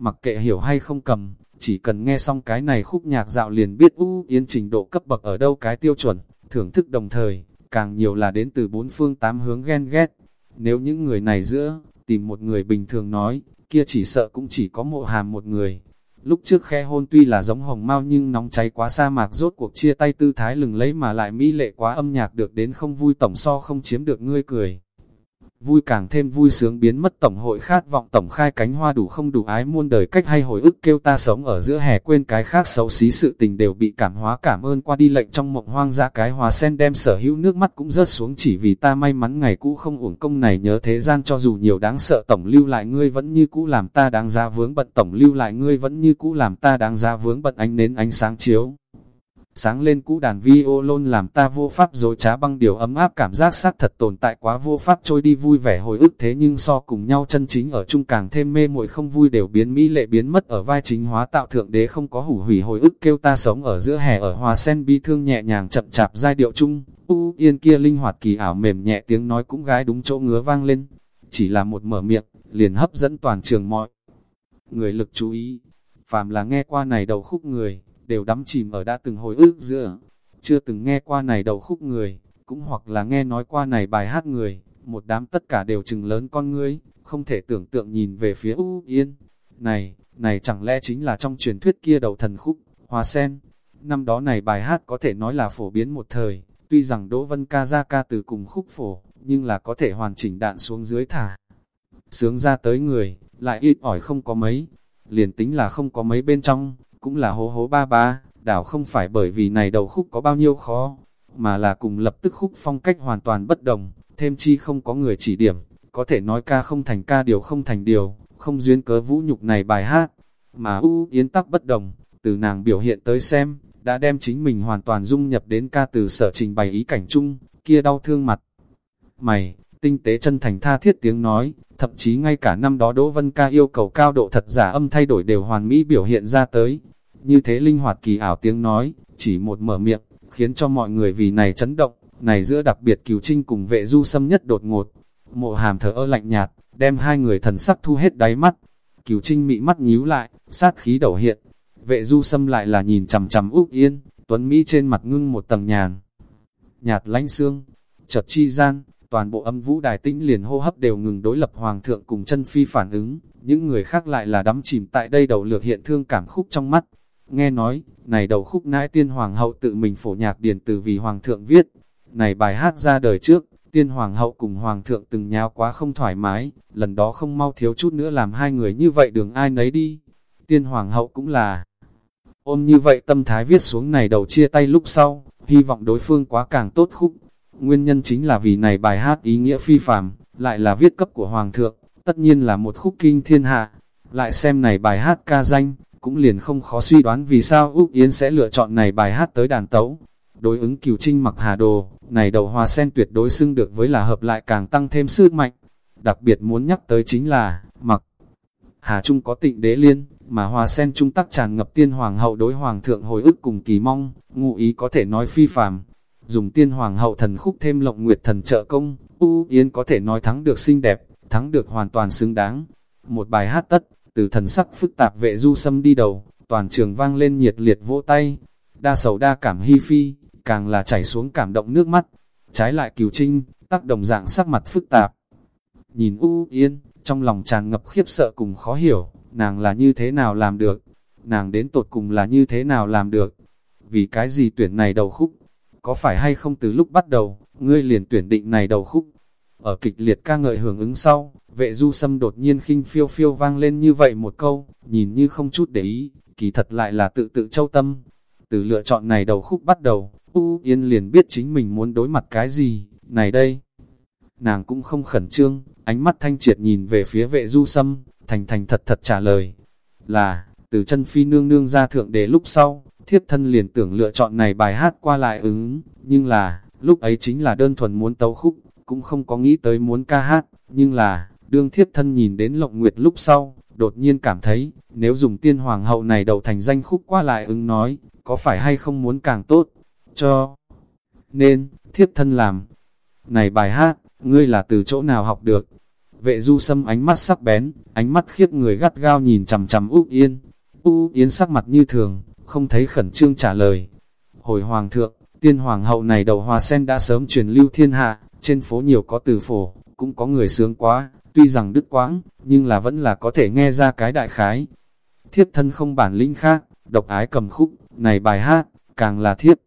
mặc kệ hiểu hay không cầm, chỉ cần nghe xong cái này khúc nhạc dạo liền biết u yên trình độ cấp bậc ở đâu cái tiêu chuẩn, thưởng thức đồng thời, càng nhiều là đến từ bốn phương tám hướng ghen ghét. Nếu những người này giữa, tìm một người bình thường nói, kia chỉ sợ cũng chỉ có mộ hàm một người. Lúc trước khe hôn tuy là giống hồng mau nhưng nóng cháy quá sa mạc rốt cuộc chia tay tư thái lừng lấy mà lại mỹ lệ quá âm nhạc được đến không vui tổng so không chiếm được ngươi cười vui càng thêm vui sướng biến mất tổng hội khát vọng tổng khai cánh hoa đủ không đủ ái muôn đời cách hay hồi ức kêu ta sống ở giữa hè quên cái khác xấu xí sự tình đều bị cảm hóa cảm ơn qua đi lệnh trong mộng hoang dã cái hòa sen đem sở hữu nước mắt cũng rớt xuống chỉ vì ta may mắn ngày cũ không uổng công này nhớ thế gian cho dù nhiều đáng sợ tổng lưu lại ngươi vẫn như cũ làm ta đáng giá vướng bận tổng lưu lại ngươi vẫn như cũ làm ta đáng giá vướng bận ánh nến ánh sáng chiếu sáng lên cũ đàn violon làm ta vô pháp dối trá băng điều ấm áp cảm giác xác thật tồn tại quá vô pháp trôi đi vui vẻ hồi ức thế nhưng so cùng nhau chân chính ở chung càng thêm mê muội không vui đều biến mỹ lệ biến mất ở vai chính hóa tạo thượng đế không có hủ hủy hồi ức kêu ta sống ở giữa hè ở hòa sen bi thương nhẹ nhàng chậm chạp giai điệu chung. U, yên kia linh hoạt kỳ ảo mềm nhẹ tiếng nói cũng gái đúng chỗ ngứa vang lên. Chỉ là một mở miệng, liền hấp dẫn toàn trường mọi người lực chú ý. Phàm là nghe qua này đầu khúc người đều đắm chìm ở đã từng hồi ức giữa. Chưa từng nghe qua này đầu khúc người, cũng hoặc là nghe nói qua này bài hát người, một đám tất cả đều chừng lớn con ngươi, không thể tưởng tượng nhìn về phía U Yên. Này, này chẳng lẽ chính là trong truyền thuyết kia đầu thần khúc, hoa sen. Năm đó này bài hát có thể nói là phổ biến một thời, tuy rằng Đỗ Vân ca ra ca từ cùng khúc phổ, nhưng là có thể hoàn chỉnh đạn xuống dưới thả. Sướng ra tới người, lại ít ỏi không có mấy, liền tính là không có mấy bên trong, cũng là hố hố ba ba, đảo không phải bởi vì này đầu khúc có bao nhiêu khó, mà là cùng lập tức khúc phong cách hoàn toàn bất đồng, thêm chi không có người chỉ điểm, có thể nói ca không thành ca điều không thành điều, không duyên cớ vũ nhục này bài hát, mà u yến tắc bất đồng, từ nàng biểu hiện tới xem, đã đem chính mình hoàn toàn dung nhập đến ca từ sở trình bày ý cảnh chung, kia đau thương mặt. Mày, tinh tế chân thành tha thiết tiếng nói, thậm chí ngay cả năm đó Đỗ Vân Ca yêu cầu cao độ thật giả âm thay đổi đều hoàn mỹ biểu hiện ra tới. Như thế linh hoạt kỳ ảo tiếng nói, chỉ một mở miệng, khiến cho mọi người vì này chấn động, này giữa đặc biệt cửu trinh cùng vệ du xâm nhất đột ngột. Mộ hàm thở ơ lạnh nhạt, đem hai người thần sắc thu hết đáy mắt. Cửu trinh mị mắt nhíu lại, sát khí đầu hiện. Vệ du xâm lại là nhìn chằm chằm Úc Yên, Tuấn Mỹ trên mặt ngưng một tầng nhàn. Nhạt lánh xương, chợt chi gian, toàn bộ âm vũ đài tĩnh liền hô hấp đều ngừng đối lập hoàng thượng cùng chân phi phản ứng, những người khác lại là đắm chìm tại đây đầu lược hiện thương cảm khúc trong mắt. Nghe nói, này đầu khúc nãi tiên hoàng hậu tự mình phổ nhạc điển từ vì hoàng thượng viết, này bài hát ra đời trước, tiên hoàng hậu cùng hoàng thượng từng nháo quá không thoải mái, lần đó không mau thiếu chút nữa làm hai người như vậy đường ai nấy đi. Tiên hoàng hậu cũng là ôm như vậy tâm thái viết xuống này đầu chia tay lúc sau, hy vọng đối phương quá càng tốt khúc, Nguyên nhân chính là vì này bài hát ý nghĩa phi phàm, lại là viết cấp của Hoàng thượng, tất nhiên là một khúc kinh thiên hạ. Lại xem này bài hát ca danh, cũng liền không khó suy đoán vì sao Úc Yến sẽ lựa chọn này bài hát tới đàn tấu. Đối ứng cửu trinh mặc hà đồ, này đầu hoa sen tuyệt đối xưng được với là hợp lại càng tăng thêm sức mạnh. Đặc biệt muốn nhắc tới chính là, mặc Hà Trung có tịnh đế liên, mà hoa sen trung tắc tràn ngập tiên hoàng hậu đối hoàng thượng hồi ức cùng kỳ mong, ngụ ý có thể nói phi phàm, dùng tiên hoàng hậu thần khúc thêm lộng nguyệt thần trợ công, U Yến có thể nói thắng được xinh đẹp, thắng được hoàn toàn xứng đáng. Một bài hát tất, từ thần sắc phức tạp vệ du xâm đi đầu, toàn trường vang lên nhiệt liệt vỗ tay, đa sầu đa cảm hy phi, càng là chảy xuống cảm động nước mắt. Trái lại cửu trinh, tác đồng dạng sắc mặt phức tạp. Nhìn U Yên, trong lòng tràn ngập khiếp sợ cùng khó hiểu, nàng là như thế nào làm được, nàng đến tột cùng là như thế nào làm được. Vì cái gì tuyển này đầu khúc, có phải hay không từ lúc bắt đầu, ngươi liền tuyển định này đầu khúc. Ở kịch liệt ca ngợi hưởng ứng sau, vệ du sâm đột nhiên khinh phiêu phiêu vang lên như vậy một câu, nhìn như không chút để ý, kỳ thật lại là tự tự châu tâm. Từ lựa chọn này đầu khúc bắt đầu, U Yên liền biết chính mình muốn đối mặt cái gì, này đây. Nàng cũng không khẩn trương, ánh mắt thanh triệt nhìn về phía vệ du sâm, thành thành thật thật trả lời. Là, từ chân phi nương nương ra thượng đế lúc sau, thiếp thân liền tưởng lựa chọn này bài hát qua lại ứng, nhưng là, lúc ấy chính là đơn thuần muốn tấu khúc, cũng không có nghĩ tới muốn ca hát, nhưng là, đương thiếp thân nhìn đến lộng nguyệt lúc sau, đột nhiên cảm thấy, nếu dùng tiên hoàng hậu này đầu thành danh khúc qua lại ứng nói, có phải hay không muốn càng tốt, cho nên, thiếp thân làm. Này bài hát, ngươi là từ chỗ nào học được? Vệ du sâm ánh mắt sắc bén, ánh mắt khiếp người gắt gao nhìn chằm chằm Úc Yên. Úc Yên sắc mặt như thường, không thấy khẩn trương trả lời. Hồi hoàng thượng, tiên hoàng hậu này đầu hoa sen đã sớm truyền lưu thiên hạ, trên phố nhiều có từ phổ, cũng có người sướng quá, tuy rằng đứt quãng, nhưng là vẫn là có thể nghe ra cái đại khái. Thiếp thân không bản lĩnh khác, độc ái cầm khúc, này bài hát, càng là thiếp.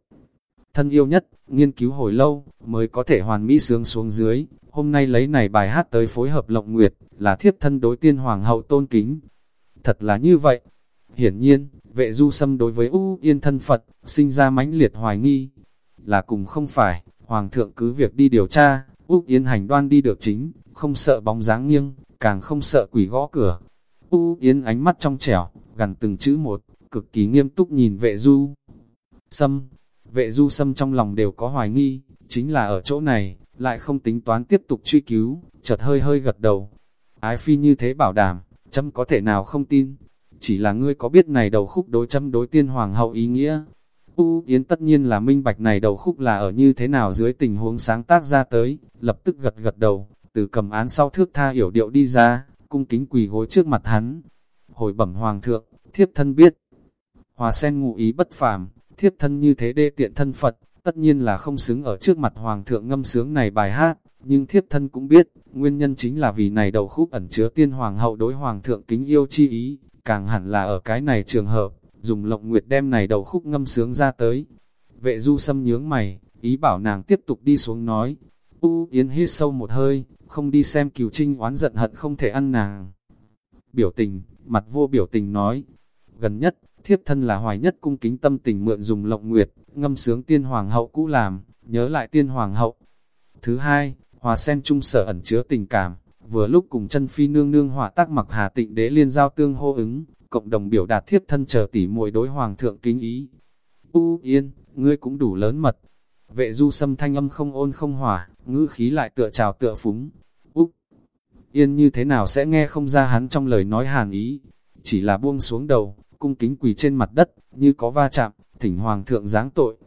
Thân yêu nhất, nghiên cứu hồi lâu, mới có thể hoàn mỹ sướng xuống dưới, hôm nay lấy này bài hát tới phối hợp lộng nguyệt, là thiếp thân đối tiên hoàng hậu tôn kính. Thật là như vậy. Hiển nhiên, vệ du xâm đối với U Yên thân Phật, sinh ra mãnh liệt hoài nghi. Là cùng không phải, Hoàng thượng cứ việc đi điều tra, Úc Yến hành đoan đi được chính, không sợ bóng dáng nghiêng, càng không sợ quỷ gõ cửa. Úc Yến ánh mắt trong trẻo, gần từng chữ một, cực kỳ nghiêm túc nhìn vệ du. Sâm, vệ du sâm trong lòng đều có hoài nghi, chính là ở chỗ này, lại không tính toán tiếp tục truy cứu, chợt hơi hơi gật đầu. Ái phi như thế bảo đảm, châm có thể nào không tin, chỉ là ngươi có biết này đầu khúc đối châm đối tiên hoàng hậu ý nghĩa. U Yến tất nhiên là minh bạch này đầu khúc là ở như thế nào dưới tình huống sáng tác ra tới, lập tức gật gật đầu, từ cầm án sau thước tha hiểu điệu đi ra, cung kính quỳ gối trước mặt hắn. Hồi bẩm hoàng thượng, thiếp thân biết. Hòa sen ngụ ý bất phàm, thiếp thân như thế đê tiện thân Phật, tất nhiên là không xứng ở trước mặt hoàng thượng ngâm sướng này bài hát, nhưng thiếp thân cũng biết, nguyên nhân chính là vì này đầu khúc ẩn chứa tiên hoàng hậu đối hoàng thượng kính yêu chi ý, càng hẳn là ở cái này trường hợp, dùng lộng nguyệt đem này đầu khúc ngâm sướng ra tới. Vệ du sâm nhướng mày, ý bảo nàng tiếp tục đi xuống nói, U Yến hít sâu một hơi, không đi xem cửu trinh oán giận hận không thể ăn nàng. Biểu tình, mặt vô biểu tình nói, gần nhất, thiếp thân là hoài nhất cung kính tâm tình mượn dùng lộng nguyệt, ngâm sướng tiên hoàng hậu cũ làm, nhớ lại tiên hoàng hậu. Thứ hai, hòa sen trung sở ẩn chứa tình cảm, vừa lúc cùng chân phi nương nương hòa tác mặc hà tịnh đế liên giao tương hô ứng, cộng đồng biểu đạt thiếp thân chờ tỉ muội đối hoàng thượng kính ý. U yên, ngươi cũng đủ lớn mật. Vệ du sâm thanh âm không ôn không hỏa, ngữ khí lại tựa trào tựa phúng. Úc! Yên như thế nào sẽ nghe không ra hắn trong lời nói hàn ý, chỉ là buông xuống đầu, cung kính quỳ trên mặt đất, như có va chạm, thỉnh hoàng thượng giáng tội.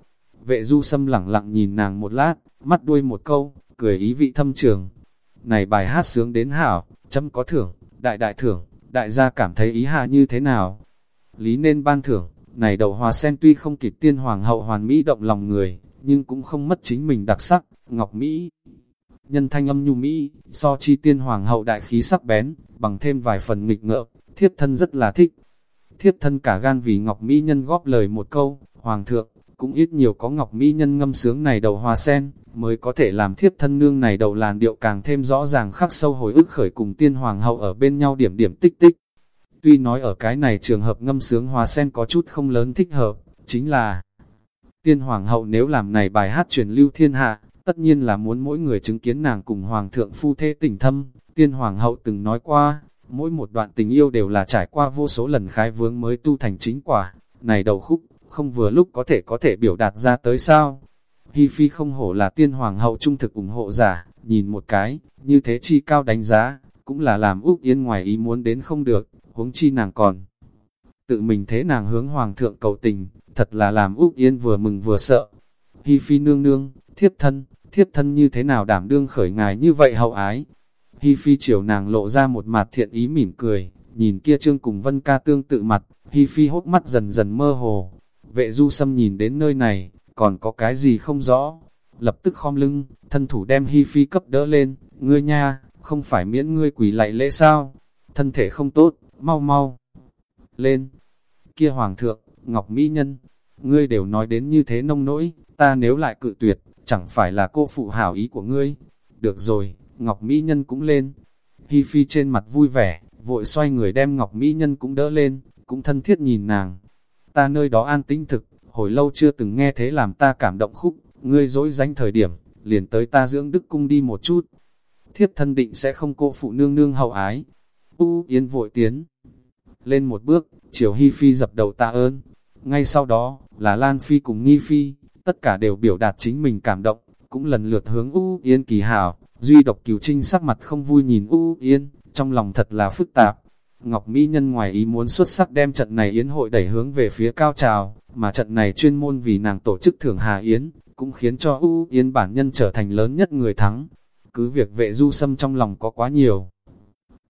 Vệ du sâm lẳng lặng nhìn nàng một lát, mắt đuôi một câu, cười ý vị thâm trường. Này bài hát sướng đến hảo, chấm có thưởng, đại đại thưởng, đại gia cảm thấy ý hạ như thế nào? Lý nên ban thưởng, này đầu hòa sen tuy không kịp tiên hoàng hậu hoàn mỹ động lòng người, nhưng cũng không mất chính mình đặc sắc, ngọc Mỹ. Nhân thanh âm nhu Mỹ, so chi tiên hoàng hậu đại khí sắc bén, bằng thêm vài phần nghịch ngợm, thiếp thân rất là thích. Thiếp thân cả gan vì ngọc Mỹ nhân góp lời một câu, hoàng thượng, cũng ít nhiều có ngọc Mỹ nhân ngâm sướng này đầu hoa sen, mới có thể làm thiếp thân nương này đầu làn điệu càng thêm rõ ràng khắc sâu hồi ức khởi cùng tiên hoàng hậu ở bên nhau điểm điểm tích tích. Tuy nói ở cái này trường hợp ngâm sướng hoa sen có chút không lớn thích hợp, chính là tiên hoàng hậu nếu làm này bài hát truyền lưu thiên hạ, tất nhiên là muốn mỗi người chứng kiến nàng cùng hoàng thượng phu thê tình thâm. Tiên hoàng hậu từng nói qua, mỗi một đoạn tình yêu đều là trải qua vô số lần khai vướng mới tu thành chính quả. Này đầu khúc, không vừa lúc có thể có thể biểu đạt ra tới sao? Hi Phi không hổ là tiên hoàng hậu trung thực ủng hộ giả, nhìn một cái, như thế chi cao đánh giá, cũng là làm Úc Yên ngoài ý muốn đến không được, huống chi nàng còn. Tự mình thế nàng hướng hoàng thượng cầu tình, thật là làm Úc Yên vừa mừng vừa sợ. Hi Phi nương nương, thiếp thân, thiếp thân như thế nào đảm đương khởi ngài như vậy hậu ái. Hi Phi chiều nàng lộ ra một mặt thiện ý mỉm cười, nhìn kia trương cùng Vân ca tương tự mặt, Hi Phi hốt mắt dần dần mơ hồ. Vệ du sâm nhìn đến nơi này, còn có cái gì không rõ. Lập tức khom lưng, thân thủ đem Hi Phi cấp đỡ lên, ngươi nha, không phải miễn ngươi quỷ lạy lễ sao, thân thể không tốt, mau mau. Lên, kia hoàng thượng, ngọc mỹ nhân, ngươi đều nói đến như thế nông nỗi, ta nếu lại cự tuyệt, chẳng phải là cô phụ hảo ý của ngươi. Được rồi, ngọc mỹ nhân cũng lên. Hi Phi trên mặt vui vẻ, vội xoay người đem ngọc mỹ nhân cũng đỡ lên, cũng thân thiết nhìn nàng. Ta nơi đó an tĩnh thực, hồi lâu chưa từng nghe thế làm ta cảm động khúc, ngươi dỗi danh thời điểm, liền tới ta dưỡng đức cung đi một chút. Thiếp thân định sẽ không cô phụ nương nương hậu ái. U Yến vội tiến. Lên một bước, triều Hi Phi dập đầu ta ơn. Ngay sau đó, là Lan Phi cùng Nghi Phi, tất cả đều biểu đạt chính mình cảm động, cũng lần lượt hướng U Yến kỳ hảo. Duy độc cửu trinh sắc mặt không vui nhìn U Yến, trong lòng thật là phức tạp. Ngọc Mỹ Nhân ngoài ý muốn xuất sắc đem trận này Yến hội đẩy hướng về phía cao trào, mà trận này chuyên môn vì nàng tổ chức thưởng Hà Yến, cũng khiến cho U Yến bản nhân trở thành lớn nhất người thắng. Cứ việc vệ du sâm trong lòng có quá nhiều,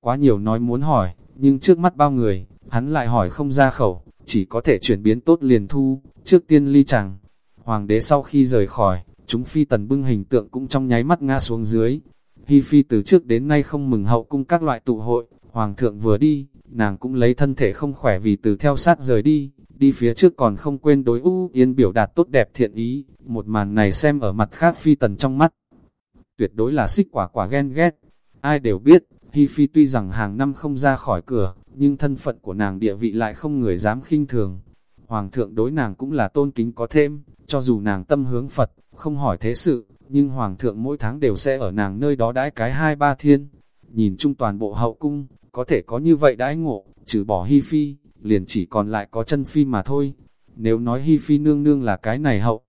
quá nhiều nói muốn hỏi, nhưng trước mắt bao người, hắn lại hỏi không ra khẩu, chỉ có thể chuyển biến tốt liền thu, trước tiên ly chẳng. Hoàng đế sau khi rời khỏi, chúng phi tần bưng hình tượng cũng trong nháy mắt ngã xuống dưới. Hi phi từ trước đến nay không mừng hậu cung các loại tụ hội, hoàng thượng vừa đi, nàng cũng lấy thân thể không khỏe vì từ theo sát rời đi, đi phía trước còn không quên đối ưu yên biểu đạt tốt đẹp thiện ý, một màn này xem ở mặt khác phi tần trong mắt. Tuyệt đối là xích quả quả ghen ghét, ai đều biết, Hi Phi tuy rằng hàng năm không ra khỏi cửa, nhưng thân phận của nàng địa vị lại không người dám khinh thường. Hoàng thượng đối nàng cũng là tôn kính có thêm, cho dù nàng tâm hướng Phật, không hỏi thế sự, nhưng Hoàng thượng mỗi tháng đều sẽ ở nàng nơi đó đãi cái hai ba thiên. Nhìn chung toàn bộ hậu cung, có thể có như vậy đãi ngộ, trừ bỏ Hi Phi, liền chỉ còn lại có chân Phi mà thôi. Nếu nói Hi Phi nương nương là cái này hậu,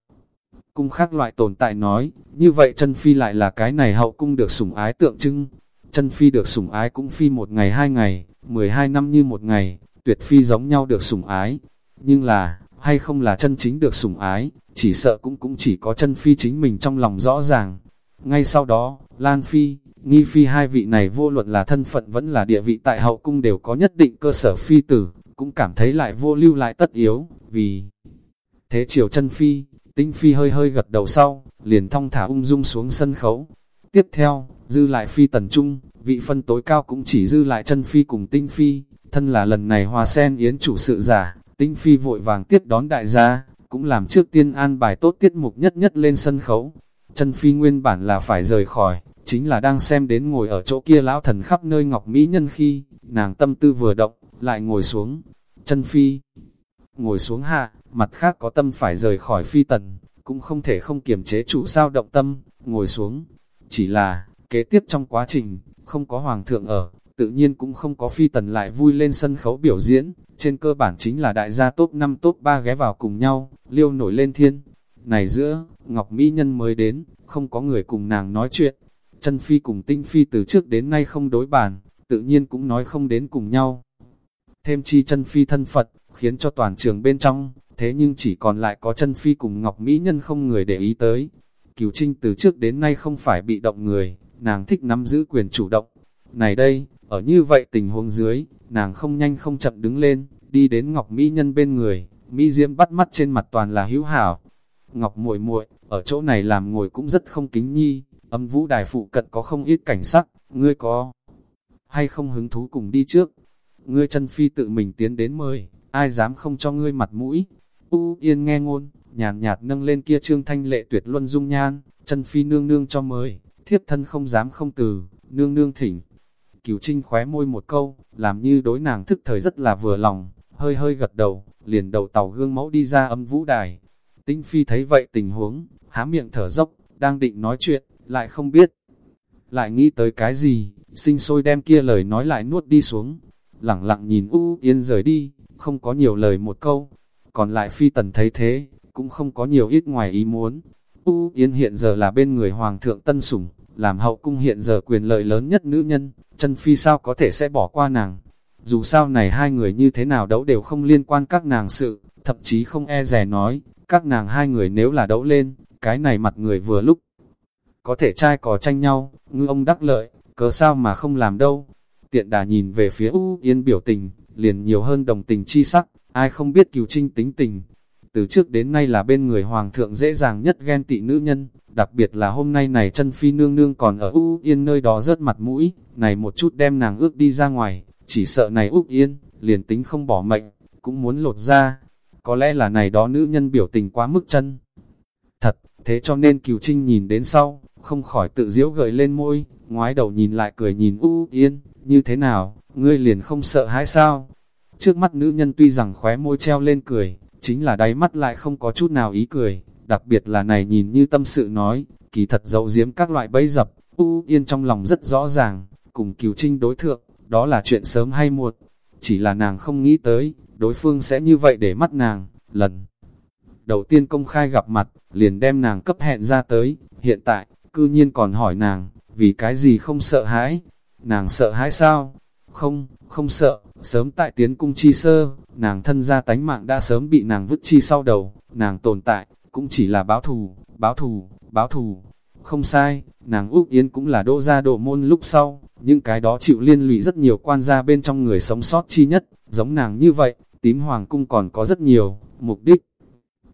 cung khác loại tồn tại nói, như vậy chân Phi lại là cái này hậu cung được sủng ái tượng trưng. Chân Phi được sủng ái cũng Phi một ngày hai ngày, 12 năm như một ngày, tuyệt Phi giống nhau được sủng ái. Nhưng là, hay không là chân chính được sủng ái, chỉ sợ cũng cũng chỉ có chân Phi chính mình trong lòng rõ ràng. Ngay sau đó, Lan Phi, Nghi Phi hai vị này vô luận là thân phận vẫn là địa vị tại hậu cung đều có nhất định cơ sở phi tử, cũng cảm thấy lại vô lưu lại tất yếu, vì thế chiều chân Phi, Tinh Phi hơi hơi gật đầu sau, liền thong thả ung dung xuống sân khấu. Tiếp theo, dư lại Phi tần trung, vị phân tối cao cũng chỉ dư lại chân Phi cùng Tinh Phi, thân là lần này hòa sen yến chủ sự giả, Tinh Phi vội vàng tiếp đón đại gia, cũng làm trước tiên an bài tốt tiết mục nhất nhất lên sân khấu. Chân Phi nguyên bản là phải rời khỏi, chính là đang xem đến ngồi ở chỗ kia lão thần khắp nơi ngọc mỹ nhân khi, nàng tâm tư vừa động, lại ngồi xuống. Chân Phi ngồi xuống hạ, mặt khác có tâm phải rời khỏi Phi tần, cũng không thể không kiềm chế chủ sao động tâm, ngồi xuống. Chỉ là, kế tiếp trong quá trình, không có hoàng thượng ở, tự nhiên cũng không có Phi tần lại vui lên sân khấu biểu diễn, trên cơ bản chính là đại gia top 5 top 3 ghé vào cùng nhau, liêu nổi lên thiên. Này giữa, Ngọc Mỹ Nhân mới đến, không có người cùng nàng nói chuyện. Chân Phi cùng Tinh Phi từ trước đến nay không đối bàn, tự nhiên cũng nói không đến cùng nhau. Thêm chi chân Phi thân Phật, khiến cho toàn trường bên trong, thế nhưng chỉ còn lại có chân Phi cùng Ngọc Mỹ Nhân không người để ý tới. Cửu Trinh từ trước đến nay không phải bị động người, nàng thích nắm giữ quyền chủ động. Này đây, ở như vậy tình huống dưới, nàng không nhanh không chậm đứng lên, đi đến Ngọc Mỹ Nhân bên người, Mỹ Diễm bắt mắt trên mặt toàn là hữu hảo. Ngọc muội muội ở chỗ này làm ngồi cũng rất không kính nhi, âm vũ đài phụ cận có không ít cảnh sắc, ngươi có hay không hứng thú cùng đi trước. Ngươi chân phi tự mình tiến đến mời, ai dám không cho ngươi mặt mũi. U yên nghe ngôn, nhàn nhạt, nâng lên kia trương thanh lệ tuyệt luân dung nhan, chân phi nương nương cho mời, thiếp thân không dám không từ, nương nương thỉnh. Cửu Trinh khóe môi một câu, làm như đối nàng thức thời rất là vừa lòng, hơi hơi gật đầu, liền đầu tàu gương mẫu đi ra âm vũ đài. Tinh Phi thấy vậy tình huống, há miệng thở dốc, đang định nói chuyện, lại không biết. Lại nghĩ tới cái gì, sinh sôi đem kia lời nói lại nuốt đi xuống. Lặng lặng nhìn U Yên rời đi, không có nhiều lời một câu. Còn lại Phi Tần thấy thế, cũng không có nhiều ít ngoài ý muốn. U Yên hiện giờ là bên người Hoàng thượng Tân Sủng, làm hậu cung hiện giờ quyền lợi lớn nhất nữ nhân, chân Phi sao có thể sẽ bỏ qua nàng. Dù sao này hai người như thế nào đấu đều không liên quan các nàng sự, thậm chí không e rè nói, các nàng hai người nếu là đấu lên, cái này mặt người vừa lúc. Có thể trai cò tranh nhau, ngư ông đắc lợi, cớ sao mà không làm đâu. Tiện đà nhìn về phía U Yên biểu tình, liền nhiều hơn đồng tình chi sắc, ai không biết cửu trinh tính tình. Từ trước đến nay là bên người hoàng thượng dễ dàng nhất ghen tị nữ nhân, đặc biệt là hôm nay này chân phi nương nương còn ở U Yên nơi đó rớt mặt mũi, này một chút đem nàng ước đi ra ngoài, chỉ sợ này Úc Yên, liền tính không bỏ mệnh, cũng muốn lột ra. Có lẽ là này đó nữ nhân biểu tình quá mức chân. Thật, thế cho nên Kiều Trinh nhìn đến sau, không khỏi tự diễu gợi lên môi, ngoái đầu nhìn lại cười nhìn U Yên, như thế nào, ngươi liền không sợ hãi sao? Trước mắt nữ nhân tuy rằng khóe môi treo lên cười, chính là đáy mắt lại không có chút nào ý cười, đặc biệt là này nhìn như tâm sự nói, kỳ thật dậu diếm các loại bẫy dập, U Yên trong lòng rất rõ ràng, cùng cửu Trinh đối thượng, đó là chuyện sớm hay muộn, chỉ là nàng không nghĩ tới, đối phương sẽ như vậy để mắt nàng, lần đầu tiên công khai gặp mặt, liền đem nàng cấp hẹn ra tới, hiện tại, cư nhiên còn hỏi nàng, vì cái gì không sợ hãi, nàng sợ hãi sao? Không, không sợ, sớm tại tiến cung chi sơ, nàng thân gia tánh mạng đã sớm bị nàng vứt chi sau đầu, nàng tồn tại, cũng chỉ là báo thù, báo thù, báo thù, Không sai, nàng Úc Yến cũng là đỗ gia độ môn lúc sau, những cái đó chịu liên lụy rất nhiều quan gia bên trong người sống sót chi nhất, giống nàng như vậy, tím hoàng cung còn có rất nhiều, mục đích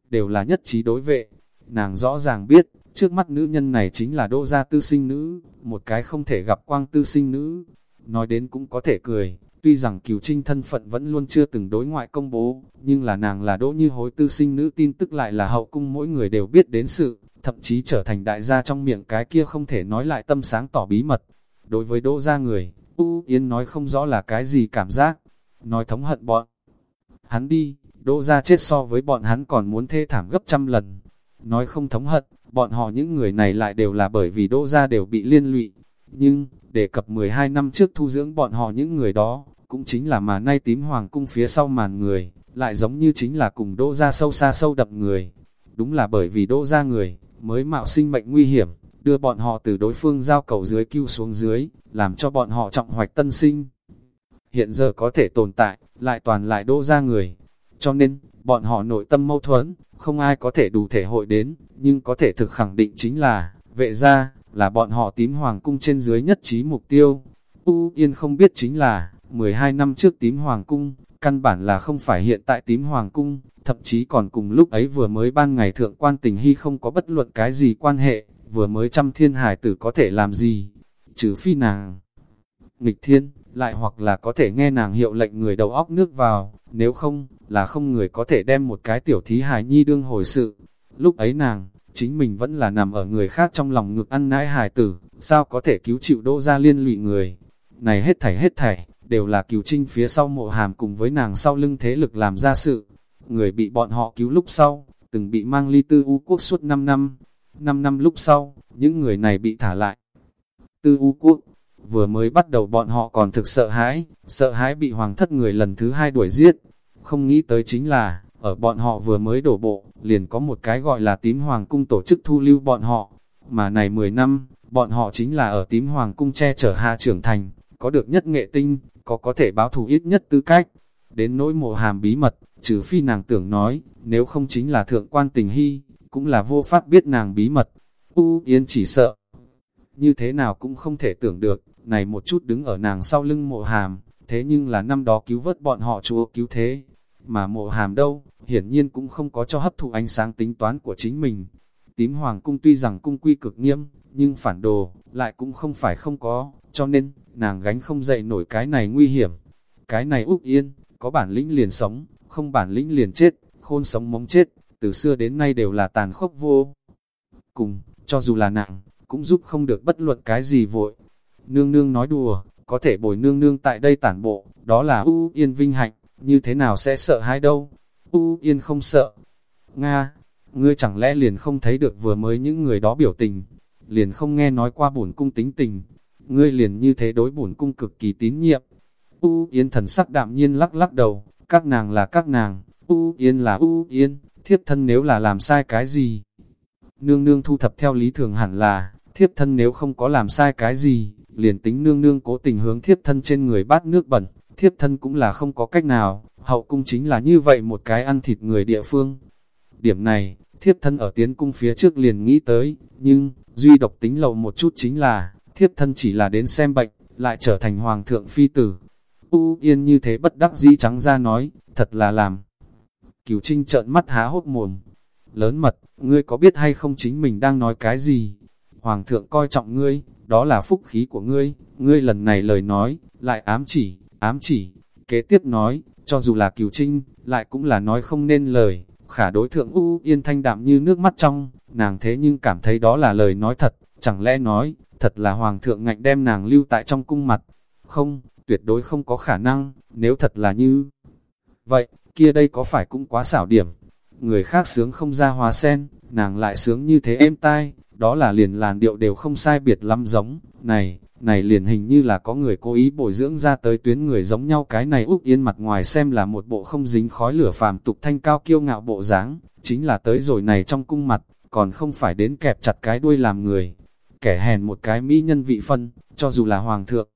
đều là nhất trí đối vệ. Nàng rõ ràng biết, trước mắt nữ nhân này chính là đỗ gia tư sinh nữ, một cái không thể gặp quang tư sinh nữ. Nói đến cũng có thể cười, tuy rằng cửu trinh thân phận vẫn luôn chưa từng đối ngoại công bố, nhưng là nàng là đỗ như hối tư sinh nữ tin tức lại là hậu cung mỗi người đều biết đến sự, thậm chí trở thành đại gia trong miệng cái kia không thể nói lại tâm sáng tỏ bí mật. Đối với đỗ gia người, U Yến nói không rõ là cái gì cảm giác, nói thống hận bọn. Hắn đi, đỗ gia chết so với bọn hắn còn muốn thê thảm gấp trăm lần. Nói không thống hận, bọn họ những người này lại đều là bởi vì đỗ gia đều bị liên lụy. Nhưng, đề cập 12 năm trước thu dưỡng bọn họ những người đó, cũng chính là mà nay tím hoàng cung phía sau màn người, lại giống như chính là cùng đỗ gia sâu xa sâu đậm người. Đúng là bởi vì đỗ gia người, mới mạo sinh mệnh nguy hiểm, đưa bọn họ từ đối phương giao cầu dưới cứu xuống dưới, làm cho bọn họ trọng hoạch tân sinh. Hiện giờ có thể tồn tại, lại toàn lại đỗ ra người. Cho nên, bọn họ nội tâm mâu thuẫn, không ai có thể đủ thể hội đến, nhưng có thể thực khẳng định chính là, vệ gia, là bọn họ tím hoàng cung trên dưới nhất trí mục tiêu. U Yên không biết chính là, 12 năm trước tím hoàng cung, căn bản là không phải hiện tại tím hoàng cung, thậm chí còn cùng lúc ấy vừa mới ban ngày thượng quan tình hy không có bất luận cái gì quan hệ, vừa mới trăm thiên hải tử có thể làm gì, trừ phi nàng. Nghịch thiên, lại hoặc là có thể nghe nàng hiệu lệnh người đầu óc nước vào, nếu không, là không người có thể đem một cái tiểu thí hài nhi đương hồi sự. Lúc ấy nàng, chính mình vẫn là nằm ở người khác trong lòng ngực ăn nãi hài tử, sao có thể cứu chịu đỗ ra liên lụy người. Này hết thảy hết thảy, đều là cứu trinh phía sau mộ hàm cùng với nàng sau lưng thế lực làm ra sự. Người bị bọn họ cứu lúc sau, từng bị mang ly tư u quốc suốt 5 năm. 5 năm lúc sau, những người này bị thả lại. Tư u quốc, vừa mới bắt đầu bọn họ còn thực sợ hãi, sợ hãi bị hoàng thất người lần thứ hai đuổi giết. Không nghĩ tới chính là, ở bọn họ vừa mới đổ bộ, liền có một cái gọi là tím hoàng cung tổ chức thu lưu bọn họ. Mà này 10 năm, bọn họ chính là ở tím hoàng cung che chở hạ trưởng thành, có được nhất nghệ tinh, có có thể báo thù ít nhất tư cách. Đến nỗi mộ hàm bí mật, trừ phi nàng tưởng nói, nếu không chính là thượng quan tình hy, cũng là vô pháp biết nàng bí mật. U Yên chỉ sợ, như thế nào cũng không thể tưởng được, này một chút đứng ở nàng sau lưng mộ hàm, thế nhưng là năm đó cứu vớt bọn họ chúa cứu thế. Mà mộ hàm đâu, hiển nhiên cũng không có cho hấp thụ ánh sáng tính toán của chính mình. Tím hoàng cung tuy rằng cung quy cực nghiêm, nhưng phản đồ, lại cũng không phải không có, cho nên, nàng gánh không dậy nổi cái này nguy hiểm. Cái này úc yên, có bản lĩnh liền sống, không bản lĩnh liền chết, khôn sống móng chết, từ xưa đến nay đều là tàn khốc vô. Cùng, cho dù là nặng, cũng giúp không được bất luận cái gì vội. Nương nương nói đùa, có thể bồi nương nương tại đây tản bộ, đó là U Yên vinh hạnh, như thế nào sẽ sợ hãi đâu. U Yên không sợ. Nga, ngươi chẳng lẽ liền không thấy được vừa mới những người đó biểu tình, liền không nghe nói qua bổn cung tính tình, ngươi liền như thế đối bổn cung cực kỳ tín nhiệm. U Yên thần sắc đạm nhiên lắc lắc đầu, các nàng là các nàng, U Yên là U Yên, thiếp thân nếu là làm sai cái gì. Nương nương thu thập theo lý thường hẳn là, thiếp thân nếu không có làm sai cái gì, liền tính nương nương cố tình hướng thiếp thân trên người bát nước bẩn, thiếp thân cũng là không có cách nào, hậu cung chính là như vậy một cái ăn thịt người địa phương. Điểm này, thiếp thân ở tiến cung phía trước liền nghĩ tới, nhưng, duy độc tính lầu một chút chính là, thiếp thân chỉ là đến xem bệnh, lại trở thành hoàng thượng phi tử. U yên như thế bất đắc dĩ trắng ra nói, thật là làm. Cửu trinh trợn mắt há hốt mồm. Lớn mật, ngươi có biết hay không chính mình đang nói cái gì? Hoàng thượng coi trọng ngươi, đó là phúc khí của ngươi, ngươi lần này lời nói, lại ám chỉ, ám chỉ. Kế tiếp nói, cho dù là cửu trinh, lại cũng là nói không nên lời. Khả đối thượng U yên thanh đạm như nước mắt trong, nàng thế nhưng cảm thấy đó là lời nói thật, chẳng lẽ nói, thật là hoàng thượng ngạnh đem nàng lưu tại trong cung mặt. Không, tuyệt đối không có khả năng, nếu thật là như... Vậy, kia đây có phải cũng quá xảo điểm. Người khác sướng không ra hóa sen, nàng lại sướng như thế êm tai, đó là liền làn điệu đều không sai biệt lắm giống. Này, này liền hình như là có người cố ý bồi dưỡng ra tới tuyến người giống nhau cái này Úc yên mặt ngoài xem là một bộ không dính khói lửa phàm tục thanh cao kiêu ngạo bộ dáng chính là tới rồi này trong cung mặt, còn không phải đến kẹp chặt cái đuôi làm người. Kẻ hèn một cái mỹ nhân vị phân, cho dù là hoàng thượng,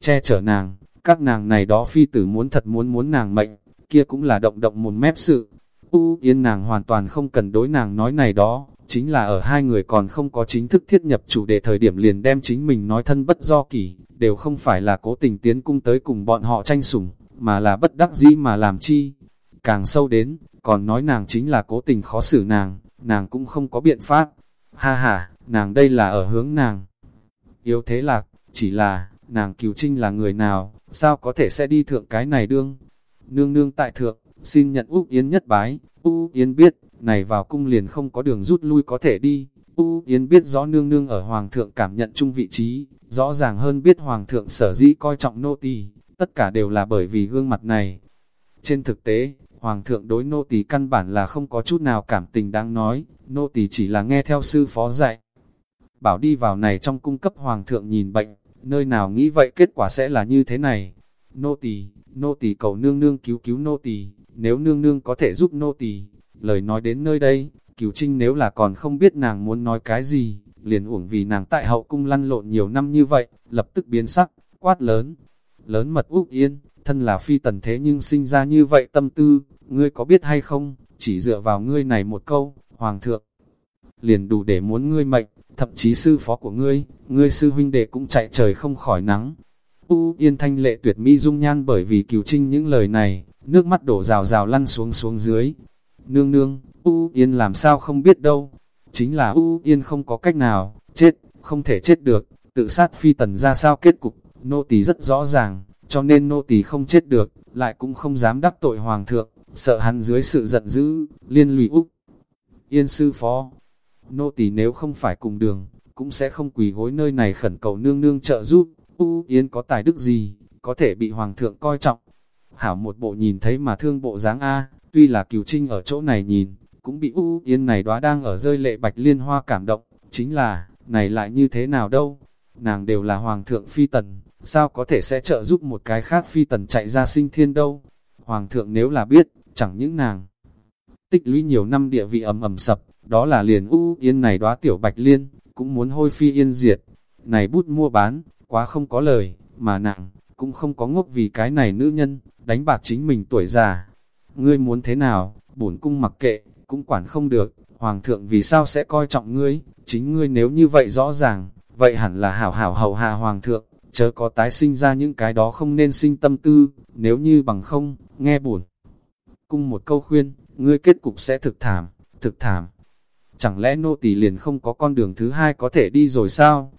che chở nàng, các nàng này đó phi tử muốn thật muốn muốn nàng mệnh, kia cũng là động động một mép sự. U yên nàng hoàn toàn không cần đối nàng nói này đó, chính là ở hai người còn không có chính thức thiết nhập chủ đề thời điểm liền đem chính mình nói thân bất do kỳ đều không phải là cố tình tiến cung tới cùng bọn họ tranh sủng, mà là bất đắc dĩ mà làm chi. Càng sâu đến, còn nói nàng chính là cố tình khó xử nàng, nàng cũng không có biện pháp. Ha ha, nàng đây là ở hướng nàng. Yếu thế lạc, chỉ là, nàng cứu trinh là người nào, sao có thể sẽ đi thượng cái này đương. Nương nương tại thượng, xin nhận Úc Yến nhất bái, U Yến biết, này vào cung liền không có đường rút lui có thể đi. U Yến biết rõ nương nương ở Hoàng thượng cảm nhận chung vị trí, rõ ràng hơn biết Hoàng thượng sở dĩ coi trọng nô tỳ tất cả đều là bởi vì gương mặt này. Trên thực tế, Hoàng thượng đối nô tỳ căn bản là không có chút nào cảm tình đáng nói, nô tỳ chỉ là nghe theo sư phó dạy. Bảo đi vào này trong cung cấp Hoàng thượng nhìn bệnh, nơi nào nghĩ vậy kết quả sẽ là như thế này. Nô tỳ, nô tỳ cầu nương nương cứu cứu nô tỳ, nếu nương nương có thể giúp nô tỳ. Lời nói đến nơi đây, cửu trinh nếu là còn không biết nàng muốn nói cái gì, liền uổng vì nàng tại hậu cung lăn lộn nhiều năm như vậy, lập tức biến sắc, quát lớn. Lớn mật úp yên, thân là phi tần thế nhưng sinh ra như vậy tâm tư, ngươi có biết hay không, chỉ dựa vào ngươi này một câu, hoàng thượng. Liền đủ để muốn ngươi mệnh, thậm chí sư phó của ngươi, ngươi sư huynh đệ cũng chạy trời không khỏi nắng. U yên thanh lệ tuyệt mỹ dung nhan bởi vì cửu trinh những lời này, nước mắt đổ rào rào lăn xuống xuống dưới. Nương nương, U yên làm sao không biết đâu, chính là U yên không có cách nào, chết, không thể chết được, tự sát phi tần ra sao kết cục, nô tỳ rất rõ ràng, cho nên nô tỳ không chết được, lại cũng không dám đắc tội hoàng thượng, sợ hắn dưới sự giận dữ, liên lụy Úc. Yên sư phó, nô tỳ nếu không phải cùng đường, cũng sẽ không quỳ gối nơi này khẩn cầu nương nương trợ giúp, U Yên có tài đức gì, có thể bị hoàng thượng coi trọng. Hảo một bộ nhìn thấy mà thương bộ dáng A, tuy là cửu trinh ở chỗ này nhìn, cũng bị U Yên này đóa đang ở rơi lệ bạch liên hoa cảm động, chính là, này lại như thế nào đâu, nàng đều là hoàng thượng phi tần, sao có thể sẽ trợ giúp một cái khác phi tần chạy ra sinh thiên đâu. Hoàng thượng nếu là biết, chẳng những nàng tích lũy nhiều năm địa vị ầm ầm sập, đó là liền u yên này đóa tiểu bạch liên, cũng muốn hôi phi yên diệt. Này bút mua bán, quá không có lời, mà nặng, cũng không có ngốc vì cái này nữ nhân, đánh bạc chính mình tuổi già. Ngươi muốn thế nào, bổn cung mặc kệ, cũng quản không được, hoàng thượng vì sao sẽ coi trọng ngươi, chính ngươi nếu như vậy rõ ràng, vậy hẳn là hảo hảo hầu hạ hoàng thượng, chớ có tái sinh ra những cái đó không nên sinh tâm tư, nếu như bằng không, nghe bổn Cung một câu khuyên, ngươi kết cục sẽ thực thảm, thực thảm. Chẳng lẽ nô tỳ liền không có con đường thứ hai có thể đi rồi sao?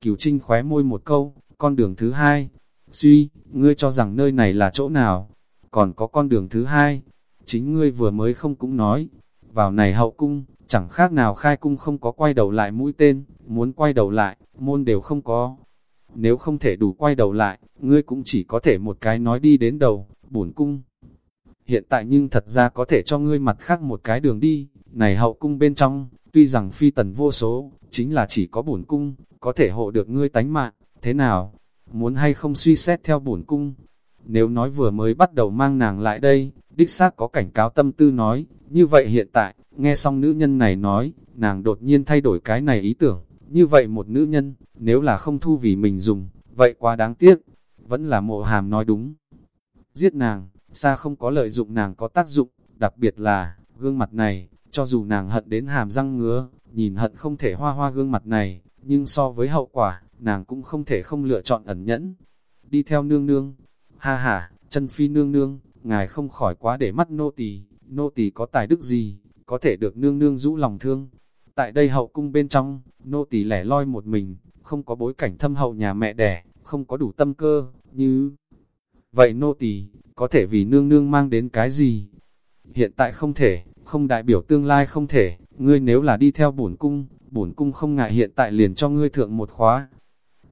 Cửu Trinh khóe môi một câu, con đường thứ hai. Suy, ngươi cho rằng nơi này là chỗ nào? Còn có con đường thứ hai. Chính ngươi vừa mới không cũng nói. Vào này hậu cung, chẳng khác nào khai cung không có quay đầu lại mũi tên, muốn quay đầu lại, môn đều không có. Nếu không thể đủ quay đầu lại, ngươi cũng chỉ có thể một cái nói đi đến đầu, bổn cung. Hiện tại nhưng thật ra có thể cho ngươi mặt khác một cái đường đi, này hậu cung bên trong, tuy rằng phi tần vô số, chính là chỉ có bổn cung, có thể hộ được ngươi tánh mạng, thế nào? Muốn hay không suy xét theo bổn cung? Nếu nói vừa mới bắt đầu mang nàng lại đây, đích xác có cảnh cáo tâm tư nói, như vậy hiện tại, nghe xong nữ nhân này nói, nàng đột nhiên thay đổi cái này ý tưởng, như vậy một nữ nhân, nếu là không thu vì mình dùng, vậy quá đáng tiếc, vẫn là mộ hàm nói đúng. Giết nàng, xa không có lợi dụng nàng có tác dụng, đặc biệt là, gương mặt này, cho dù nàng hận đến hàm răng ngứa, nhìn hận không thể hoa hoa gương mặt này, nhưng so với hậu quả, nàng cũng không thể không lựa chọn ẩn nhẫn. Đi theo nương nương, ha ha, chân phi nương nương, ngài không khỏi quá để mắt nô tỳ, nô tỳ có tài đức gì, có thể được nương nương rũ lòng thương. Tại đây hậu cung bên trong, nô tỳ lẻ loi một mình, không có bối cảnh thâm hậu nhà mẹ đẻ, không có đủ tâm cơ, như... Vậy nô tỳ có thể vì nương nương mang đến cái gì? Hiện tại không thể, không đại biểu tương lai không thể, ngươi nếu là đi theo bổn cung, bổn cung không ngại hiện tại liền cho ngươi thượng một khóa.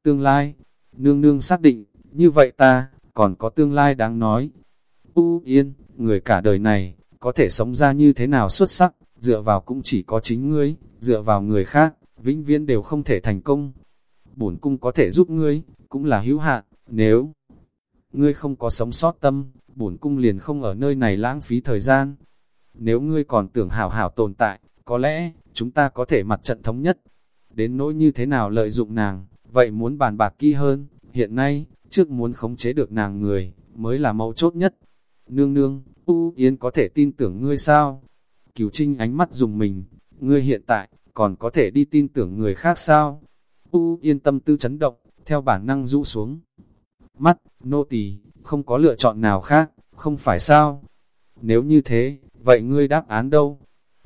Tương lai, nương nương xác định, như vậy ta, còn có tương lai đáng nói. U yên, người cả đời này, có thể sống ra như thế nào xuất sắc, dựa vào cũng chỉ có chính ngươi, dựa vào người khác, vĩnh viễn đều không thể thành công. Bổn cung có thể giúp ngươi, cũng là hữu hạn, nếu ngươi không có sống sót tâm, bổn cung liền không ở nơi này lãng phí thời gian. Nếu ngươi còn tưởng hảo hảo tồn tại, có lẽ, chúng ta có thể mặt trận thống nhất. Đến nỗi như thế nào lợi dụng nàng, vậy muốn bàn bạc kỹ hơn, hiện nay, trước muốn khống chế được nàng người, mới là mấu chốt nhất. Nương nương, U Yến có thể tin tưởng ngươi sao? Cửu Trinh ánh mắt dùng mình, ngươi hiện tại, còn có thể đi tin tưởng người khác sao? U yên tâm tư chấn động, theo bản năng rũ xuống. Mắt, nô tỳ không có lựa chọn nào khác, không phải sao? Nếu như thế, vậy ngươi đáp án đâu?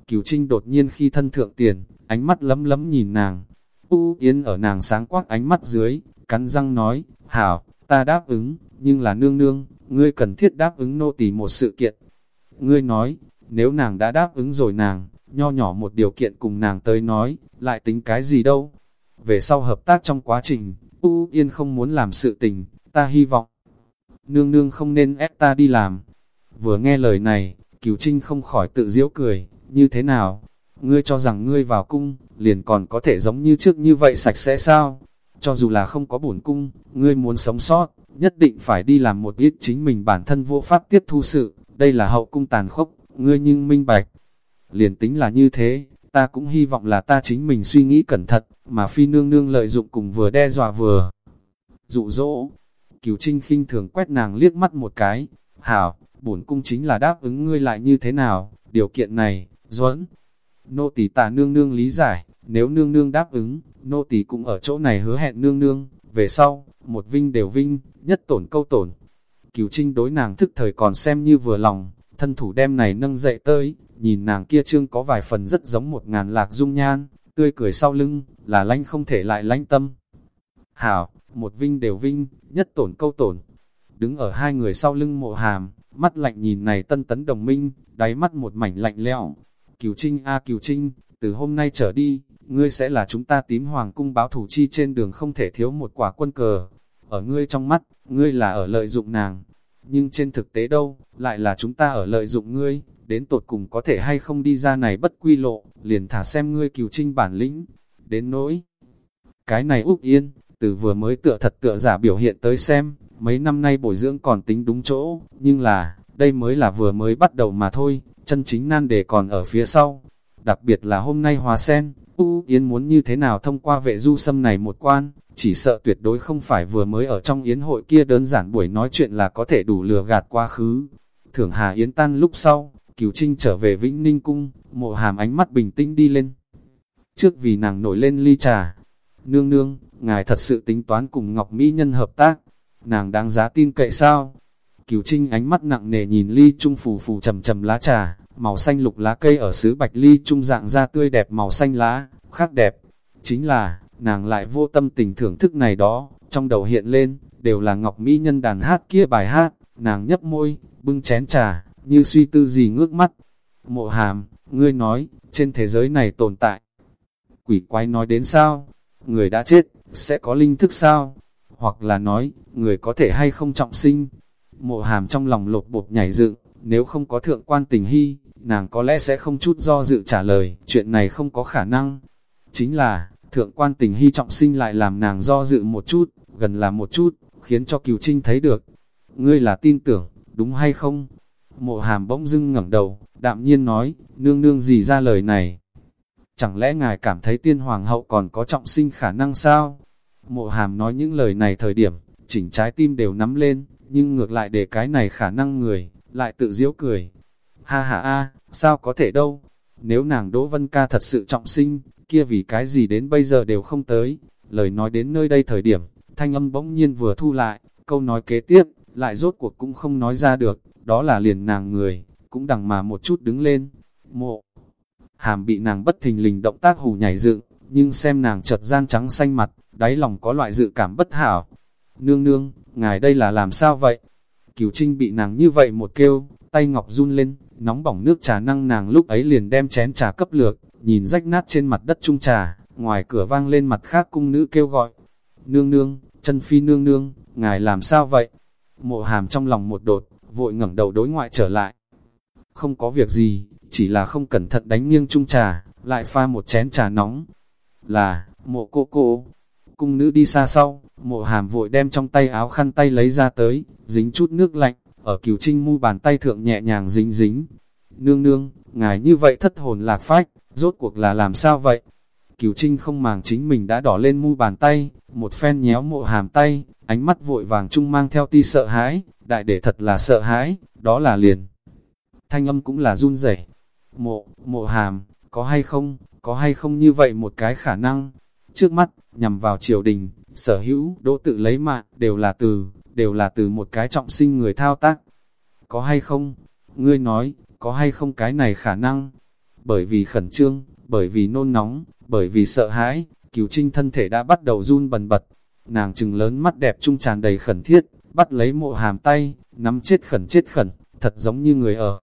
Cửu Trinh đột nhiên khi thân thượng tiền, ánh mắt lấm lấm nhìn nàng. U Yên ở nàng sáng quắc ánh mắt dưới, cắn răng nói, hảo, ta đáp ứng, nhưng là nương nương, ngươi cần thiết đáp ứng nô tỳ một sự kiện. Ngươi nói, nếu nàng đã đáp ứng rồi nàng, nho nhỏ một điều kiện cùng nàng tới nói, lại tính cái gì đâu. Về sau hợp tác trong quá trình, U Yên không muốn làm sự tình, ta hy vọng. Nương nương không nên ép ta đi làm. Vừa nghe lời này, Cửu Trinh không khỏi tự giễu cười, như thế nào? Ngươi cho rằng ngươi vào cung, liền còn có thể giống như trước như vậy sạch sẽ sao? Cho dù là không có bổn cung, ngươi muốn sống sót, nhất định phải đi làm một ít chính mình bản thân vô pháp tiếp thu sự, đây là hậu cung tàn khốc, ngươi nhưng minh bạch. Liền tính là như thế, ta cũng hy vọng là ta chính mình suy nghĩ cẩn thận, mà phi nương nương lợi dụng cùng vừa đe dọa vừa dụ dỗ. Cửu Trinh khinh thường quét nàng liếc mắt một cái, hảo, bổn cung chính là đáp ứng ngươi lại như thế nào, điều kiện này, duẫn. Nô tỳ tà nương nương lý giải, nếu nương nương đáp ứng, nô tỳ cũng ở chỗ này hứa hẹn nương nương, về sau, một vinh đều vinh, nhất tổn câu tổn. Cửu Trinh đối nàng thức thời còn xem như vừa lòng, thân thủ đem này nâng dậy tới, nhìn nàng kia trương có vài phần rất giống một ngàn lạc dung nhan, tươi cười sau lưng, là lanh không thể lại lanh tâm. Hảo, một vinh đều vinh, nhất tổn câu tổn. Đứng ở hai người sau lưng mộ hàm, mắt lạnh nhìn này tân tấn đồng minh, đáy mắt một mảnh lạnh lẽo. Cửu Trinh a à, Cửu Trinh, từ hôm nay trở đi, ngươi sẽ là chúng ta tím hoàng cung báo thủ chi trên đường không thể thiếu một quả quân cờ. Ở ngươi trong mắt, ngươi là ở lợi dụng nàng. Nhưng trên thực tế đâu, lại là chúng ta ở lợi dụng ngươi, đến tột cùng có thể hay không đi ra này bất quy lộ, liền thả xem ngươi cửu trinh bản lĩnh. Đến nỗi, cái này úc yên, từ vừa mới tựa thật tựa giả biểu hiện tới xem, mấy năm nay bồi dưỡng còn tính đúng chỗ, nhưng là, đây mới là vừa mới bắt đầu mà thôi, chân chính nan đề còn ở phía sau. Đặc biệt là hôm nay hòa sen, U Yến muốn như thế nào thông qua vệ du xâm này một quan, chỉ sợ tuyệt đối không phải vừa mới ở trong yến hội kia đơn giản buổi nói chuyện là có thể đủ lừa gạt quá khứ. Thưởng Hà Yến tan lúc sau, Cửu Trinh trở về Vĩnh Ninh Cung, mộ hàm ánh mắt bình tĩnh đi lên. Trước vì nàng nổi lên ly trà, nương nương, ngài thật sự tính toán cùng Ngọc Mỹ Nhân hợp tác, nàng đáng giá tin cậy sao? Cửu Trinh ánh mắt nặng nề nhìn ly trung phù phù trầm trầm lá trà, màu xanh lục lá cây ở xứ bạch ly trung dạng ra tươi đẹp màu xanh lá, khác đẹp. Chính là, nàng lại vô tâm tình thưởng thức này đó, trong đầu hiện lên, đều là Ngọc Mỹ Nhân đàn hát kia bài hát, nàng nhấp môi, bưng chén trà, như suy tư gì ngước mắt. Mộ hàm, ngươi nói, trên thế giới này tồn tại. Quỷ quái nói đến sao? Người đã chết, sẽ có linh thức sao? Hoặc là nói, người có thể hay không trọng sinh? Mộ hàm trong lòng lột bột nhảy dựng, nếu không có thượng quan tình hy, nàng có lẽ sẽ không chút do dự trả lời, chuyện này không có khả năng. Chính là, thượng quan tình hy trọng sinh lại làm nàng do dự một chút, gần là một chút, khiến cho cửu trinh thấy được. Ngươi là tin tưởng, đúng hay không? Mộ hàm bỗng dưng ngẩng đầu, đạm nhiên nói, nương nương gì ra lời này? Chẳng lẽ ngài cảm thấy tiên hoàng hậu còn có trọng sinh khả năng sao? Mộ hàm nói những lời này thời điểm, chỉnh trái tim đều nắm lên, nhưng ngược lại để cái này khả năng người, lại tự diễu cười. Ha ha a, sao có thể đâu? Nếu nàng Đỗ Vân Ca thật sự trọng sinh, kia vì cái gì đến bây giờ đều không tới. Lời nói đến nơi đây thời điểm, thanh âm bỗng nhiên vừa thu lại, câu nói kế tiếp, lại rốt cuộc cũng không nói ra được, đó là liền nàng người, cũng đằng mà một chút đứng lên. Mộ, hàm bị nàng bất thình lình động tác hù nhảy dựng, nhưng xem nàng chợt gian trắng xanh mặt, đáy lòng có loại dự cảm bất hảo. Nương nương, ngài đây là làm sao vậy? Cửu Trinh bị nàng như vậy một kêu, tay ngọc run lên, nóng bỏng nước trà năng nàng lúc ấy liền đem chén trà cấp lược, nhìn rách nát trên mặt đất trung trà, ngoài cửa vang lên mặt khác cung nữ kêu gọi. Nương nương, chân phi nương nương, ngài làm sao vậy? Mộ hàm trong lòng một đột, vội ngẩng đầu đối ngoại trở lại. Không có việc gì, chỉ là không cẩn thận đánh nghiêng trung trà, lại pha một chén trà nóng. Là, mộ cô cô, cung nữ đi xa sau, mộ hàm vội đem trong tay áo khăn tay lấy ra tới, dính chút nước lạnh, ở cửu trinh mu bàn tay thượng nhẹ nhàng dính dính. Nương nương, ngài như vậy thất hồn lạc phách, rốt cuộc là làm sao vậy? Cửu trinh không màng chính mình đã đỏ lên mu bàn tay, một phen nhéo mộ hàm tay, ánh mắt vội vàng trung mang theo ti sợ hãi, đại để thật là sợ hãi, đó là liền. Thanh âm cũng là run rẩy. Mộ, mộ hàm, có hay không, có hay không như vậy một cái khả năng. Trước mắt, nhằm vào triều đình, sở hữu, đỗ tự lấy mạng, đều là từ, đều là từ một cái trọng sinh người thao tác. Có hay không? Ngươi nói, có hay không cái này khả năng? Bởi vì khẩn trương, bởi vì nôn nóng, bởi vì sợ hãi, cửu trinh thân thể đã bắt đầu run bần bật. Nàng trừng lớn mắt đẹp trung tràn đầy khẩn thiết, bắt lấy mộ hàm tay, nắm chết khẩn chết khẩn, thật giống như người ở.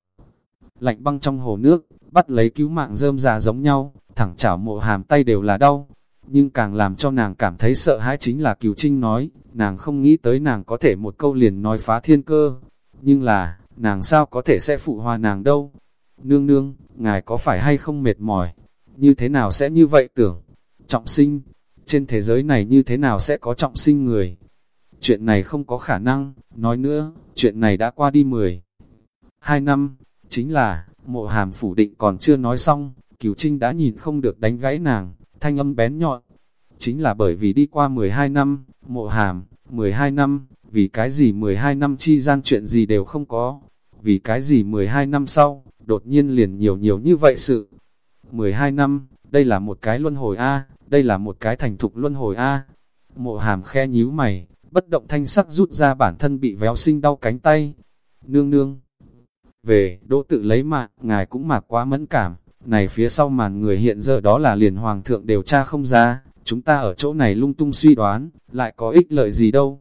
Lạnh băng trong hồ nước, bắt lấy cứu mạng rơm già giống nhau, thẳng chảo mộ hàm tay đều là đau. Nhưng càng làm cho nàng cảm thấy sợ hãi chính là cửu trinh nói, nàng không nghĩ tới nàng có thể một câu liền nói phá thiên cơ. Nhưng là, nàng sao có thể sẽ phụ hòa nàng đâu? Nương nương, ngài có phải hay không mệt mỏi? Như thế nào sẽ như vậy tưởng? Trọng sinh, trên thế giới này như thế nào sẽ có trọng sinh người? Chuyện này không có khả năng, nói nữa, chuyện này đã qua đi 10. Hai năm, chính là, mộ hàm phủ định còn chưa nói xong, cửu trinh đã nhìn không được đánh gãy nàng, thanh âm bén nhọn. Chính là bởi vì đi qua 12 năm, mộ hàm, 12 năm, vì cái gì 12 năm chi gian chuyện gì đều không có, vì cái gì 12 năm sau, đột nhiên liền nhiều nhiều như vậy sự. 12 năm, đây là một cái luân hồi A, đây là một cái thành thục luân hồi A. Mộ hàm khe nhíu mày, bất động thanh sắc rút ra bản thân bị véo sinh đau cánh tay. Nương nương, về, đỗ tự lấy mạng, ngài cũng mạc quá mẫn cảm, này phía sau màn người hiện giờ đó là liền hoàng thượng điều tra không ra, chúng ta ở chỗ này lung tung suy đoán, lại có ích lợi gì đâu.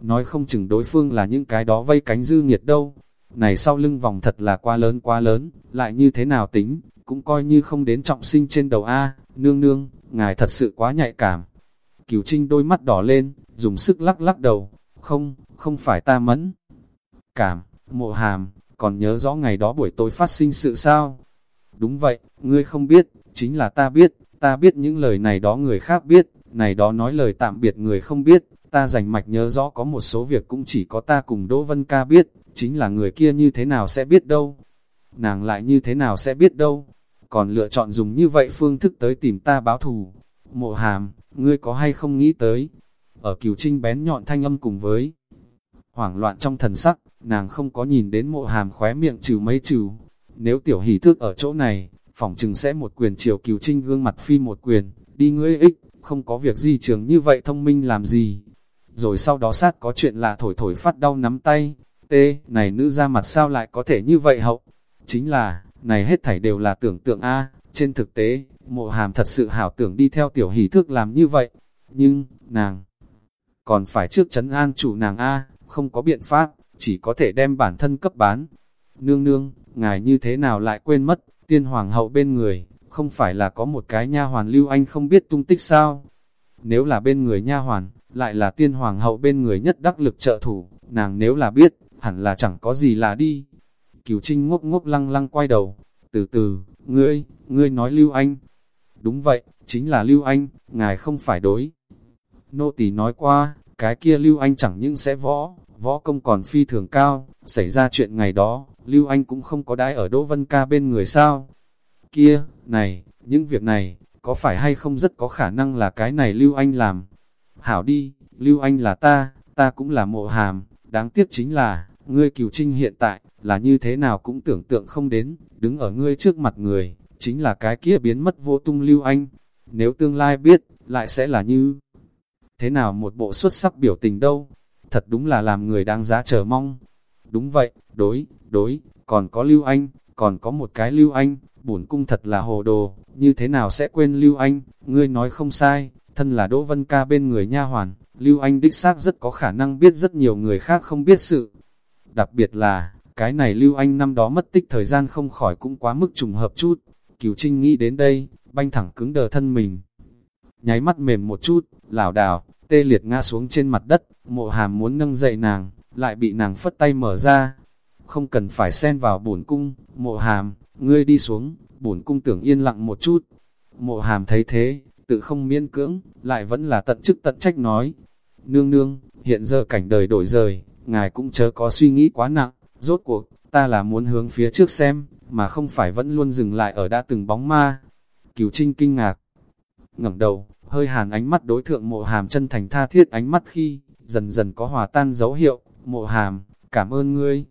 Nói không chừng đối phương là những cái đó vây cánh dư nghiệt đâu. Này sau lưng vòng thật là quá lớn quá lớn, lại như thế nào tính, cũng coi như không đến trọng sinh trên đầu A, nương nương, ngài thật sự quá nhạy cảm. Cửu Trinh đôi mắt đỏ lên, dùng sức lắc lắc đầu, không, không phải ta mẫn. Cảm, mộ hàm, còn nhớ rõ ngày đó buổi tối phát sinh sự sao? Đúng vậy, ngươi không biết, chính là ta biết, ta biết những lời này đó người khác biết, này đó nói lời tạm biệt người không biết, ta rành mạch nhớ rõ có một số việc cũng chỉ có ta cùng Đỗ Vân Ca biết, chính là người kia như thế nào sẽ biết đâu. Nàng lại như thế nào sẽ biết đâu, còn lựa chọn dùng như vậy phương thức tới tìm ta báo thù. Mộ hàm, ngươi có hay không nghĩ tới? Ở cửu trinh bén nhọn thanh âm cùng với hoảng loạn trong thần sắc, nàng không có nhìn đến mộ hàm khóe miệng trừ mấy trừ. Nếu tiểu hỷ thước ở chỗ này, phỏng chừng sẽ một quyền chiều cứu trinh gương mặt phi một quyền, đi ngươi ích, không có việc gì trường như vậy thông minh làm gì. Rồi sau đó sát có chuyện lạ thổi thổi phát đau nắm tay, tê, này nữ ra mặt sao lại có thể như vậy hậu? Chính là, này hết thảy đều là tưởng tượng A, trên thực tế, mộ hàm thật sự hảo tưởng đi theo tiểu hỷ thước làm như vậy. Nhưng, nàng, còn phải trước chấn an chủ nàng A, không có biện pháp, chỉ có thể đem bản thân cấp bán. Nương nương, ngài như thế nào lại quên mất, tiên hoàng hậu bên người, không phải là có một cái nha hoàn lưu anh không biết tung tích sao? Nếu là bên người nha hoàn, lại là tiên hoàng hậu bên người nhất đắc lực trợ thủ, nàng nếu là biết, hẳn là chẳng có gì là đi. Cửu Trinh ngốc ngốc lăng lăng quay đầu, từ từ, ngươi, ngươi nói Lưu Anh. Đúng vậy, chính là Lưu Anh, ngài không phải đối. Nô tỳ nói qua, cái kia Lưu Anh chẳng những sẽ võ, võ công còn phi thường cao, xảy ra chuyện ngày đó, Lưu Anh cũng không có đái ở Đỗ Vân Ca bên người sao. Kia, này, những việc này, có phải hay không rất có khả năng là cái này Lưu Anh làm. Hảo đi, Lưu Anh là ta, ta cũng là mộ hàm, đáng tiếc chính là, ngươi cửu trinh hiện tại, là như thế nào cũng tưởng tượng không đến, đứng ở ngươi trước mặt người, chính là cái kia biến mất vô tung Lưu Anh. Nếu tương lai biết, lại sẽ là như thế nào một bộ xuất sắc biểu tình đâu, thật đúng là làm người đáng giá chờ mong. Đúng vậy, đối, đối, còn có Lưu Anh, còn có một cái Lưu Anh, bổn cung thật là hồ đồ, như thế nào sẽ quên Lưu Anh, ngươi nói không sai, thân là Đỗ Vân Ca bên người nha hoàn, Lưu Anh đích xác rất có khả năng biết rất nhiều người khác không biết sự. Đặc biệt là, cái này Lưu Anh năm đó mất tích thời gian không khỏi cũng quá mức trùng hợp chút. Cửu Trinh nghĩ đến đây, banh thẳng cứng đờ thân mình. Nháy mắt mềm một chút, lảo đảo, tê liệt ngã xuống trên mặt đất, mộ hàm muốn nâng dậy nàng, lại bị nàng phất tay mở ra. Không cần phải xen vào bổn cung, mộ hàm, ngươi đi xuống, bổn cung tưởng yên lặng một chút. Mộ hàm thấy thế, tự không miễn cưỡng, lại vẫn là tận chức tận trách nói. Nương nương, hiện giờ cảnh đời đổi rời, ngài cũng chớ có suy nghĩ quá nặng, rốt cuộc, ta là muốn hướng phía trước xem, mà không phải vẫn luôn dừng lại ở đã từng bóng ma. Cửu Trinh kinh ngạc, ngẩng đầu, hơi hàn ánh mắt đối thượng mộ hàm chân thành tha thiết ánh mắt khi, dần dần có hòa tan dấu hiệu, mộ hàm, cảm ơn ngươi.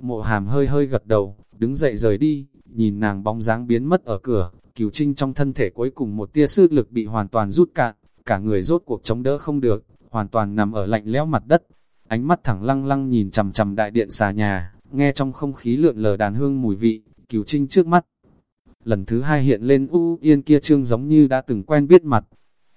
Mộ hàm hơi hơi gật đầu, đứng dậy rời đi, nhìn nàng bóng dáng biến mất ở cửa, Cửu Trinh trong thân thể cuối cùng một tia sức lực bị hoàn toàn rút cạn, cả người rốt cuộc chống đỡ không được, hoàn toàn nằm ở lạnh lẽo mặt đất. Ánh mắt thẳng lăng lăng nhìn chằm chằm đại điện xà nhà, nghe trong không khí lượn lờ đàn hương mùi vị, Cửu Trinh trước mắt. Lần thứ hai hiện lên u yên kia trương giống như đã từng quen biết mặt.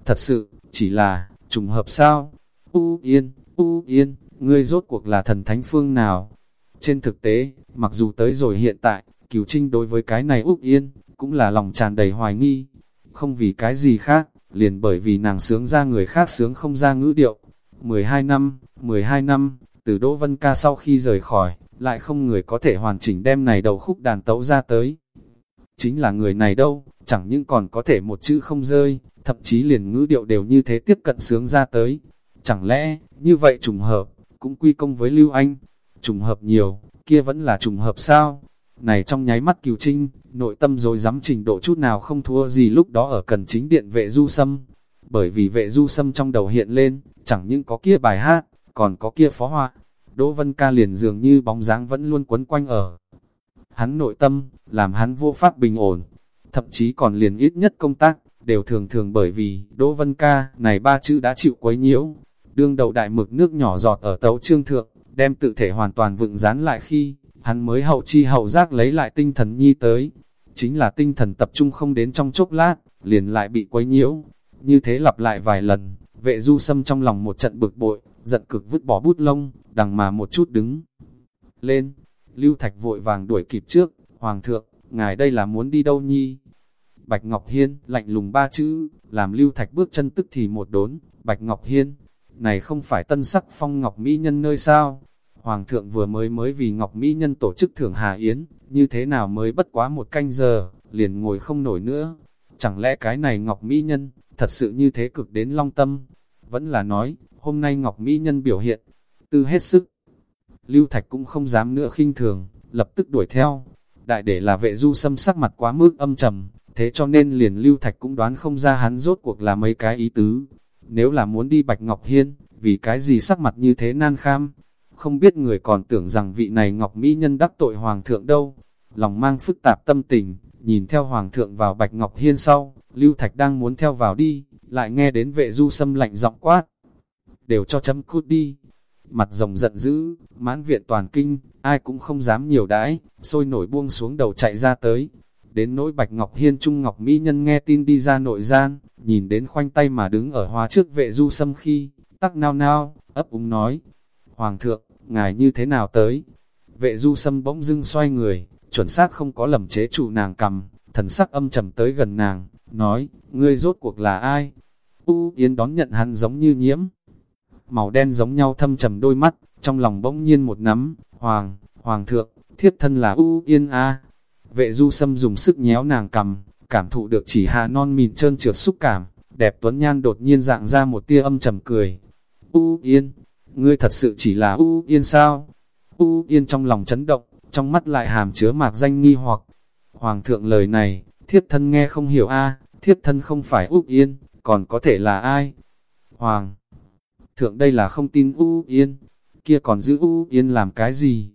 Thật sự, chỉ là, trùng hợp sao? U yên, u yên, ngươi rốt cuộc là thần thánh phương nào? Trên thực tế, mặc dù tới rồi hiện tại, Cửu Trinh đối với cái này Úc Yên, cũng là lòng tràn đầy hoài nghi. Không vì cái gì khác, liền bởi vì nàng sướng ra người khác sướng không ra ngữ điệu. 12 năm, 12 năm, từ Đỗ Vân Ca sau khi rời khỏi, lại không người có thể hoàn chỉnh đem này đầu khúc đàn tấu ra tới. Chính là người này đâu, chẳng những còn có thể một chữ không rơi, thậm chí liền ngữ điệu đều như thế tiếp cận sướng ra tới. Chẳng lẽ, như vậy trùng hợp, cũng quy công với Lưu Anh, trùng hợp nhiều, kia vẫn là trùng hợp sao? Này trong nháy mắt cửu trinh, nội tâm rồi dám trình độ chút nào không thua gì lúc đó ở cần chính điện vệ du sâm. Bởi vì vệ du sâm trong đầu hiện lên, chẳng những có kia bài hát, còn có kia phó họa. Đỗ Vân Ca liền dường như bóng dáng vẫn luôn quấn quanh ở. Hắn nội tâm, làm hắn vô pháp bình ổn, thậm chí còn liền ít nhất công tác, đều thường thường bởi vì Đỗ Vân Ca này ba chữ đã chịu quấy nhiễu. Đương đầu đại mực nước nhỏ giọt ở tấu trương thượng, đem tự thể hoàn toàn vựng dán lại khi, hắn mới hậu chi hậu giác lấy lại tinh thần nhi tới. Chính là tinh thần tập trung không đến trong chốc lát, liền lại bị quấy nhiễu. Như thế lặp lại vài lần, vệ du sâm trong lòng một trận bực bội, giận cực vứt bỏ bút lông, đằng mà một chút đứng. Lên, Lưu Thạch vội vàng đuổi kịp trước, Hoàng thượng, ngài đây là muốn đi đâu nhi? Bạch Ngọc Hiên, lạnh lùng ba chữ, làm Lưu Thạch bước chân tức thì một đốn, Bạch Ngọc Hiên, này không phải tân sắc phong Ngọc Mỹ Nhân nơi sao? Hoàng thượng vừa mới mới vì Ngọc Mỹ Nhân tổ chức thưởng Hà Yến, như thế nào mới bất quá một canh giờ, liền ngồi không nổi nữa. Chẳng lẽ cái này Ngọc Mỹ Nhân, thật sự như thế cực đến long tâm? Vẫn là nói, hôm nay Ngọc Mỹ Nhân biểu hiện, tư hết sức. Lưu Thạch cũng không dám nữa khinh thường, lập tức đuổi theo. Đại để là vệ du xâm sắc mặt quá mức âm trầm, thế cho nên liền Lưu Thạch cũng đoán không ra hắn rốt cuộc là mấy cái ý tứ. Nếu là muốn đi Bạch Ngọc Hiên, vì cái gì sắc mặt như thế nan kham, không biết người còn tưởng rằng vị này Ngọc Mỹ Nhân đắc tội Hoàng thượng đâu. Lòng mang phức tạp tâm tình, nhìn theo Hoàng thượng vào Bạch Ngọc Hiên sau, Lưu Thạch đang muốn theo vào đi, lại nghe đến vệ du xâm lạnh giọng quát. Đều cho chấm cút đi. Mặt rồng giận dữ, mãn viện toàn kinh, ai cũng không dám nhiều đãi, sôi nổi buông xuống đầu chạy ra tới. Đến nỗi Bạch Ngọc Hiên Trung Ngọc Mỹ Nhân nghe tin đi ra nội gian, nhìn đến khoanh tay mà đứng ở hoa trước vệ du xâm khi, tắc nao nao, ấp úng nói, Hoàng thượng, ngài như thế nào tới? Vệ du sâm bỗng dưng xoay người, chuẩn xác không có lầm chế trụ nàng cầm, thần sắc âm trầm tới gần nàng, nói, ngươi rốt cuộc là ai? U Yến đón nhận hắn giống như nhiễm. Màu đen giống nhau thâm trầm đôi mắt, trong lòng bỗng nhiên một nắm, Hoàng, Hoàng thượng, thiếp thân là U Yên A. Vệ du sâm dùng sức nhéo nàng cầm, cảm thụ được chỉ hà non mịn trơn trượt xúc cảm, đẹp tuấn nhan đột nhiên dạng ra một tia âm trầm cười. U Yên, ngươi thật sự chỉ là U Yên sao? U Yên trong lòng chấn động, trong mắt lại hàm chứa mạc danh nghi hoặc. Hoàng thượng lời này, thiếp thân nghe không hiểu a thiếp thân không phải U Yên, còn có thể là ai? Hoàng thượng đây là không tin U Yên, kia còn giữ U Yên làm cái gì?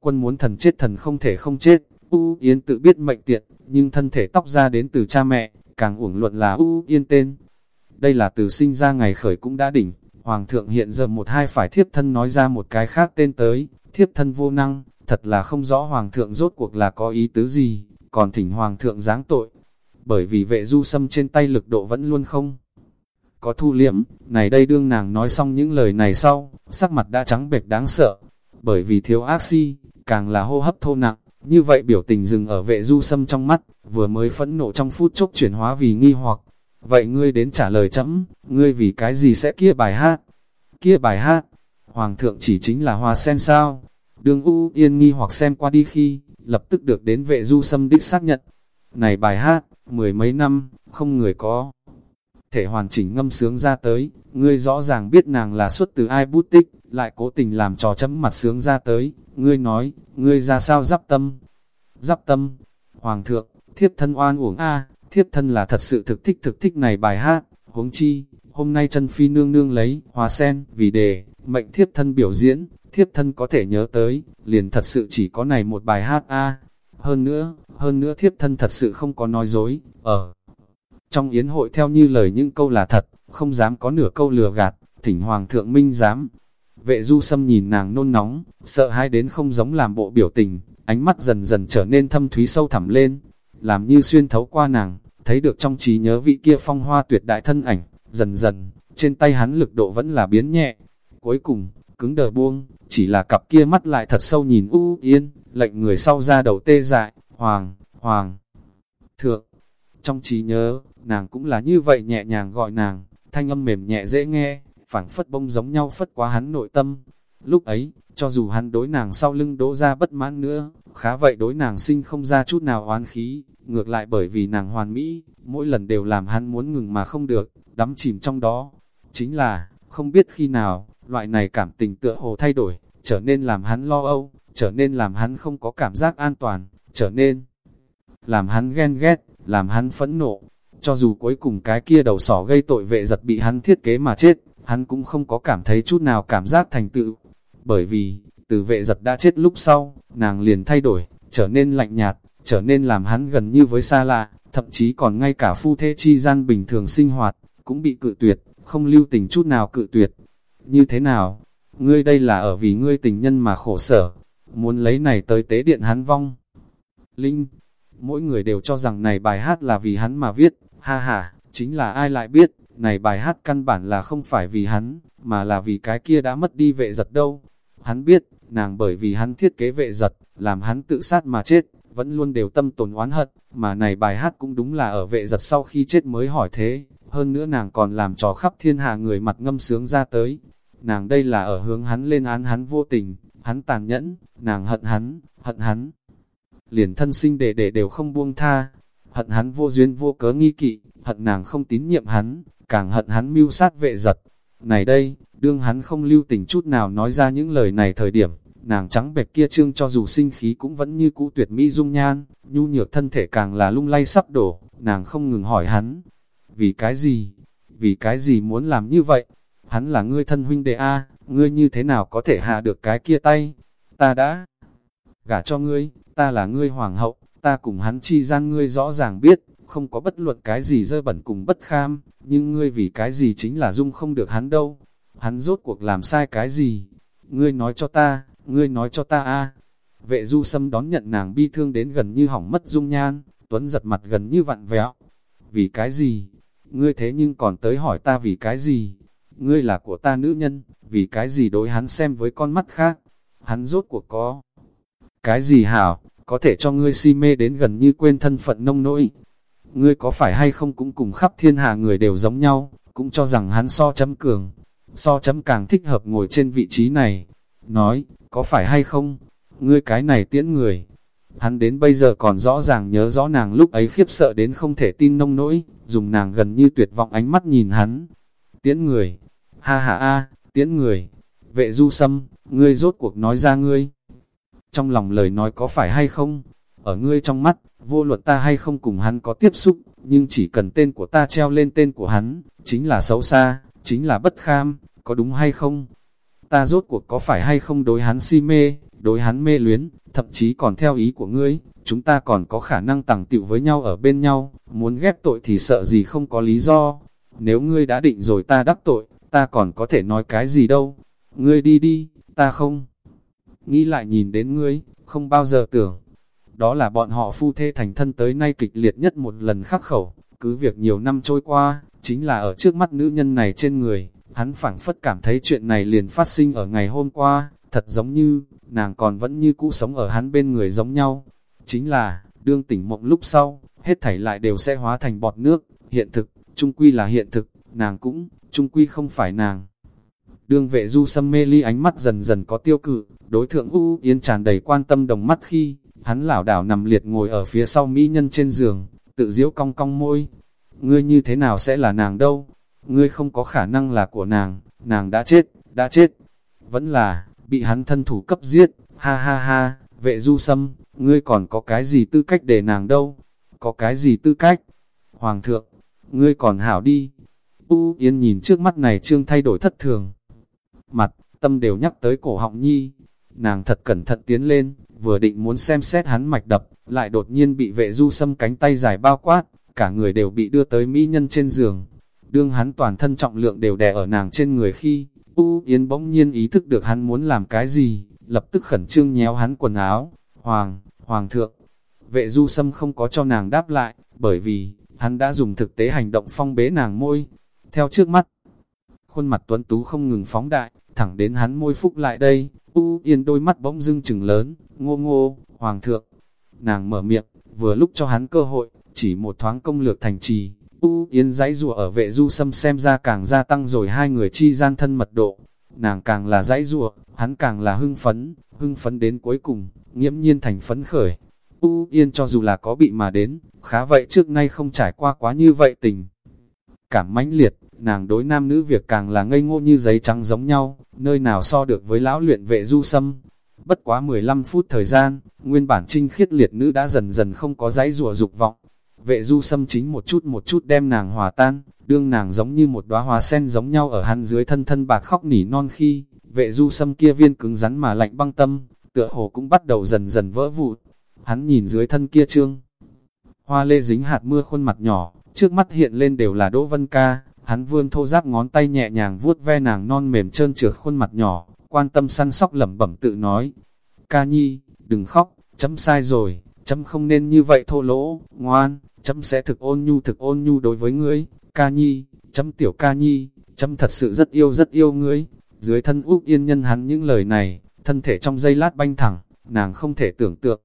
Quân muốn thần chết thần không thể không chết, U Yên tự biết mệnh tiện, nhưng thân thể tóc ra đến từ cha mẹ, càng uổng luận là U Yên tên. Đây là từ sinh ra ngày khởi cũng đã đỉnh, Hoàng thượng hiện giờ một hai phải thiếp thân nói ra một cái khác tên tới, thiếp thân vô năng, thật là không rõ Hoàng thượng rốt cuộc là có ý tứ gì, còn thỉnh Hoàng thượng giáng tội. Bởi vì vệ du sâm trên tay lực độ vẫn luôn không có thu liệm, này đây đương nàng nói xong những lời này sau, sắc mặt đã trắng bệch đáng sợ, bởi vì thiếu ác si, càng là hô hấp thô nặng, như vậy biểu tình dừng ở vệ du sâm trong mắt, vừa mới phẫn nộ trong phút chốc chuyển hóa vì nghi hoặc, Vậy ngươi đến trả lời chấm, ngươi vì cái gì sẽ kia bài hát? Kia bài hát, Hoàng thượng chỉ chính là hoa sen sao? Đường U yên nghi hoặc xem qua đi khi, lập tức được đến vệ du xâm đích xác nhận. Này bài hát, mười mấy năm, không người có. Thể hoàn chỉnh ngâm sướng ra tới, ngươi rõ ràng biết nàng là xuất từ ai bút tích, lại cố tình làm trò chấm mặt sướng ra tới. Ngươi nói, ngươi ra sao giáp tâm? Giáp tâm, Hoàng thượng, thiếp thân oan uổng a thiếp thân là thật sự thực thích thực thích này bài hát, huống chi, hôm nay chân phi nương nương lấy, hòa sen, vì đề, mệnh thiếp thân biểu diễn, thiếp thân có thể nhớ tới, liền thật sự chỉ có này một bài hát a hơn nữa, hơn nữa thiếp thân thật sự không có nói dối, ở trong yến hội theo như lời những câu là thật, không dám có nửa câu lừa gạt, thỉnh hoàng thượng minh dám. Vệ du sâm nhìn nàng nôn nóng, sợ hai đến không giống làm bộ biểu tình, ánh mắt dần dần trở nên thâm thúy sâu thẳm lên, làm như xuyên thấu qua nàng, thấy được trong trí nhớ vị kia phong hoa tuyệt đại thân ảnh, dần dần, trên tay hắn lực độ vẫn là biến nhẹ. Cuối cùng, cứng đờ buông, chỉ là cặp kia mắt lại thật sâu nhìn u yên, lệnh người sau ra đầu tê dại, hoàng, hoàng, thượng. Trong trí nhớ, nàng cũng là như vậy nhẹ nhàng gọi nàng, thanh âm mềm nhẹ dễ nghe, phảng phất bông giống nhau phất quá hắn nội tâm. Lúc ấy, cho dù hắn đối nàng sau lưng đỗ ra bất mãn nữa, khá vậy đối nàng sinh không ra chút nào oán khí, ngược lại bởi vì nàng hoàn mỹ, mỗi lần đều làm hắn muốn ngừng mà không được, đắm chìm trong đó. Chính là, không biết khi nào, loại này cảm tình tựa hồ thay đổi, trở nên làm hắn lo âu, trở nên làm hắn không có cảm giác an toàn, trở nên làm hắn ghen ghét, làm hắn phẫn nộ. Cho dù cuối cùng cái kia đầu sỏ gây tội vệ giật bị hắn thiết kế mà chết, hắn cũng không có cảm thấy chút nào cảm giác thành tựu. Bởi vì, từ vệ giật đã chết lúc sau, nàng liền thay đổi, trở nên lạnh nhạt, trở nên làm hắn gần như với xa lạ, thậm chí còn ngay cả phu thế chi gian bình thường sinh hoạt, cũng bị cự tuyệt, không lưu tình chút nào cự tuyệt. Như thế nào? Ngươi đây là ở vì ngươi tình nhân mà khổ sở, muốn lấy này tới tế điện hắn vong. Linh, mỗi người đều cho rằng này bài hát là vì hắn mà viết, ha ha, chính là ai lại biết, này bài hát căn bản là không phải vì hắn, mà là vì cái kia đã mất đi vệ giật đâu. Hắn biết, nàng bởi vì hắn thiết kế vệ giật, làm hắn tự sát mà chết, vẫn luôn đều tâm tồn oán hận, mà này bài hát cũng đúng là ở vệ giật sau khi chết mới hỏi thế, hơn nữa nàng còn làm trò khắp thiên hạ người mặt ngâm sướng ra tới. Nàng đây là ở hướng hắn lên án hắn vô tình, hắn tàn nhẫn, nàng hận hắn, hận hắn. Liền thân sinh để để đều không buông tha, hận hắn vô duyên vô cớ nghi kỵ, hận nàng không tín nhiệm hắn, càng hận hắn mưu sát vệ giật. Này đây, đương hắn không lưu tình chút nào nói ra những lời này thời điểm, nàng trắng bệch kia trương cho dù sinh khí cũng vẫn như cũ tuyệt mỹ dung nhan, nhu nhược thân thể càng là lung lay sắp đổ, nàng không ngừng hỏi hắn, vì cái gì, vì cái gì muốn làm như vậy, hắn là ngươi thân huynh đệ A, ngươi như thế nào có thể hạ được cái kia tay, ta đã gả cho ngươi, ta là ngươi hoàng hậu, ta cùng hắn chi gian ngươi rõ ràng biết, không có bất luận cái gì dơ bẩn cùng bất kham, nhưng ngươi vì cái gì chính là dung không được hắn đâu, hắn rốt cuộc làm sai cái gì, ngươi nói cho ta, ngươi nói cho ta a Vệ du sâm đón nhận nàng bi thương đến gần như hỏng mất dung nhan, Tuấn giật mặt gần như vặn vẹo. Vì cái gì? Ngươi thế nhưng còn tới hỏi ta vì cái gì? Ngươi là của ta nữ nhân, vì cái gì đối hắn xem với con mắt khác? Hắn rốt cuộc có. Cái gì hảo, có thể cho ngươi si mê đến gần như quên thân phận nông nỗi. Ngươi có phải hay không cũng cùng khắp thiên hạ người đều giống nhau, cũng cho rằng hắn so chấm cường, so chấm càng thích hợp ngồi trên vị trí này. Nói, có phải hay không? Ngươi cái này tiễn người. Hắn đến bây giờ còn rõ ràng nhớ rõ nàng lúc ấy khiếp sợ đến không thể tin nông nỗi, dùng nàng gần như tuyệt vọng ánh mắt nhìn hắn. Tiễn người, ha ha a, tiễn người, vệ du sâm, ngươi rốt cuộc nói ra ngươi. Trong lòng lời nói có phải hay không? Ở ngươi trong mắt, vô luận ta hay không cùng hắn có tiếp xúc, nhưng chỉ cần tên của ta treo lên tên của hắn, chính là xấu xa, chính là bất kham, có đúng hay không? ta rốt cuộc có phải hay không đối hắn si mê, đối hắn mê luyến, thậm chí còn theo ý của ngươi, chúng ta còn có khả năng tàng tiệu với nhau ở bên nhau, muốn ghép tội thì sợ gì không có lý do. Nếu ngươi đã định rồi ta đắc tội, ta còn có thể nói cái gì đâu. Ngươi đi đi, ta không. Nghĩ lại nhìn đến ngươi, không bao giờ tưởng. Đó là bọn họ phu thê thành thân tới nay kịch liệt nhất một lần khắc khẩu, cứ việc nhiều năm trôi qua, chính là ở trước mắt nữ nhân này trên người, Hắn phảng phất cảm thấy chuyện này liền phát sinh ở ngày hôm qua, thật giống như, nàng còn vẫn như cũ sống ở hắn bên người giống nhau. Chính là, đương tỉnh mộng lúc sau, hết thảy lại đều sẽ hóa thành bọt nước, hiện thực, trung quy là hiện thực, nàng cũng, trung quy không phải nàng. Đương vệ du sâm mê ly ánh mắt dần dần có tiêu cự, đối thượng U Yên tràn đầy quan tâm đồng mắt khi, hắn lảo đảo nằm liệt ngồi ở phía sau mỹ nhân trên giường, tự diễu cong cong môi. Ngươi như thế nào sẽ là nàng đâu? ngươi không có khả năng là của nàng, nàng đã chết, đã chết. Vẫn là, bị hắn thân thủ cấp giết, ha ha ha, vệ du sâm, ngươi còn có cái gì tư cách để nàng đâu? Có cái gì tư cách? Hoàng thượng, ngươi còn hảo đi. U Yên nhìn trước mắt này trương thay đổi thất thường. Mặt, tâm đều nhắc tới cổ họng nhi. nàng thật cẩn thận tiến lên, vừa định muốn xem xét hắn mạch đập, lại đột nhiên bị vệ du xâm cánh tay dài bao quát, cả người đều bị đưa tới mỹ nhân trên giường. Đương hắn toàn thân trọng lượng đều đè ở nàng trên người khi, U Yến bỗng nhiên ý thức được hắn muốn làm cái gì, lập tức khẩn trương nhéo hắn quần áo. Hoàng, Hoàng thượng, vệ du sâm không có cho nàng đáp lại, bởi vì, hắn đã dùng thực tế hành động phong bế nàng môi. Theo trước mắt, khuôn mặt tuấn tú không ngừng phóng đại, thẳng đến hắn môi phúc lại đây, U Yên đôi mắt bỗng dưng chừng lớn, ngô ngô, Hoàng thượng. Nàng mở miệng, vừa lúc cho hắn cơ hội, chỉ một thoáng công lược thành trì, U yên dãy rùa ở vệ du sâm xem ra càng gia tăng rồi hai người chi gian thân mật độ. Nàng càng là dãy rùa, hắn càng là hưng phấn, hưng phấn đến cuối cùng, nghiễm nhiên thành phấn khởi. U Yên cho dù là có bị mà đến, khá vậy trước nay không trải qua quá như vậy tình. Cảm mãnh liệt, nàng đối nam nữ việc càng là ngây ngô như giấy trắng giống nhau, nơi nào so được với lão luyện vệ du sâm. Bất quá 15 phút thời gian, nguyên bản trinh khiết liệt nữ đã dần dần không có dãy rùa dục vọng, Vệ du xâm chính một chút một chút đem nàng hòa tan, đương nàng giống như một đóa hoa sen giống nhau ở hắn dưới thân thân bạc khóc nỉ non khi, vệ du xâm kia viên cứng rắn mà lạnh băng tâm, tựa hồ cũng bắt đầu dần dần vỡ vụt. Hắn nhìn dưới thân kia trương. Hoa lê dính hạt mưa khuôn mặt nhỏ, trước mắt hiện lên đều là Đỗ Vân Ca, hắn vươn thô giáp ngón tay nhẹ nhàng vuốt ve nàng non mềm trơn trượt khuôn mặt nhỏ, quan tâm săn sóc lẩm bẩm tự nói. Ca nhi, đừng khóc, chấm sai rồi, chấm không nên như vậy thô lỗ, ngoan, chấm sẽ thực ôn nhu thực ôn nhu đối với ngươi, ca nhi, chấm tiểu ca nhi, chấm thật sự rất yêu rất yêu ngươi. Dưới thân Úc Yên nhân hắn những lời này, thân thể trong giây lát banh thẳng, nàng không thể tưởng tượng.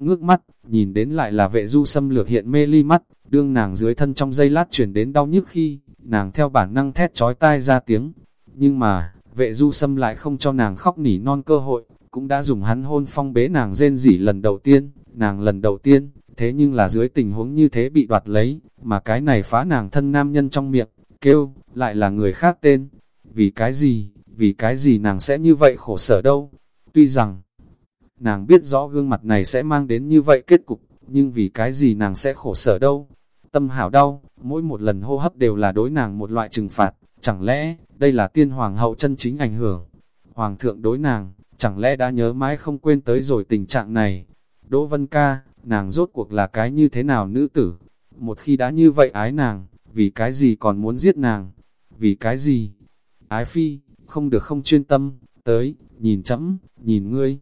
Ngước mắt, nhìn đến lại là vệ du xâm lược hiện mê ly mắt, đương nàng dưới thân trong giây lát chuyển đến đau nhức khi, nàng theo bản năng thét trói tai ra tiếng. Nhưng mà, vệ du xâm lại không cho nàng khóc nỉ non cơ hội, cũng đã dùng hắn hôn phong bế nàng rên rỉ lần đầu tiên, nàng lần đầu tiên, thế nhưng là dưới tình huống như thế bị đoạt lấy, mà cái này phá nàng thân nam nhân trong miệng, kêu, lại là người khác tên. Vì cái gì, vì cái gì nàng sẽ như vậy khổ sở đâu? Tuy rằng, nàng biết rõ gương mặt này sẽ mang đến như vậy kết cục, nhưng vì cái gì nàng sẽ khổ sở đâu? Tâm hảo đau, mỗi một lần hô hấp đều là đối nàng một loại trừng phạt, chẳng lẽ, đây là tiên hoàng hậu chân chính ảnh hưởng? Hoàng thượng đối nàng, chẳng lẽ đã nhớ mãi không quên tới rồi tình trạng này? Đỗ Vân Ca, nàng rốt cuộc là cái như thế nào nữ tử? Một khi đã như vậy ái nàng, vì cái gì còn muốn giết nàng? Vì cái gì? Ái phi, không được không chuyên tâm, tới, nhìn chấm, nhìn ngươi.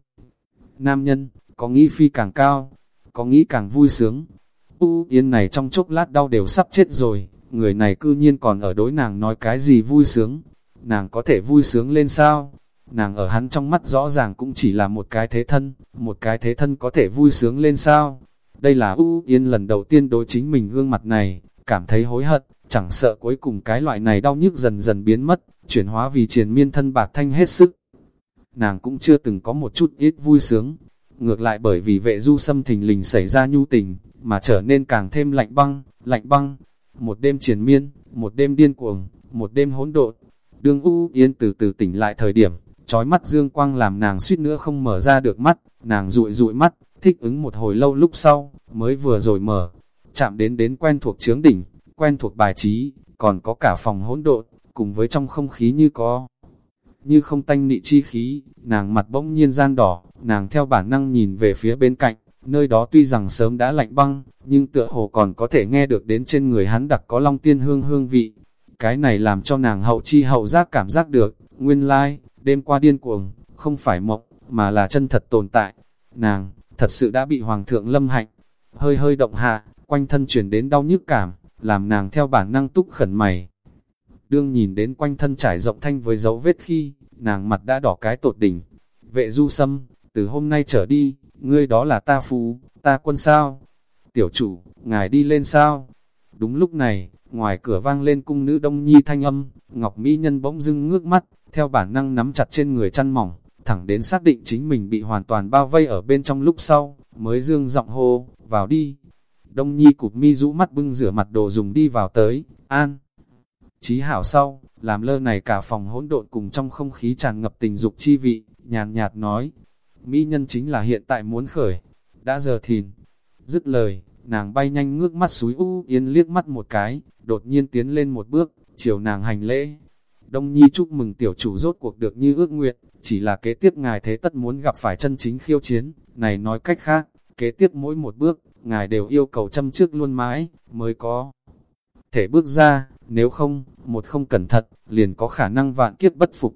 Nam nhân, có nghĩ phi càng cao, có nghĩ càng vui sướng. U yên này trong chốc lát đau đều sắp chết rồi, người này cư nhiên còn ở đối nàng nói cái gì vui sướng. Nàng có thể vui sướng lên sao? Nàng ở hắn trong mắt rõ ràng cũng chỉ là một cái thế thân, một cái thế thân có thể vui sướng lên sao. Đây là U Yên lần đầu tiên đối chính mình gương mặt này, cảm thấy hối hận, chẳng sợ cuối cùng cái loại này đau nhức dần dần biến mất, chuyển hóa vì triền miên thân bạc thanh hết sức. Nàng cũng chưa từng có một chút ít vui sướng, ngược lại bởi vì vệ du xâm thình lình xảy ra nhu tình, mà trở nên càng thêm lạnh băng, lạnh băng. Một đêm triền miên, một đêm điên cuồng, một đêm hỗn độn. Đương U Yên từ từ tỉnh lại thời điểm, trói mắt dương quang làm nàng suýt nữa không mở ra được mắt, nàng rụi rụi mắt, thích ứng một hồi lâu lúc sau, mới vừa rồi mở, chạm đến đến quen thuộc chướng đỉnh, quen thuộc bài trí, còn có cả phòng hỗn độn, cùng với trong không khí như có, như không tanh nị chi khí, nàng mặt bỗng nhiên gian đỏ, nàng theo bản năng nhìn về phía bên cạnh, nơi đó tuy rằng sớm đã lạnh băng, nhưng tựa hồ còn có thể nghe được đến trên người hắn đặc có long tiên hương hương vị. Cái này làm cho nàng hậu chi hậu giác cảm giác được, nguyên lai, like, đêm qua điên cuồng, không phải mộng, mà là chân thật tồn tại. Nàng, thật sự đã bị Hoàng thượng lâm hạnh, hơi hơi động hạ, quanh thân chuyển đến đau nhức cảm, làm nàng theo bản năng túc khẩn mày. Đương nhìn đến quanh thân trải rộng thanh với dấu vết khi, nàng mặt đã đỏ cái tột đỉnh. Vệ du sâm, từ hôm nay trở đi, ngươi đó là ta phú, ta quân sao? Tiểu chủ, ngài đi lên sao? Đúng lúc này, ngoài cửa vang lên cung nữ đông nhi thanh âm, Ngọc Mỹ Nhân bỗng dưng ngước mắt, theo bản năng nắm chặt trên người chăn mỏng, thẳng đến xác định chính mình bị hoàn toàn bao vây ở bên trong lúc sau, mới dương giọng hô, vào đi. Đông Nhi cụp mi rũ mắt bưng rửa mặt đồ dùng đi vào tới, an. Chí hảo sau, làm lơ này cả phòng hỗn độn cùng trong không khí tràn ngập tình dục chi vị, nhàn nhạt nói, Mỹ nhân chính là hiện tại muốn khởi, đã giờ thìn. Dứt lời, nàng bay nhanh ngước mắt suối u yên liếc mắt một cái, đột nhiên tiến lên một bước, chiều nàng hành lễ. Đông Nhi chúc mừng tiểu chủ rốt cuộc được như ước nguyện, chỉ là kế tiếp ngài thế tất muốn gặp phải chân chính khiêu chiến, này nói cách khác, kế tiếp mỗi một bước, ngài đều yêu cầu châm trước luôn mãi, mới có thể bước ra, nếu không, một không cẩn thận, liền có khả năng vạn kiếp bất phục.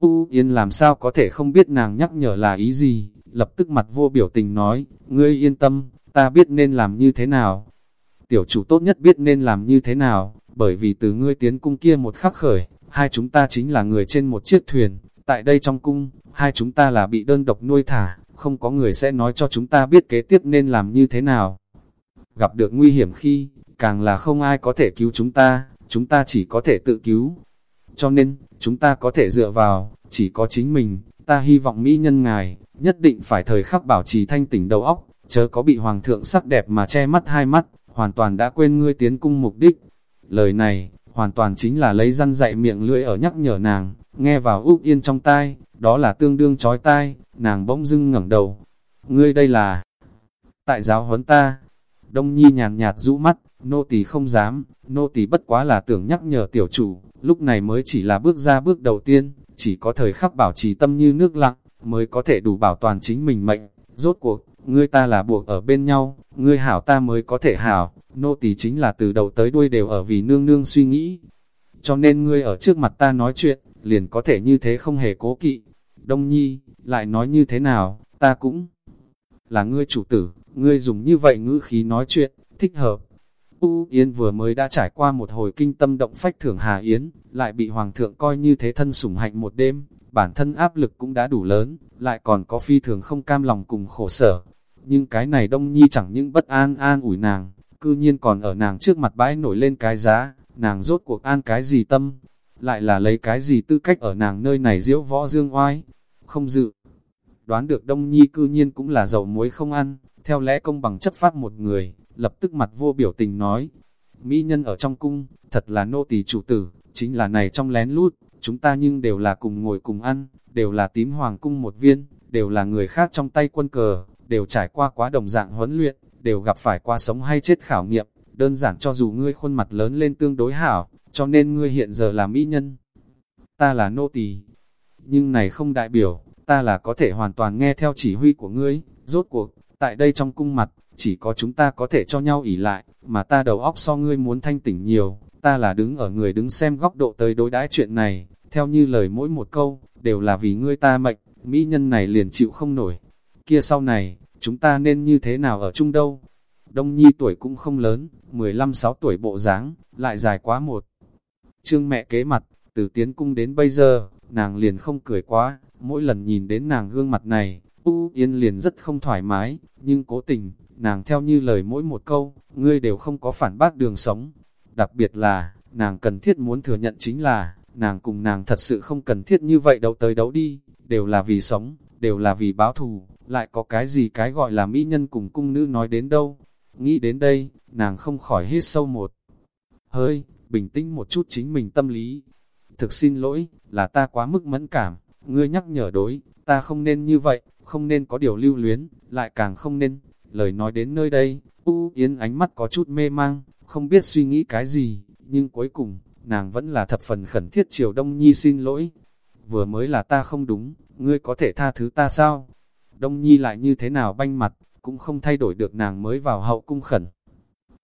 U Yên làm sao có thể không biết nàng nhắc nhở là ý gì, lập tức mặt vô biểu tình nói, ngươi yên tâm, ta biết nên làm như thế nào. Tiểu chủ tốt nhất biết nên làm như thế nào, bởi vì từ ngươi tiến cung kia một khắc khởi, hai chúng ta chính là người trên một chiếc thuyền, tại đây trong cung, hai chúng ta là bị đơn độc nuôi thả, không có người sẽ nói cho chúng ta biết kế tiếp nên làm như thế nào. Gặp được nguy hiểm khi, càng là không ai có thể cứu chúng ta, chúng ta chỉ có thể tự cứu. Cho nên, chúng ta có thể dựa vào, chỉ có chính mình, ta hy vọng Mỹ nhân ngài, nhất định phải thời khắc bảo trì thanh tỉnh đầu óc, chớ có bị hoàng thượng sắc đẹp mà che mắt hai mắt, hoàn toàn đã quên ngươi tiến cung mục đích. Lời này, hoàn toàn chính là lấy răn dạy miệng lưỡi ở nhắc nhở nàng, nghe vào úp yên trong tai, đó là tương đương chói tai, nàng bỗng dưng ngẩng đầu. Ngươi đây là tại giáo huấn ta. Đông Nhi nhàn nhạt rũ mắt, nô tỳ không dám, nô tỳ bất quá là tưởng nhắc nhở tiểu chủ, lúc này mới chỉ là bước ra bước đầu tiên, chỉ có thời khắc bảo trì tâm như nước lặng, mới có thể đủ bảo toàn chính mình mệnh. Rốt cuộc, ngươi ta là buộc ở bên nhau, ngươi hảo ta mới có thể hảo, nô tỳ chính là từ đầu tới đuôi đều ở vì nương nương suy nghĩ. Cho nên ngươi ở trước mặt ta nói chuyện, liền có thể như thế không hề cố kỵ. Đông nhi, lại nói như thế nào, ta cũng là ngươi chủ tử, ngươi dùng như vậy ngữ khí nói chuyện, thích hợp. U Yến vừa mới đã trải qua một hồi kinh tâm động phách thưởng Hà Yến, lại bị Hoàng thượng coi như thế thân sủng hạnh một đêm, bản thân áp lực cũng đã đủ lớn, lại còn có phi thường không cam lòng cùng khổ sở. Nhưng cái này Đông Nhi chẳng những bất an an ủi nàng, cư nhiên còn ở nàng trước mặt bãi nổi lên cái giá, nàng rốt cuộc an cái gì tâm, lại là lấy cái gì tư cách ở nàng nơi này diễu võ dương oai, không dự. Đoán được Đông Nhi cư nhiên cũng là dầu muối không ăn, theo lẽ công bằng chấp pháp một người, lập tức mặt vô biểu tình nói, Mỹ nhân ở trong cung, thật là nô tỳ chủ tử, chính là này trong lén lút, chúng ta nhưng đều là cùng ngồi cùng ăn, đều là tím hoàng cung một viên, đều là người khác trong tay quân cờ, đều trải qua quá đồng dạng huấn luyện, đều gặp phải qua sống hay chết khảo nghiệm, đơn giản cho dù ngươi khuôn mặt lớn lên tương đối hảo, cho nên ngươi hiện giờ là mỹ nhân. Ta là nô tỳ, nhưng này không đại biểu, ta là có thể hoàn toàn nghe theo chỉ huy của ngươi, rốt cuộc, tại đây trong cung mặt, chỉ có chúng ta có thể cho nhau ỉ lại, mà ta đầu óc so ngươi muốn thanh tỉnh nhiều, ta là đứng ở người đứng xem góc độ tới đối đãi chuyện này, theo như lời mỗi một câu, đều là vì ngươi ta mệnh, mỹ nhân này liền chịu không nổi. Kia sau này, chúng ta nên như thế nào ở chung đâu? Đông Nhi tuổi cũng không lớn, 15-6 tuổi bộ dáng lại dài quá một. Trương mẹ kế mặt, từ tiến cung đến bây giờ, nàng liền không cười quá, mỗi lần nhìn đến nàng gương mặt này, U Yên liền rất không thoải mái, nhưng cố tình, nàng theo như lời mỗi một câu, ngươi đều không có phản bác đường sống. Đặc biệt là, nàng cần thiết muốn thừa nhận chính là, nàng cùng nàng thật sự không cần thiết như vậy đấu tới đấu đi, đều là vì sống, đều là vì báo thù, lại có cái gì cái gọi là mỹ nhân cùng cung nữ nói đến đâu. Nghĩ đến đây, nàng không khỏi hít sâu một hơi, bình tĩnh một chút chính mình tâm lý. Thực xin lỗi, là ta quá mức mẫn cảm, ngươi nhắc nhở đối, ta không nên như vậy, không nên có điều lưu luyến, lại càng không nên. Lời nói đến nơi đây, U Yến ánh mắt có chút mê mang, không biết suy nghĩ cái gì, nhưng cuối cùng, nàng vẫn là thập phần khẩn thiết Triều Đông Nhi xin lỗi. Vừa mới là ta không đúng, ngươi có thể tha thứ ta sao? Đông Nhi lại như thế nào banh mặt, cũng không thay đổi được nàng mới vào hậu cung khẩn.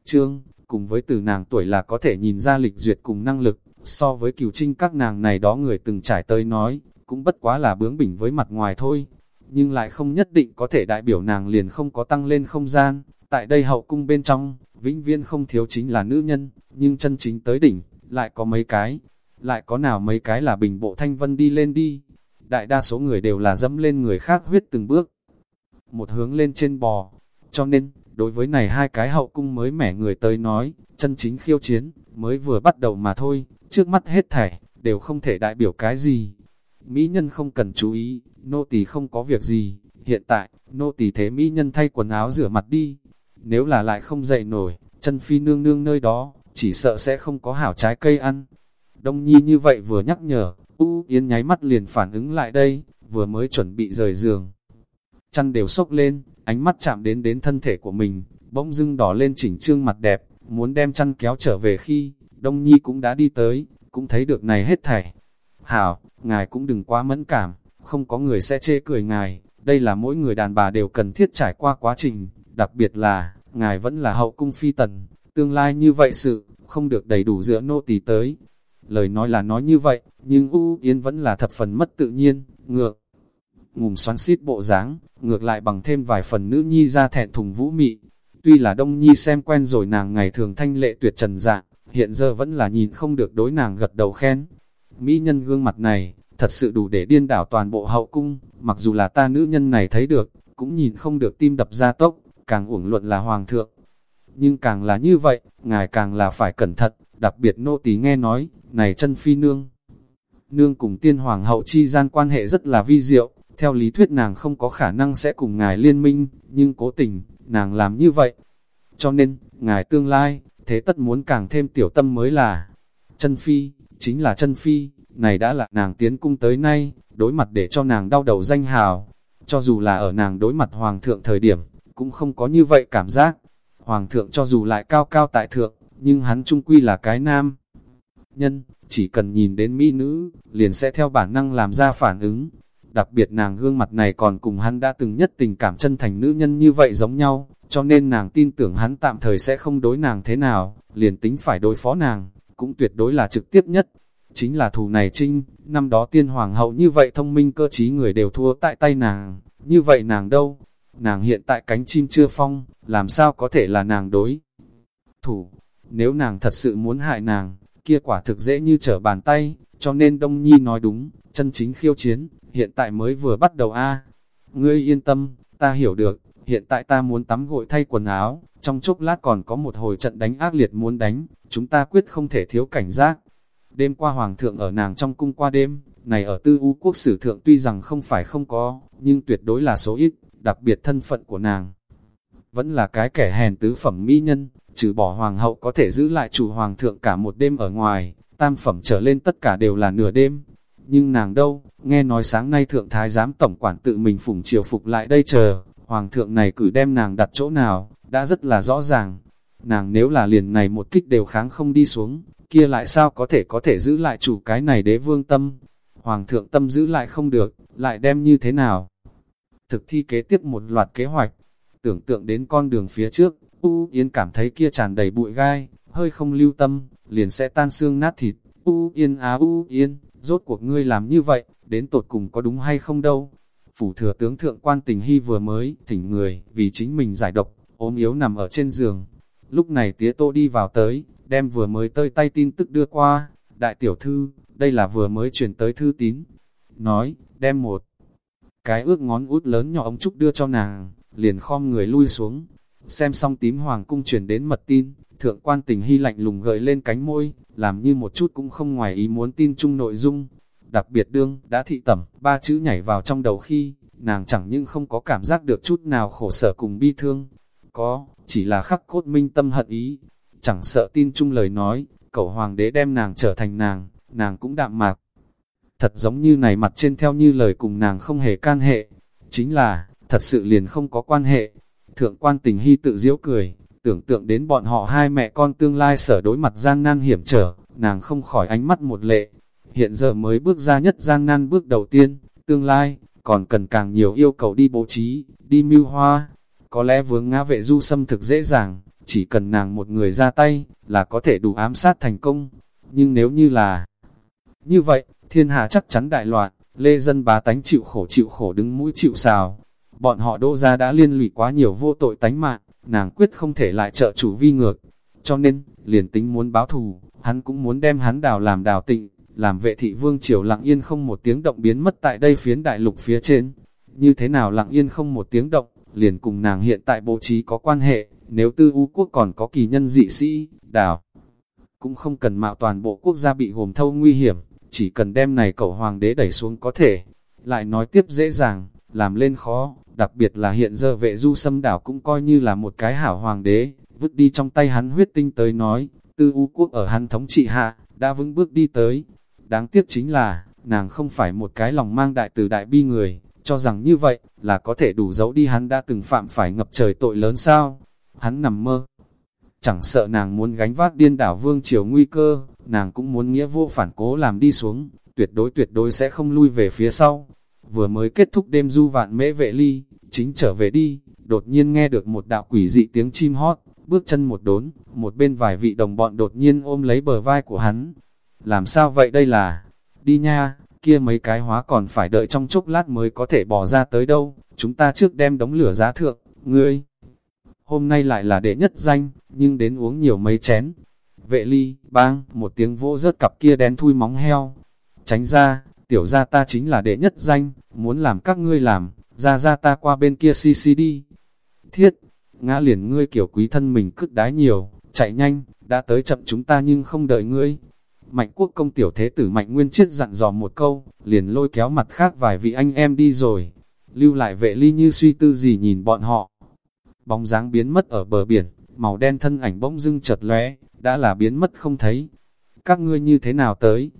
Trương, cùng với từ nàng tuổi là có thể nhìn ra lịch duyệt cùng năng lực, so với cửu trinh các nàng này đó người từng trải tới nói, cũng bất quá là bướng bỉnh với mặt ngoài thôi, nhưng lại không nhất định có thể đại biểu nàng liền không có tăng lên không gian. Tại đây hậu cung bên trong, vĩnh viễn không thiếu chính là nữ nhân, nhưng chân chính tới đỉnh, lại có mấy cái, lại có nào mấy cái là bình bộ thanh vân đi lên đi. Đại đa số người đều là dẫm lên người khác huyết từng bước, một hướng lên trên bò. Cho nên, đối với này hai cái hậu cung mới mẻ người tới nói, chân chính khiêu chiến, mới vừa bắt đầu mà thôi, trước mắt hết thảy, đều không thể đại biểu cái gì. Mỹ nhân không cần chú ý, nô tỳ không có việc gì, hiện tại, nô tỳ thế Mỹ nhân thay quần áo rửa mặt đi. Nếu là lại không dậy nổi, chân phi nương nương nơi đó, chỉ sợ sẽ không có hảo trái cây ăn. Đông Nhi như vậy vừa nhắc nhở, U Yến nháy mắt liền phản ứng lại đây, vừa mới chuẩn bị rời giường. Chăn đều sốc lên, ánh mắt chạm đến đến thân thể của mình, bỗng dưng đỏ lên chỉnh trương mặt đẹp, muốn đem chăn kéo trở về khi, Đông Nhi cũng đã đi tới, cũng thấy được này hết thảy. Hảo, ngài cũng đừng quá mẫn cảm, không có người sẽ chê cười ngài, đây là mỗi người đàn bà đều cần thiết trải qua quá trình, đặc biệt là, ngài vẫn là hậu cung phi tần, tương lai như vậy sự, không được đầy đủ giữa nô tỳ tới. Lời nói là nói như vậy, nhưng U Yến vẫn là thập phần mất tự nhiên, ngược. Ngùm xoắn xít bộ dáng, ngược lại bằng thêm vài phần nữ nhi ra thẹn thùng vũ mị. Tuy là đông nhi xem quen rồi nàng ngày thường thanh lệ tuyệt trần dạng, hiện giờ vẫn là nhìn không được đối nàng gật đầu khen. Mỹ nhân gương mặt này, thật sự đủ để điên đảo toàn bộ hậu cung, mặc dù là ta nữ nhân này thấy được, cũng nhìn không được tim đập ra tốc, càng uổng luận là hoàng thượng. Nhưng càng là như vậy, ngài càng là phải cẩn thận, đặc biệt nô tỳ nghe nói, này chân phi nương. Nương cùng tiên hoàng hậu chi gian quan hệ rất là vi diệu, theo lý thuyết nàng không có khả năng sẽ cùng ngài liên minh, nhưng cố tình, nàng làm như vậy. Cho nên, ngài tương lai, thế tất muốn càng thêm tiểu tâm mới là chân phi, chính là chân phi, này đã là nàng tiến cung tới nay, đối mặt để cho nàng đau đầu danh hào. Cho dù là ở nàng đối mặt hoàng thượng thời điểm, cũng không có như vậy cảm giác. Hoàng thượng cho dù lại cao cao tại thượng, nhưng hắn trung quy là cái nam. Nhân, chỉ cần nhìn đến mỹ nữ, liền sẽ theo bản năng làm ra phản ứng. Đặc biệt nàng gương mặt này còn cùng hắn đã từng nhất tình cảm chân thành nữ nhân như vậy giống nhau, cho nên nàng tin tưởng hắn tạm thời sẽ không đối nàng thế nào, liền tính phải đối phó nàng, cũng tuyệt đối là trực tiếp nhất. Chính là thù này trinh, năm đó tiên hoàng hậu như vậy thông minh cơ trí người đều thua tại tay nàng, như vậy nàng đâu? Nàng hiện tại cánh chim chưa phong, làm sao có thể là nàng đối? Thủ, nếu nàng thật sự muốn hại nàng, kia quả thực dễ như trở bàn tay, cho nên Đông Nhi nói đúng, chân chính khiêu chiến, hiện tại mới vừa bắt đầu a Ngươi yên tâm, ta hiểu được, hiện tại ta muốn tắm gội thay quần áo, trong chốc lát còn có một hồi trận đánh ác liệt muốn đánh, chúng ta quyết không thể thiếu cảnh giác. Đêm qua hoàng thượng ở nàng trong cung qua đêm, này ở tư u quốc sử thượng tuy rằng không phải không có, nhưng tuyệt đối là số ít, đặc biệt thân phận của nàng. Vẫn là cái kẻ hèn tứ phẩm mỹ nhân, trừ bỏ hoàng hậu có thể giữ lại chủ hoàng thượng cả một đêm ở ngoài, tam phẩm trở lên tất cả đều là nửa đêm. Nhưng nàng đâu, nghe nói sáng nay thượng thái giám tổng quản tự mình phủng triều phục lại đây chờ, hoàng thượng này cử đem nàng đặt chỗ nào, đã rất là rõ ràng. Nàng nếu là liền này một kích đều kháng không đi xuống, kia lại sao có thể có thể giữ lại chủ cái này đế vương tâm. Hoàng thượng tâm giữ lại không được, lại đem như thế nào? Thực thi kế tiếp một loạt kế hoạch, tưởng tượng đến con đường phía trước, U Yên cảm thấy kia tràn đầy bụi gai, hơi không lưu tâm, liền sẽ tan xương nát thịt. U Yên á U Yên, rốt cuộc ngươi làm như vậy, đến tột cùng có đúng hay không đâu. Phủ thừa tướng thượng quan tình hy vừa mới, thỉnh người, vì chính mình giải độc, ốm yếu nằm ở trên giường. Lúc này tía tô đi vào tới, đem vừa mới tơi tay tin tức đưa qua. Đại tiểu thư, đây là vừa mới truyền tới thư tín. Nói, đem một cái ước ngón út lớn nhỏ ông trúc đưa cho nàng, liền khom người lui xuống. Xem xong tím hoàng cung truyền đến mật tin, thượng quan tình hy lạnh lùng gợi lên cánh môi, làm như một chút cũng không ngoài ý muốn tin chung nội dung. Đặc biệt đương, đã thị tẩm, ba chữ nhảy vào trong đầu khi, nàng chẳng nhưng không có cảm giác được chút nào khổ sở cùng bi thương. Có, chỉ là khắc cốt minh tâm hận ý. Chẳng sợ tin chung lời nói, cậu hoàng đế đem nàng trở thành nàng, nàng cũng đạm mạc. Thật giống như này mặt trên theo như lời cùng nàng không hề can hệ. Chính là, thật sự liền không có quan hệ. Thượng quan tình hy tự diễu cười, tưởng tượng đến bọn họ hai mẹ con tương lai sở đối mặt gian nan hiểm trở, nàng không khỏi ánh mắt một lệ. Hiện giờ mới bước ra nhất gian nan bước đầu tiên, tương lai, còn cần càng nhiều yêu cầu đi bố trí, đi mưu hoa. Có lẽ vướng ngã vệ du xâm thực dễ dàng, chỉ cần nàng một người ra tay, là có thể đủ ám sát thành công. Nhưng nếu như là như vậy, thiên hạ chắc chắn đại loạn, lê dân bá tánh chịu khổ chịu khổ đứng mũi chịu xào. Bọn họ đô ra đã liên lụy quá nhiều vô tội tánh mạng, nàng quyết không thể lại trợ chủ vi ngược. Cho nên, liền tính muốn báo thù, hắn cũng muốn đem hắn đào làm đào tịnh, làm vệ thị vương triều lặng yên không một tiếng động biến mất tại đây phiến đại lục phía trên. Như thế nào lặng yên không một tiếng động, liền cùng nàng hiện tại bố trí có quan hệ, nếu tư u quốc còn có kỳ nhân dị sĩ, đào, cũng không cần mạo toàn bộ quốc gia bị gồm thâu nguy hiểm, chỉ cần đem này cậu hoàng đế đẩy xuống có thể. Lại nói tiếp dễ dàng, làm lên khó, đặc biệt là hiện giờ vệ du xâm đảo cũng coi như là một cái hảo hoàng đế, vứt đi trong tay hắn huyết tinh tới nói, tư u quốc ở hắn thống trị hạ, đã vững bước đi tới. Đáng tiếc chính là, nàng không phải một cái lòng mang đại từ đại bi người, cho rằng như vậy, là có thể đủ giấu đi hắn đã từng phạm phải ngập trời tội lớn sao. Hắn nằm mơ. Chẳng sợ nàng muốn gánh vác điên đảo vương triều nguy cơ, nàng cũng muốn nghĩa vô phản cố làm đi xuống, tuyệt đối tuyệt đối sẽ không lui về phía sau. vừa mới kết thúc đêm du vạn mễ vệ ly, chính trở về đi, đột nhiên nghe được một đạo quỷ dị tiếng chim hót, bước chân một đốn, một bên vài vị đồng bọn đột nhiên ôm lấy bờ vai của hắn. Làm sao vậy đây là, đi nha, kia mấy cái hóa còn phải đợi trong chốc lát mới có thể bỏ ra tới đâu, chúng ta trước đem đống lửa giá thượng, ngươi. Hôm nay lại là đệ nhất danh, nhưng đến uống nhiều mấy chén. Vệ ly, bang, một tiếng vỗ rớt cặp kia đen thui móng heo. Tránh ra, tiểu ra ta chính là đệ nhất danh, muốn làm các ngươi làm, ra ra ta qua bên kia CCD. đi. Thiết, ngã liền ngươi kiểu quý thân mình cứt đái nhiều, chạy nhanh, đã tới chậm chúng ta nhưng không đợi ngươi. Mạnh quốc công tiểu thế tử mạnh nguyên chiết dặn dò một câu, liền lôi kéo mặt khác vài vị anh em đi rồi. Lưu lại vệ ly như suy tư gì nhìn bọn họ. Bóng dáng biến mất ở bờ biển, màu đen thân ảnh bỗng dưng chợt lóe, đã là biến mất không thấy. Các ngươi như thế nào tới?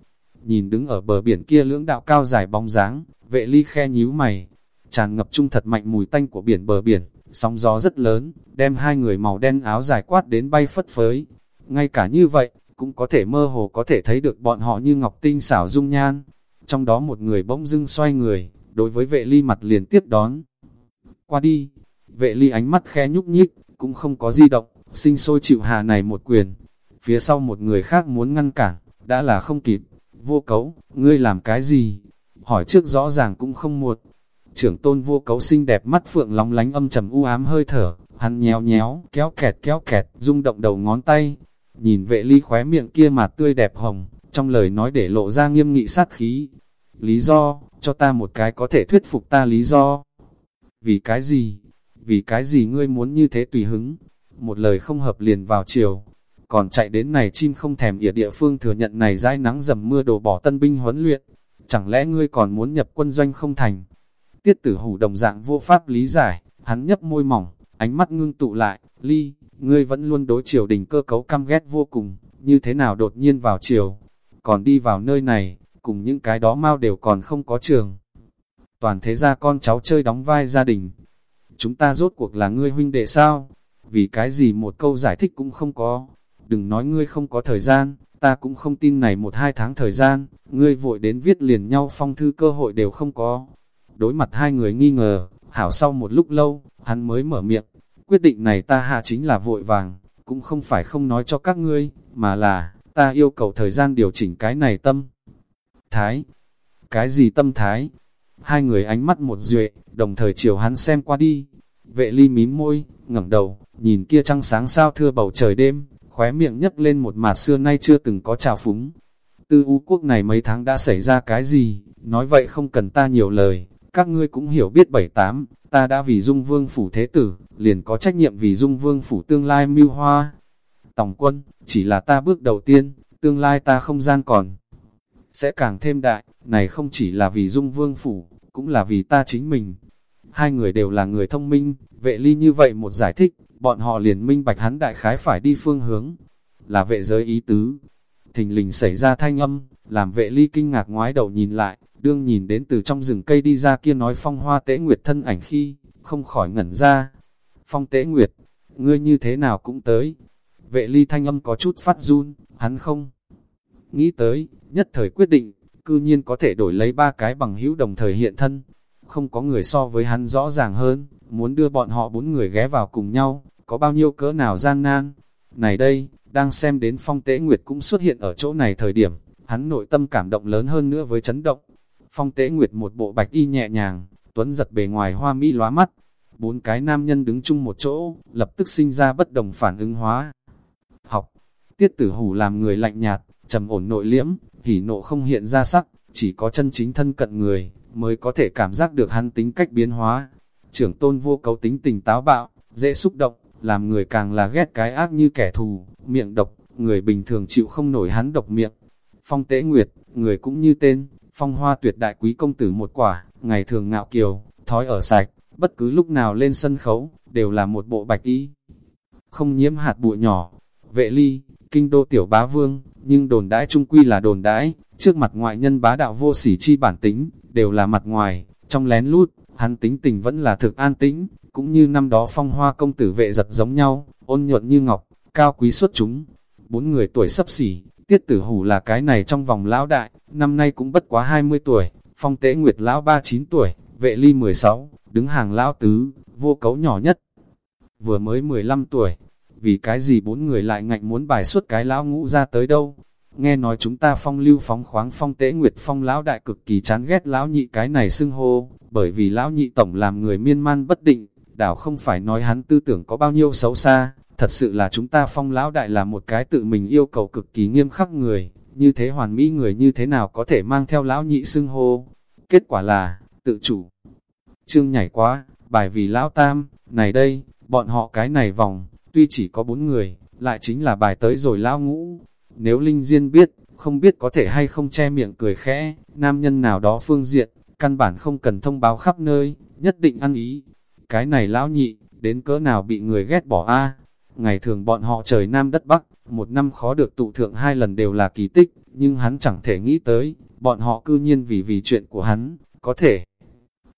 Nhìn đứng ở bờ biển kia lưỡng đạo cao dài bóng dáng, vệ ly khe nhíu mày, tràn ngập trung thật mạnh mùi tanh của biển bờ biển, sóng gió rất lớn, đem hai người màu đen áo dài quát đến bay phất phới. Ngay cả như vậy, cũng có thể mơ hồ có thể thấy được bọn họ như ngọc tinh xảo dung nhan. Trong đó một người bỗng dưng xoay người, đối với vệ ly mặt liền tiếp đón. Qua đi, vệ ly ánh mắt khe nhúc nhích, cũng không có di động, sinh sôi chịu hà này một quyền. Phía sau một người khác muốn ngăn cản, đã là không kịp. Vô cấu, ngươi làm cái gì? Hỏi trước rõ ràng cũng không muộn. Trưởng tôn vô cấu xinh đẹp mắt phượng lóng lánh âm trầm u ám hơi thở, hắn nhéo nhéo, kéo kẹt kéo kẹt, rung động đầu ngón tay. Nhìn vệ ly khóe miệng kia mà tươi đẹp hồng, trong lời nói để lộ ra nghiêm nghị sát khí. Lý do, cho ta một cái có thể thuyết phục ta lý do. Vì cái gì? Vì cái gì ngươi muốn như thế tùy hứng? Một lời không hợp liền vào chiều. Còn chạy đến này chim không thèm ỉa địa phương thừa nhận này dãi nắng dầm mưa đổ bỏ tân binh huấn luyện. Chẳng lẽ ngươi còn muốn nhập quân doanh không thành? Tiết tử hủ đồng dạng vô pháp lý giải, hắn nhấp môi mỏng, ánh mắt ngưng tụ lại, ly, ngươi vẫn luôn đối triều đình cơ cấu căm ghét vô cùng, như thế nào đột nhiên vào triều, còn đi vào nơi này, cùng những cái đó mau đều còn không có trường. Toàn thế gia con cháu chơi đóng vai gia đình. Chúng ta rốt cuộc là ngươi huynh đệ sao? Vì cái gì một câu giải thích cũng không có. Đừng nói ngươi không có thời gian, ta cũng không tin này một hai tháng thời gian, ngươi vội đến viết liền nhau phong thư cơ hội đều không có. Đối mặt hai người nghi ngờ, hảo sau một lúc lâu, hắn mới mở miệng, quyết định này ta hạ chính là vội vàng, cũng không phải không nói cho các ngươi, mà là, ta yêu cầu thời gian điều chỉnh cái này tâm. Thái, cái gì tâm thái? Hai người ánh mắt một duệ, đồng thời chiều hắn xem qua đi. Vệ ly mím môi, ngẩng đầu, nhìn kia trăng sáng sao thưa bầu trời đêm, khóe miệng nhấc lên một mặt xưa nay chưa từng có trào phúng. Tư u quốc này mấy tháng đã xảy ra cái gì, nói vậy không cần ta nhiều lời, các ngươi cũng hiểu biết bảy tám, ta đã vì dung vương phủ thế tử, liền có trách nhiệm vì dung vương phủ tương lai mưu hoa. Tổng quân, chỉ là ta bước đầu tiên, tương lai ta không gian còn. Sẽ càng thêm đại, này không chỉ là vì dung vương phủ, cũng là vì ta chính mình. Hai người đều là người thông minh, vệ ly như vậy một giải thích, bọn họ liền minh bạch hắn đại khái phải đi phương hướng. Là vệ giới ý tứ. Thình lình xảy ra thanh âm, làm vệ ly kinh ngạc ngoái đầu nhìn lại, đương nhìn đến từ trong rừng cây đi ra kia nói phong hoa tế nguyệt thân ảnh khi, không khỏi ngẩn ra. Phong tế nguyệt, ngươi như thế nào cũng tới. Vệ ly thanh âm có chút phát run, hắn không nghĩ tới, nhất thời quyết định, cư nhiên có thể đổi lấy ba cái bằng hữu đồng thời hiện thân. Không có người so với hắn rõ ràng hơn, muốn đưa bọn họ bốn người ghé vào cùng nhau, có bao nhiêu cỡ nào gian nan. Này đây, đang xem đến phong tế nguyệt cũng xuất hiện ở chỗ này thời điểm, hắn nội tâm cảm động lớn hơn nữa với chấn động. Phong tế nguyệt một bộ bạch y nhẹ nhàng, tuấn giật bề ngoài hoa mỹ lóa mắt. Bốn cái nam nhân đứng chung một chỗ, lập tức sinh ra bất đồng phản ứng hóa. Học, tiết tử hủ làm người lạnh nhạt, trầm ổn nội liễm, hỉ nộ không hiện ra sắc, chỉ có chân chính thân cận người, mới có thể cảm giác được hắn tính cách biến hóa. Trưởng tôn vô cấu tính tình táo bạo, dễ xúc động, làm người càng là ghét cái ác như kẻ thù, miệng độc, người bình thường chịu không nổi hắn độc miệng. Phong tế nguyệt, người cũng như tên, phong hoa tuyệt đại quý công tử một quả, ngày thường ngạo kiều, thói ở sạch, bất cứ lúc nào lên sân khấu, đều là một bộ bạch y. Không nhiễm hạt bụi nhỏ, vệ ly, kinh đô tiểu bá vương, nhưng đồn đãi trung quy là đồn đãi, trước mặt ngoại nhân bá đạo vô sỉ chi bản tính, đều là mặt ngoài, trong lén lút, hắn tính tình vẫn là thực an tĩnh, cũng như năm đó phong hoa công tử vệ giật giống nhau, ôn nhuận như ngọc, cao quý xuất chúng. Bốn người tuổi sắp xỉ, tiết tử hủ là cái này trong vòng lão đại, năm nay cũng bất quá 20 tuổi, phong tế nguyệt lão 39 tuổi, vệ ly 16, đứng hàng lão tứ, vô cấu nhỏ nhất. Vừa mới 15 tuổi, vì cái gì bốn người lại ngạnh muốn bài xuất cái lão ngũ ra tới đâu. Nghe nói chúng ta phong lưu phóng khoáng phong tế nguyệt phong lão đại cực kỳ chán ghét lão nhị cái này xưng hô, bởi vì lão nhị tổng làm người miên man bất định, đảo không phải nói hắn tư tưởng có bao nhiêu xấu xa, thật sự là chúng ta phong lão đại là một cái tự mình yêu cầu cực kỳ nghiêm khắc người, như thế hoàn mỹ người như thế nào có thể mang theo lão nhị xưng hô. Kết quả là, tự chủ. Trương nhảy quá, bài vì lão tam, này đây, bọn họ cái này vòng, tuy chỉ có bốn người, lại chính là bài tới rồi lão ngũ. Nếu Linh Diên biết, không biết có thể hay không che miệng cười khẽ, nam nhân nào đó phương diện, căn bản không cần thông báo khắp nơi, nhất định ăn ý. Cái này lão nhị, đến cỡ nào bị người ghét bỏ a Ngày thường bọn họ trời Nam đất Bắc, một năm khó được tụ thượng hai lần đều là kỳ tích, nhưng hắn chẳng thể nghĩ tới, bọn họ cư nhiên vì vì chuyện của hắn, có thể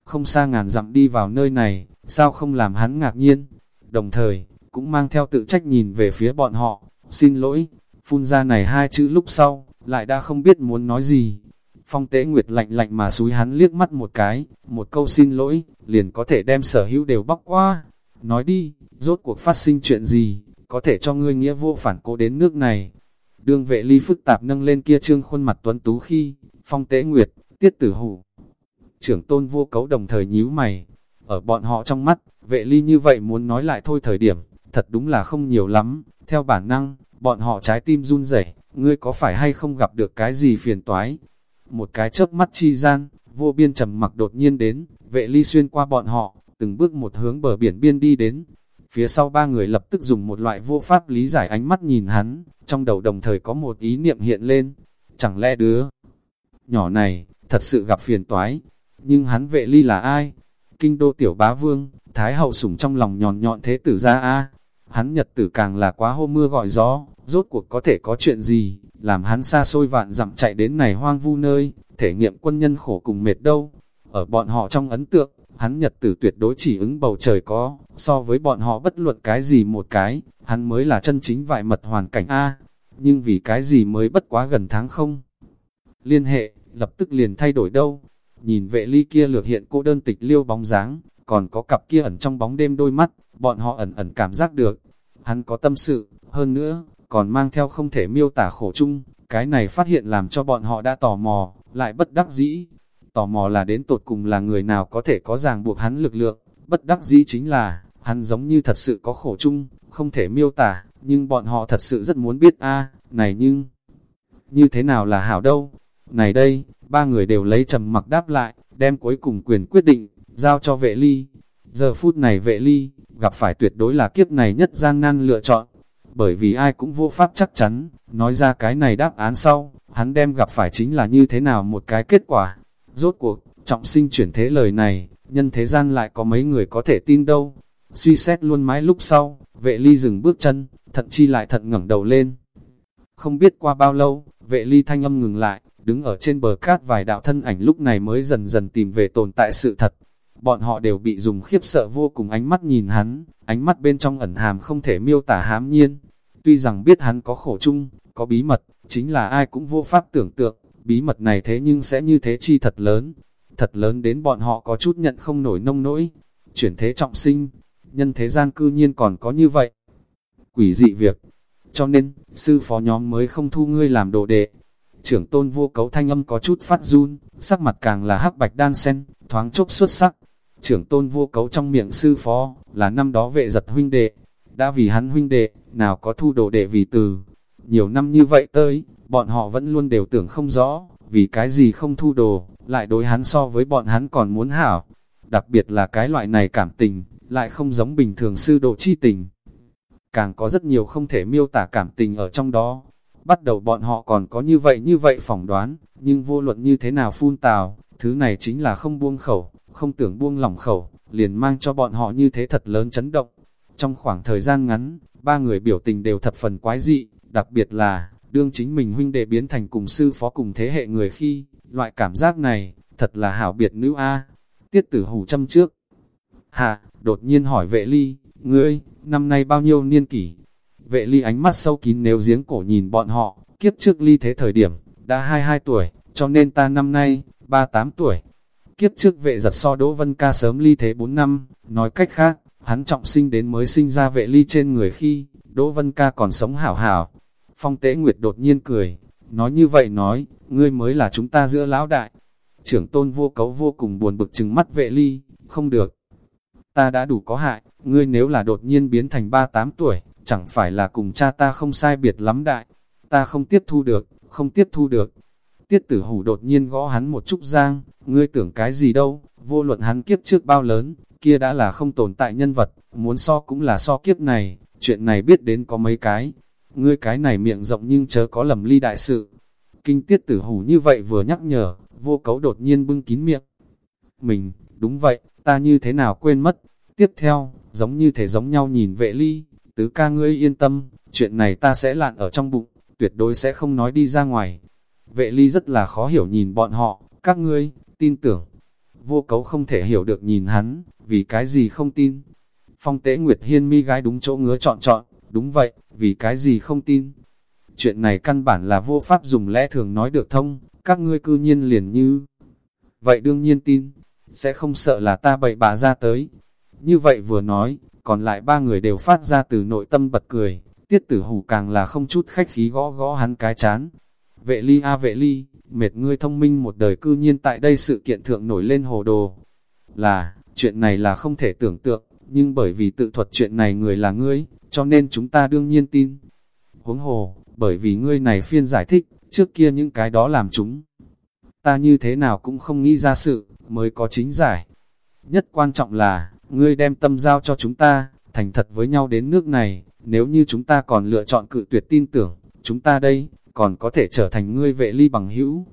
không xa ngàn dặm đi vào nơi này, sao không làm hắn ngạc nhiên. Đồng thời, cũng mang theo tự trách nhìn về phía bọn họ, xin lỗi, phun ra này hai chữ lúc sau, lại đã không biết muốn nói gì. Phong tế nguyệt lạnh lạnh mà xúi hắn liếc mắt một cái, một câu xin lỗi, liền có thể đem sở hữu đều bóc qua. Nói đi, rốt cuộc phát sinh chuyện gì, có thể cho ngươi nghĩa vô phản cố đến nước này. Đương vệ ly phức tạp nâng lên kia trương khuôn mặt tuấn tú khi, phong tế nguyệt, tiết tử hủ. Trưởng tôn vô cấu đồng thời nhíu mày, ở bọn họ trong mắt, vệ ly như vậy muốn nói lại thôi thời điểm, thật đúng là không nhiều lắm, theo bản năng, bọn họ trái tim run rẩy, ngươi có phải hay không gặp được cái gì phiền toái? Một cái chớp mắt chi gian, vô biên trầm mặc đột nhiên đến, vệ ly xuyên qua bọn họ, từng bước một hướng bờ biển biên đi đến. Phía sau ba người lập tức dùng một loại vô pháp lý giải ánh mắt nhìn hắn, trong đầu đồng thời có một ý niệm hiện lên. Chẳng lẽ đứa nhỏ này, thật sự gặp phiền toái, nhưng hắn vệ ly là ai? Kinh đô tiểu bá vương, thái hậu sủng trong lòng nhọn nhọn thế tử ra a Hắn nhật tử càng là quá hô mưa gọi gió, rốt cuộc có thể có chuyện gì, làm hắn xa xôi vạn dặm chạy đến này hoang vu nơi, thể nghiệm quân nhân khổ cùng mệt đâu. Ở bọn họ trong ấn tượng, hắn nhật tử tuyệt đối chỉ ứng bầu trời có, so với bọn họ bất luận cái gì một cái, hắn mới là chân chính vại mật hoàn cảnh A, nhưng vì cái gì mới bất quá gần tháng không. Liên hệ, lập tức liền thay đổi đâu, nhìn vệ ly kia lược hiện cô đơn tịch liêu bóng dáng, còn có cặp kia ẩn trong bóng đêm đôi mắt, bọn họ ẩn ẩn cảm giác được, hắn có tâm sự, hơn nữa, còn mang theo không thể miêu tả khổ chung, cái này phát hiện làm cho bọn họ đã tò mò, lại bất đắc dĩ, tò mò là đến tột cùng là người nào có thể có ràng buộc hắn lực lượng, bất đắc dĩ chính là, hắn giống như thật sự có khổ chung, không thể miêu tả, nhưng bọn họ thật sự rất muốn biết a này nhưng, như thế nào là hảo đâu, này đây, ba người đều lấy trầm mặc đáp lại, đem cuối cùng quyền quyết định, giao cho vệ ly. Giờ phút này vệ ly, gặp phải tuyệt đối là kiếp này nhất gian nan lựa chọn, bởi vì ai cũng vô pháp chắc chắn, nói ra cái này đáp án sau, hắn đem gặp phải chính là như thế nào một cái kết quả. Rốt cuộc, trọng sinh chuyển thế lời này, nhân thế gian lại có mấy người có thể tin đâu. Suy xét luôn mãi lúc sau, vệ ly dừng bước chân, thận chi lại thận ngẩng đầu lên. Không biết qua bao lâu, vệ ly thanh âm ngừng lại, đứng ở trên bờ cát vài đạo thân ảnh lúc này mới dần dần tìm về tồn tại sự thật. Bọn họ đều bị dùng khiếp sợ vô cùng ánh mắt nhìn hắn, ánh mắt bên trong ẩn hàm không thể miêu tả hám nhiên. Tuy rằng biết hắn có khổ chung, có bí mật, chính là ai cũng vô pháp tưởng tượng, bí mật này thế nhưng sẽ như thế chi thật lớn. Thật lớn đến bọn họ có chút nhận không nổi nông nỗi. Chuyển thế trọng sinh, nhân thế gian cư nhiên còn có như vậy. Quỷ dị việc. Cho nên, sư phó nhóm mới không thu ngươi làm đồ đệ. Trưởng tôn vô cấu thanh âm có chút phát run, sắc mặt càng là hắc bạch đan sen, thoáng chốc xuất sắc. Trưởng tôn vô cấu trong miệng sư phó, là năm đó vệ giật huynh đệ. Đã vì hắn huynh đệ, nào có thu đồ đệ vì từ. Nhiều năm như vậy tới, bọn họ vẫn luôn đều tưởng không rõ, vì cái gì không thu đồ, lại đối hắn so với bọn hắn còn muốn hảo. Đặc biệt là cái loại này cảm tình, lại không giống bình thường sư độ chi tình. Càng có rất nhiều không thể miêu tả cảm tình ở trong đó. Bắt đầu bọn họ còn có như vậy như vậy phỏng đoán, nhưng vô luận như thế nào phun tào, thứ này chính là không buông khẩu, không tưởng buông lỏng khẩu, liền mang cho bọn họ như thế thật lớn chấn động. Trong khoảng thời gian ngắn, ba người biểu tình đều thật phần quái dị, đặc biệt là, đương chính mình huynh đệ biến thành cùng sư phó cùng thế hệ người khi, loại cảm giác này, thật là hảo biệt nữ A. Tiết tử hủ châm trước. Hạ, đột nhiên hỏi vệ ly, ngươi, năm nay bao nhiêu niên kỷ? Vệ ly ánh mắt sâu kín nếu giếng cổ nhìn bọn họ, kiếp trước ly thế thời điểm, đã 22 tuổi, cho nên ta năm nay, 38 tuổi. Kiếp trước vệ giật so Đỗ Vân Ca sớm ly thế 4 năm, nói cách khác, hắn trọng sinh đến mới sinh ra vệ ly trên người khi, Đỗ Vân Ca còn sống hảo hảo. Phong Tế Nguyệt đột nhiên cười, nói như vậy nói, ngươi mới là chúng ta giữa lão đại. Trưởng tôn vô cấu vô cùng buồn bực trừng mắt vệ ly, không được. Ta đã đủ có hại, ngươi nếu là đột nhiên biến thành 38 tuổi, chẳng phải là cùng cha ta không sai biệt lắm đại. Ta không tiếp thu được, không tiếp thu được. Tiết tử hủ đột nhiên gõ hắn một chút giang, ngươi tưởng cái gì đâu, vô luận hắn kiếp trước bao lớn, kia đã là không tồn tại nhân vật, muốn so cũng là so kiếp này, chuyện này biết đến có mấy cái. Ngươi cái này miệng rộng nhưng chớ có lầm ly đại sự. Kinh tiết tử hủ như vậy vừa nhắc nhở, vô cấu đột nhiên bưng kín miệng. Mình, đúng vậy, ta như thế nào quên mất. Tiếp theo, giống như thể giống nhau nhìn vệ ly, tứ ca ngươi yên tâm, chuyện này ta sẽ lạn ở trong bụng, tuyệt đối sẽ không nói đi ra ngoài. Vệ ly rất là khó hiểu nhìn bọn họ, các ngươi, tin tưởng. Vô cấu không thể hiểu được nhìn hắn, vì cái gì không tin. Phong tế Nguyệt Hiên mi gái đúng chỗ ngứa chọn chọn, đúng vậy, vì cái gì không tin. Chuyện này căn bản là vô pháp dùng lẽ thường nói được thông, các ngươi cư nhiên liền như. Vậy đương nhiên tin, sẽ không sợ là ta bậy bà ra tới. Như vậy vừa nói, còn lại ba người đều phát ra từ nội tâm bật cười, tiết tử hủ càng là không chút khách khí gõ gõ hắn cái chán. Vệ ly a vệ ly, mệt ngươi thông minh một đời cư nhiên tại đây sự kiện thượng nổi lên hồ đồ. Là, chuyện này là không thể tưởng tượng, nhưng bởi vì tự thuật chuyện này người là ngươi, cho nên chúng ta đương nhiên tin. Huống hồ, bởi vì ngươi này phiên giải thích, trước kia những cái đó làm chúng. Ta như thế nào cũng không nghĩ ra sự, mới có chính giải. Nhất quan trọng là, ngươi đem tâm giao cho chúng ta, thành thật với nhau đến nước này, nếu như chúng ta còn lựa chọn cự tuyệt tin tưởng, chúng ta đây, còn có thể trở thành ngươi vệ ly bằng hữu.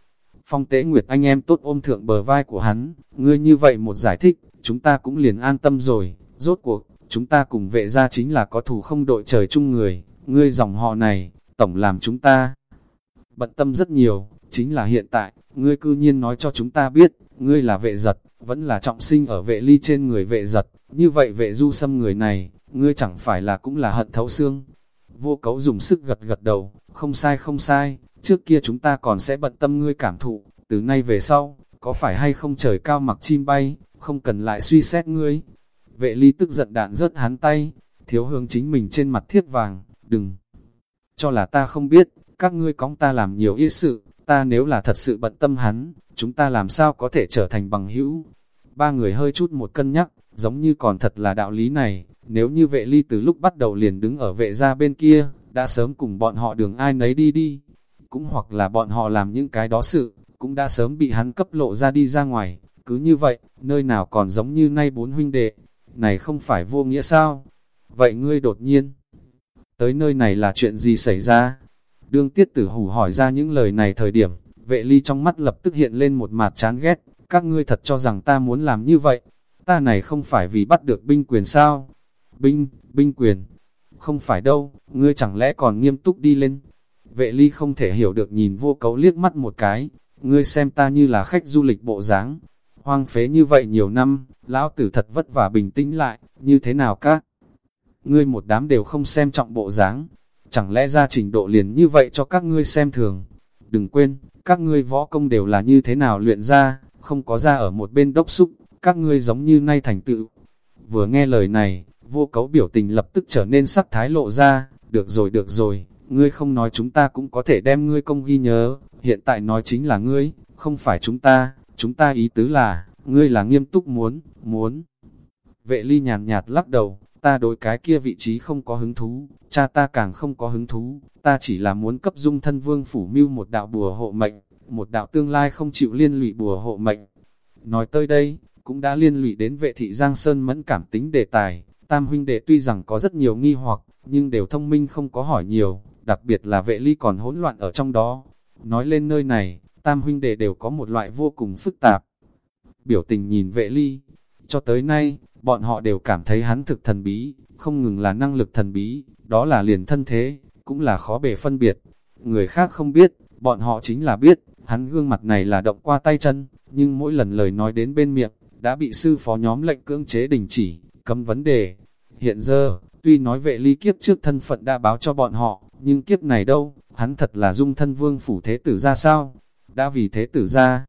Phong tế nguyệt anh em tốt ôm thượng bờ vai của hắn, ngươi như vậy một giải thích, chúng ta cũng liền an tâm rồi, rốt cuộc, chúng ta cùng vệ ra chính là có thù không đội trời chung người, ngươi dòng họ này, tổng làm chúng ta bận tâm rất nhiều, chính là hiện tại, ngươi cư nhiên nói cho chúng ta biết, ngươi là vệ giật, vẫn là trọng sinh ở vệ ly trên người vệ giật, như vậy vệ du xâm người này, ngươi chẳng phải là cũng là hận thấu xương. Vô cấu dùng sức gật gật đầu, không sai không sai, trước kia chúng ta còn sẽ bận tâm ngươi cảm thụ, từ nay về sau, có phải hay không trời cao mặc chim bay, không cần lại suy xét ngươi. Vệ ly tức giận đạn rớt hắn tay, thiếu hương chính mình trên mặt thiết vàng, đừng cho là ta không biết, các ngươi cóng ta làm nhiều ý sự, ta nếu là thật sự bận tâm hắn, chúng ta làm sao có thể trở thành bằng hữu. Ba người hơi chút một cân nhắc, giống như còn thật là đạo lý này, nếu như vệ ly từ lúc bắt đầu liền đứng ở vệ gia bên kia, đã sớm cùng bọn họ đường ai nấy đi đi. Cũng hoặc là bọn họ làm những cái đó sự, cũng đã sớm bị hắn cấp lộ ra đi ra ngoài. Cứ như vậy, nơi nào còn giống như nay bốn huynh đệ, này không phải vô nghĩa sao? Vậy ngươi đột nhiên, tới nơi này là chuyện gì xảy ra? Đương tiết tử hủ hỏi ra những lời này thời điểm, vệ ly trong mắt lập tức hiện lên một mặt chán ghét, các ngươi thật cho rằng ta muốn làm như vậy, ta này không phải vì bắt được binh quyền sao? Binh, binh quyền, không phải đâu, ngươi chẳng lẽ còn nghiêm túc đi lên? Vệ ly không thể hiểu được nhìn vô cấu liếc mắt một cái, ngươi xem ta như là khách du lịch bộ dáng hoang phế như vậy nhiều năm, lão tử thật vất vả bình tĩnh lại, như thế nào các? Ngươi một đám đều không xem trọng bộ dáng, chẳng lẽ ra trình độ liền như vậy cho các ngươi xem thường. Đừng quên, các ngươi võ công đều là như thế nào luyện ra, không có ra ở một bên đốc xúc, các ngươi giống như nay thành tựu. Vừa nghe lời này, vô cấu biểu tình lập tức trở nên sắc thái lộ ra, được rồi được rồi, ngươi không nói chúng ta cũng có thể đem ngươi công ghi nhớ, hiện tại nói chính là ngươi, không phải chúng ta, chúng ta ý tứ là, ngươi là nghiêm túc muốn, muốn. Vệ ly nhàn nhạt lắc đầu, ta đối cái kia vị trí không có hứng thú, cha ta càng không có hứng thú, ta chỉ là muốn cấp dung thân vương phủ mưu một đạo bùa hộ mệnh, một đạo tương lai không chịu liên lụy bùa hộ mệnh. Nói tới đây, cũng đã liên lụy đến vệ thị Giang Sơn mẫn cảm tính đề tài, tam huynh đệ tuy rằng có rất nhiều nghi hoặc, nhưng đều thông minh không có hỏi nhiều, đặc biệt là vệ ly còn hỗn loạn ở trong đó. Nói lên nơi này, tam huynh đệ đều có một loại vô cùng phức tạp. Biểu tình nhìn vệ ly, cho tới nay, bọn họ đều cảm thấy hắn thực thần bí, không ngừng là năng lực thần bí, đó là liền thân thế, cũng là khó bề phân biệt. Người khác không biết, bọn họ chính là biết, hắn gương mặt này là động qua tay chân, nhưng mỗi lần lời nói đến bên miệng, đã bị sư phó nhóm lệnh cưỡng chế đình chỉ, cấm vấn đề. Hiện giờ, tuy nói vệ ly kiếp trước thân phận đã báo cho bọn họ, nhưng kiếp này đâu, hắn thật là dung thân vương phủ thế tử ra sao? Đã vì thế tử ra.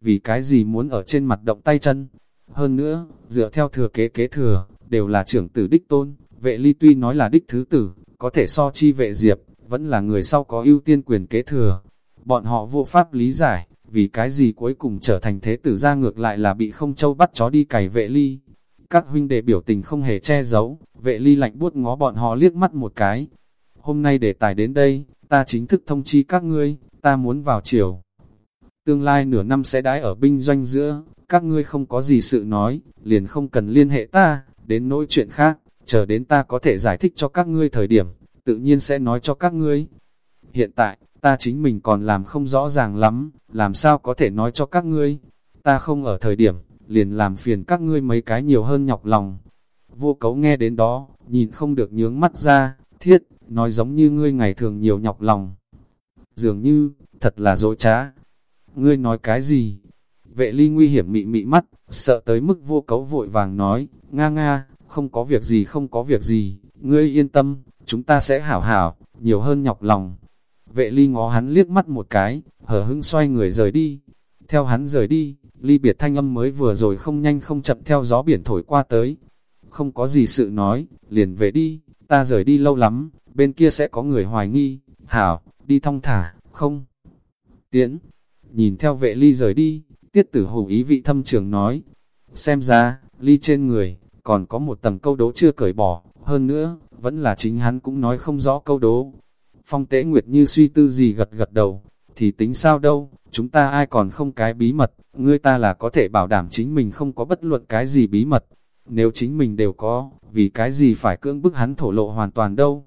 Vì cái gì muốn ở trên mặt động tay chân? Hơn nữa, dựa theo thừa kế kế thừa, đều là trưởng tử đích tôn, vệ ly tuy nói là đích thứ tử, có thể so chi vệ diệp, vẫn là người sau có ưu tiên quyền kế thừa. Bọn họ vô pháp lý giải, vì cái gì cuối cùng trở thành thế tử ra ngược lại là bị không châu bắt chó đi cày vệ ly. Các huynh đệ biểu tình không hề che giấu, vệ ly lạnh buốt ngó bọn họ liếc mắt một cái. Hôm nay để tài đến đây, ta chính thức thông chi các ngươi, ta muốn vào chiều. Tương lai nửa năm sẽ đái ở binh doanh giữa, các ngươi không có gì sự nói, liền không cần liên hệ ta, đến nỗi chuyện khác, chờ đến ta có thể giải thích cho các ngươi thời điểm, tự nhiên sẽ nói cho các ngươi. Hiện tại, ta chính mình còn làm không rõ ràng lắm, làm sao có thể nói cho các ngươi. Ta không ở thời điểm, liền làm phiền các ngươi mấy cái nhiều hơn nhọc lòng. Vô cấu nghe đến đó, nhìn không được nhướng mắt ra, thiết, nói giống như ngươi ngày thường nhiều nhọc lòng. Dường như, thật là dối trá. Ngươi nói cái gì? Vệ ly nguy hiểm mị mị mắt, sợ tới mức vô cấu vội vàng nói, nga nga, không có việc gì không có việc gì, ngươi yên tâm, chúng ta sẽ hảo hảo, nhiều hơn nhọc lòng. Vệ ly ngó hắn liếc mắt một cái, hở hững xoay người rời đi. Theo hắn rời đi, ly biệt thanh âm mới vừa rồi không nhanh không chậm theo gió biển thổi qua tới. Không có gì sự nói, liền về đi, ta rời đi lâu lắm, bên kia sẽ có người hoài nghi, hảo, đi thong thả, không. Tiễn, nhìn theo vệ ly rời đi, tiết tử hủ ý vị thâm trường nói, xem ra, ly trên người, còn có một tầng câu đố chưa cởi bỏ, hơn nữa, vẫn là chính hắn cũng nói không rõ câu đố. Phong tế nguyệt như suy tư gì gật gật đầu, thì tính sao đâu, chúng ta ai còn không cái bí mật, ngươi ta là có thể bảo đảm chính mình không có bất luận cái gì bí mật. Nếu chính mình đều có, vì cái gì phải cưỡng bức hắn thổ lộ hoàn toàn đâu.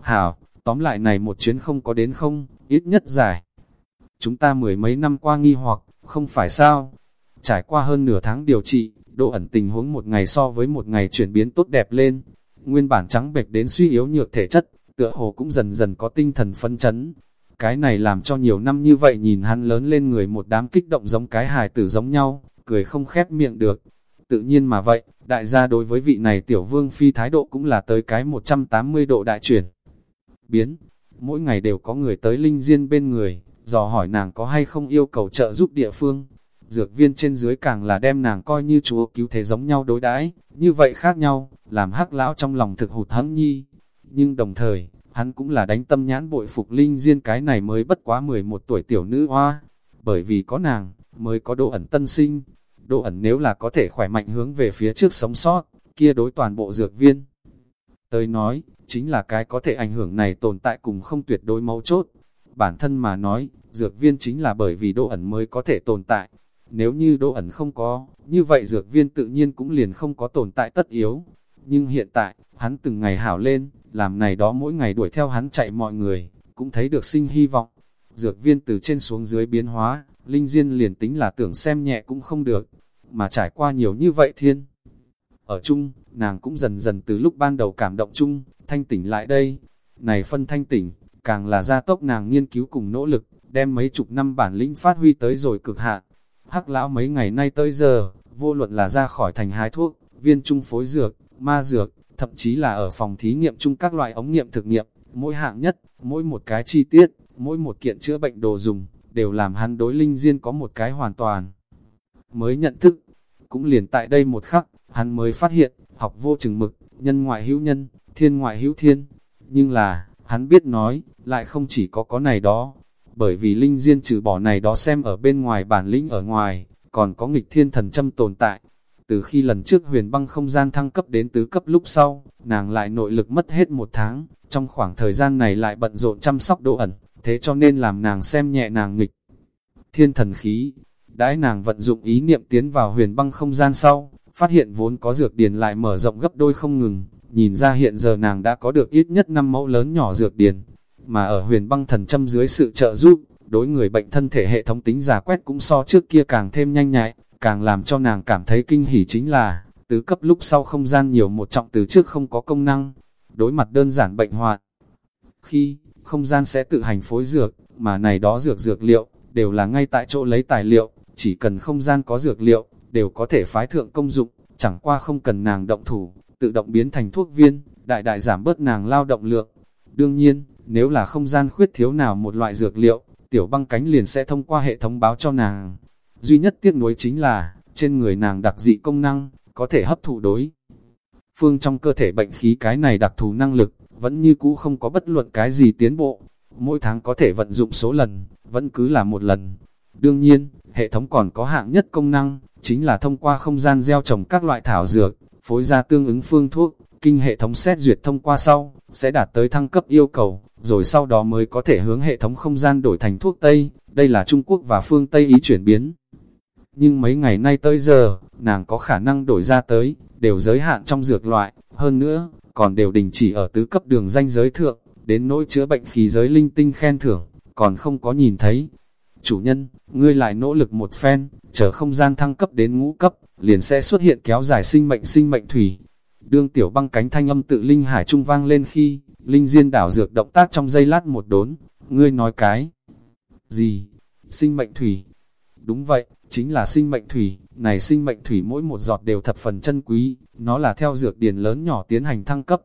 Hảo, tóm lại này một chuyến không có đến không, ít nhất giải. Chúng ta mười mấy năm qua nghi hoặc, không phải sao. Trải qua hơn nửa tháng điều trị, độ ẩn tình huống một ngày so với một ngày chuyển biến tốt đẹp lên. Nguyên bản trắng bệch đến suy yếu nhược thể chất, tựa hồ cũng dần dần có tinh thần phân chấn. Cái này làm cho nhiều năm như vậy nhìn hắn lớn lên người một đám kích động giống cái hài tử giống nhau, cười không khép miệng được. Tự nhiên mà vậy, đại gia đối với vị này tiểu vương phi thái độ cũng là tới cái 180 độ đại chuyển. Biến, mỗi ngày đều có người tới linh diên bên người, dò hỏi nàng có hay không yêu cầu trợ giúp địa phương. Dược viên trên dưới càng là đem nàng coi như chúa cứu thế giống nhau đối đãi như vậy khác nhau, làm hắc lão trong lòng thực hụt hẫng nhi. Nhưng đồng thời, hắn cũng là đánh tâm nhãn bội phục linh diên cái này mới bất quá 11 tuổi tiểu nữ hoa. Bởi vì có nàng, mới có độ ẩn tân sinh. Độ ẩn nếu là có thể khỏe mạnh hướng về phía trước sống sót, kia đối toàn bộ dược viên. Tới nói, chính là cái có thể ảnh hưởng này tồn tại cùng không tuyệt đối mấu chốt. Bản thân mà nói, dược viên chính là bởi vì độ ẩn mới có thể tồn tại. Nếu như độ ẩn không có, như vậy dược viên tự nhiên cũng liền không có tồn tại tất yếu. Nhưng hiện tại, hắn từng ngày hảo lên, làm này đó mỗi ngày đuổi theo hắn chạy mọi người, cũng thấy được sinh hy vọng. Dược viên từ trên xuống dưới biến hóa, Linh Diên liền tính là tưởng xem nhẹ cũng không được, mà trải qua nhiều như vậy thiên. Ở chung, nàng cũng dần dần từ lúc ban đầu cảm động chung, thanh tỉnh lại đây. Này phân thanh tỉnh, càng là gia tốc nàng nghiên cứu cùng nỗ lực, đem mấy chục năm bản lĩnh phát huy tới rồi cực hạn. Hắc lão mấy ngày nay tới giờ, vô luận là ra khỏi thành hái thuốc, viên trung phối dược, ma dược, thậm chí là ở phòng thí nghiệm chung các loại ống nghiệm thực nghiệm, mỗi hạng nhất, mỗi một cái chi tiết, mỗi một kiện chữa bệnh đồ dùng, đều làm hắn đối linh diên có một cái hoàn toàn. Mới nhận thức, cũng liền tại đây một khắc, hắn mới phát hiện, học vô chừng mực, nhân ngoại hữu nhân, thiên ngoại hữu thiên. Nhưng là, hắn biết nói, lại không chỉ có có này đó, bởi vì linh diên trừ bỏ này đó xem ở bên ngoài bản lĩnh ở ngoài, còn có nghịch thiên thần châm tồn tại. Từ khi lần trước huyền băng không gian thăng cấp đến tứ cấp lúc sau, nàng lại nội lực mất hết một tháng, trong khoảng thời gian này lại bận rộn chăm sóc độ ẩn, thế cho nên làm nàng xem nhẹ nàng nghịch. Thiên thần khí, đãi nàng vận dụng ý niệm tiến vào huyền băng không gian sau, phát hiện vốn có dược điền lại mở rộng gấp đôi không ngừng, nhìn ra hiện giờ nàng đã có được ít nhất 5 mẫu lớn nhỏ dược điền, mà ở huyền băng thần châm dưới sự trợ giúp, đối người bệnh thân thể hệ thống tính giả quét cũng so trước kia càng thêm nhanh nhạy, càng làm cho nàng cảm thấy kinh hỉ chính là, tứ cấp lúc sau không gian nhiều một trọng từ trước không có công năng, đối mặt đơn giản bệnh hoạn. Khi, không gian sẽ tự hành phối dược, mà này đó dược dược liệu, đều là ngay tại chỗ lấy tài liệu, chỉ cần không gian có dược liệu, đều có thể phái thượng công dụng, chẳng qua không cần nàng động thủ, tự động biến thành thuốc viên, đại đại giảm bớt nàng lao động lượng. Đương nhiên, nếu là không gian khuyết thiếu nào một loại dược liệu, tiểu băng cánh liền sẽ thông qua hệ thống báo cho nàng. Duy nhất tiếc nuối chính là, trên người nàng đặc dị công năng, có thể hấp thụ đối. Phương trong cơ thể bệnh khí cái này đặc thù năng lực, vẫn như cũ không có bất luận cái gì tiến bộ. Mỗi tháng có thể vận dụng số lần, vẫn cứ là một lần. Đương nhiên, hệ thống còn có hạng nhất công năng, chính là thông qua không gian gieo trồng các loại thảo dược, phối ra tương ứng phương thuốc, kinh hệ thống xét duyệt thông qua sau, sẽ đạt tới thăng cấp yêu cầu, rồi sau đó mới có thể hướng hệ thống không gian đổi thành thuốc Tây, đây là Trung Quốc và phương Tây ý chuyển biến. Nhưng mấy ngày nay tới giờ, nàng có khả năng đổi ra tới, đều giới hạn trong dược loại, hơn nữa, còn đều đình chỉ ở tứ cấp đường danh giới thượng, đến nỗi chữa bệnh khí giới linh tinh khen thưởng, còn không có nhìn thấy. Chủ nhân, ngươi lại nỗ lực một phen, chờ không gian thăng cấp đến ngũ cấp, liền sẽ xuất hiện kéo dài sinh mệnh sinh mệnh thủy. Đương tiểu băng cánh thanh âm tự linh hải trung vang lên khi, linh diên đảo dược động tác trong giây lát một đốn, ngươi nói cái. Gì? Sinh mệnh thủy. Đúng vậy, chính là sinh mệnh thủy, này sinh mệnh thủy mỗi một giọt đều thập phần chân quý, nó là theo dược điền lớn nhỏ tiến hành thăng cấp.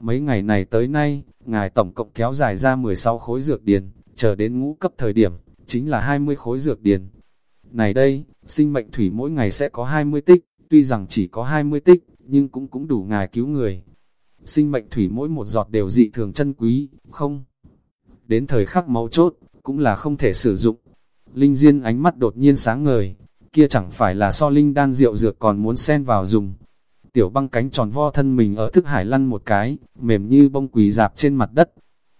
Mấy ngày này tới nay, ngài tổng cộng kéo dài ra 16 khối dược điền, chờ đến ngũ cấp thời điểm, chính là 20 khối dược điền Này đây, sinh mệnh thủy mỗi ngày sẽ có 20 tích, tuy rằng chỉ có 20 tích, nhưng cũng cũng đủ ngài cứu người. Sinh mệnh thủy mỗi một giọt đều dị thường chân quý, không? Đến thời khắc máu chốt, cũng là không thể sử dụng. Linh Diên ánh mắt đột nhiên sáng ngời, kia chẳng phải là so linh đan rượu dược còn muốn xen vào dùng. Tiểu băng cánh tròn vo thân mình ở thức hải lăn một cái, mềm như bông quỳ dạp trên mặt đất.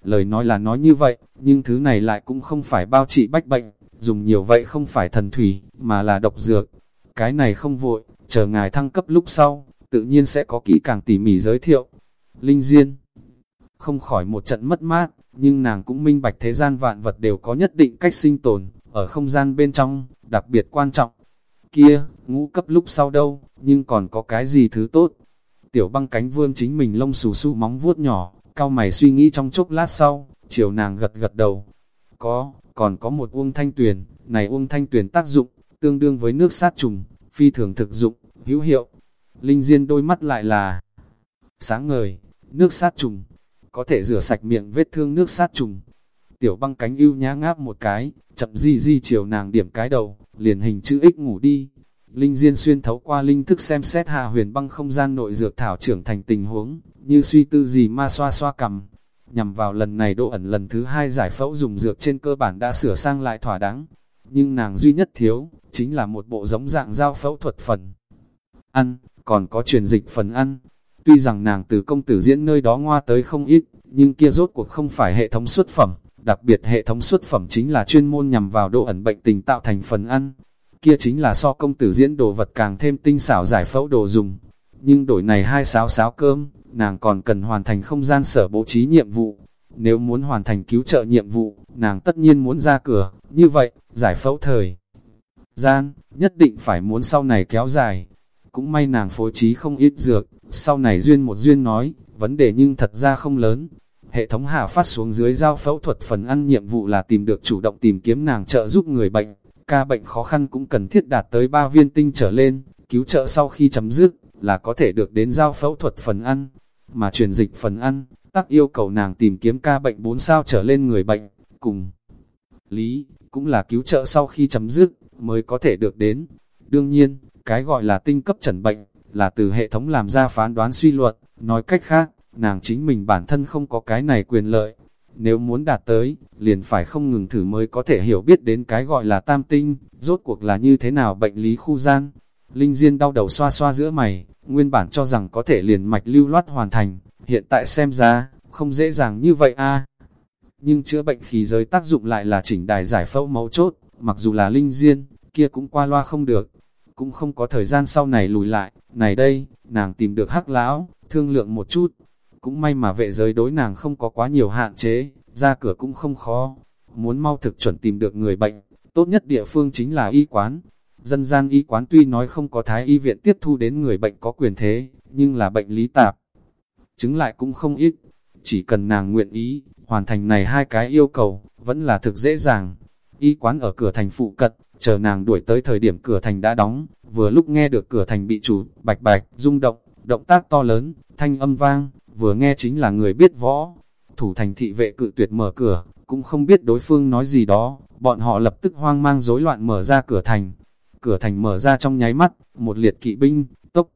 Lời nói là nói như vậy, nhưng thứ này lại cũng không phải bao trị bách bệnh, dùng nhiều vậy không phải thần thủy, mà là độc dược. Cái này không vội, chờ ngài thăng cấp lúc sau, tự nhiên sẽ có kỹ càng tỉ mỉ giới thiệu. Linh Diên không khỏi một trận mất mát, nhưng nàng cũng minh bạch thế gian vạn vật đều có nhất định cách sinh tồn, ở không gian bên trong, đặc biệt quan trọng. Kia, ngũ cấp lúc sau đâu, nhưng còn có cái gì thứ tốt. Tiểu băng cánh vương chính mình lông xù xù móng vuốt nhỏ, cao mày suy nghĩ trong chốc lát sau, chiều nàng gật gật đầu. Có, còn có một uông thanh tuyền, này uông thanh tuyền tác dụng, tương đương với nước sát trùng, phi thường thực dụng, hữu hiệu. Linh Diên đôi mắt lại là sáng ngời, nước sát trùng, có thể rửa sạch miệng vết thương nước sát trùng. Tiểu băng cánh ưu nhá ngáp một cái, chậm di di chiều nàng điểm cái đầu, liền hình chữ X ngủ đi. Linh Diên xuyên thấu qua linh thức xem xét hạ huyền băng không gian nội dược thảo trưởng thành tình huống, như suy tư gì ma xoa xoa cầm. Nhằm vào lần này độ ẩn lần thứ hai giải phẫu dùng dược trên cơ bản đã sửa sang lại thỏa đáng. Nhưng nàng duy nhất thiếu, chính là một bộ giống dạng giao phẫu thuật phần. Ăn, còn có truyền dịch phần ăn. Tuy rằng nàng từ công tử diễn nơi đó ngoa tới không ít, nhưng kia rốt cuộc không phải hệ thống xuất phẩm, đặc biệt hệ thống xuất phẩm chính là chuyên môn nhằm vào độ ẩn bệnh tình tạo thành phần ăn. Kia chính là so công tử diễn đồ vật càng thêm tinh xảo giải phẫu đồ dùng. Nhưng đổi này hai sáo sáo cơm, nàng còn cần hoàn thành không gian sở bố trí nhiệm vụ. Nếu muốn hoàn thành cứu trợ nhiệm vụ, nàng tất nhiên muốn ra cửa, như vậy, giải phẫu thời. Gian, nhất định phải muốn sau này kéo dài. Cũng may nàng phối trí không ít dược, sau này duyên một duyên nói, vấn đề nhưng thật ra không lớn. Hệ thống hạ phát xuống dưới giao phẫu thuật phần ăn nhiệm vụ là tìm được chủ động tìm kiếm nàng trợ giúp người bệnh. Ca bệnh khó khăn cũng cần thiết đạt tới 3 viên tinh trở lên, cứu trợ sau khi chấm dứt, là có thể được đến giao phẫu thuật phần ăn. Mà truyền dịch phần ăn, tác yêu cầu nàng tìm kiếm ca bệnh 4 sao trở lên người bệnh, cùng lý, cũng là cứu trợ sau khi chấm dứt, mới có thể được đến. Đương nhiên, cái gọi là tinh cấp chẩn bệnh, là từ hệ thống làm ra phán đoán suy luận, nói cách khác, nàng chính mình bản thân không có cái này quyền lợi. Nếu muốn đạt tới, liền phải không ngừng thử mới có thể hiểu biết đến cái gọi là tam tinh, rốt cuộc là như thế nào bệnh lý khu gian. Linh Diên đau đầu xoa xoa giữa mày, nguyên bản cho rằng có thể liền mạch lưu loát hoàn thành, hiện tại xem ra, không dễ dàng như vậy a. Nhưng chữa bệnh khí giới tác dụng lại là chỉnh đài giải phẫu máu chốt, mặc dù là Linh Diên, kia cũng qua loa không được, cũng không có thời gian sau này lùi lại, này đây, nàng tìm được hắc lão, thương lượng một chút, cũng may mà vệ giới đối nàng không có quá nhiều hạn chế, ra cửa cũng không khó, muốn mau thực chuẩn tìm được người bệnh, tốt nhất địa phương chính là y quán. Dân gian y quán tuy nói không có thái y viện tiếp thu đến người bệnh có quyền thế, nhưng là bệnh lý tạp. Chứng lại cũng không ít, chỉ cần nàng nguyện ý, hoàn thành này hai cái yêu cầu, vẫn là thực dễ dàng. Y quán ở cửa thành phụ cận, chờ nàng đuổi tới thời điểm cửa thành đã đóng, vừa lúc nghe được cửa thành bị chủ, bạch bạch, rung động, động tác to lớn, thanh âm vang, vừa nghe chính là người biết võ. thủ thành thị vệ cự tuyệt mở cửa, cũng không biết đối phương nói gì đó, bọn họ lập tức hoang mang rối loạn mở ra cửa thành. Cửa thành mở ra trong nháy mắt, một liệt kỵ binh, tốc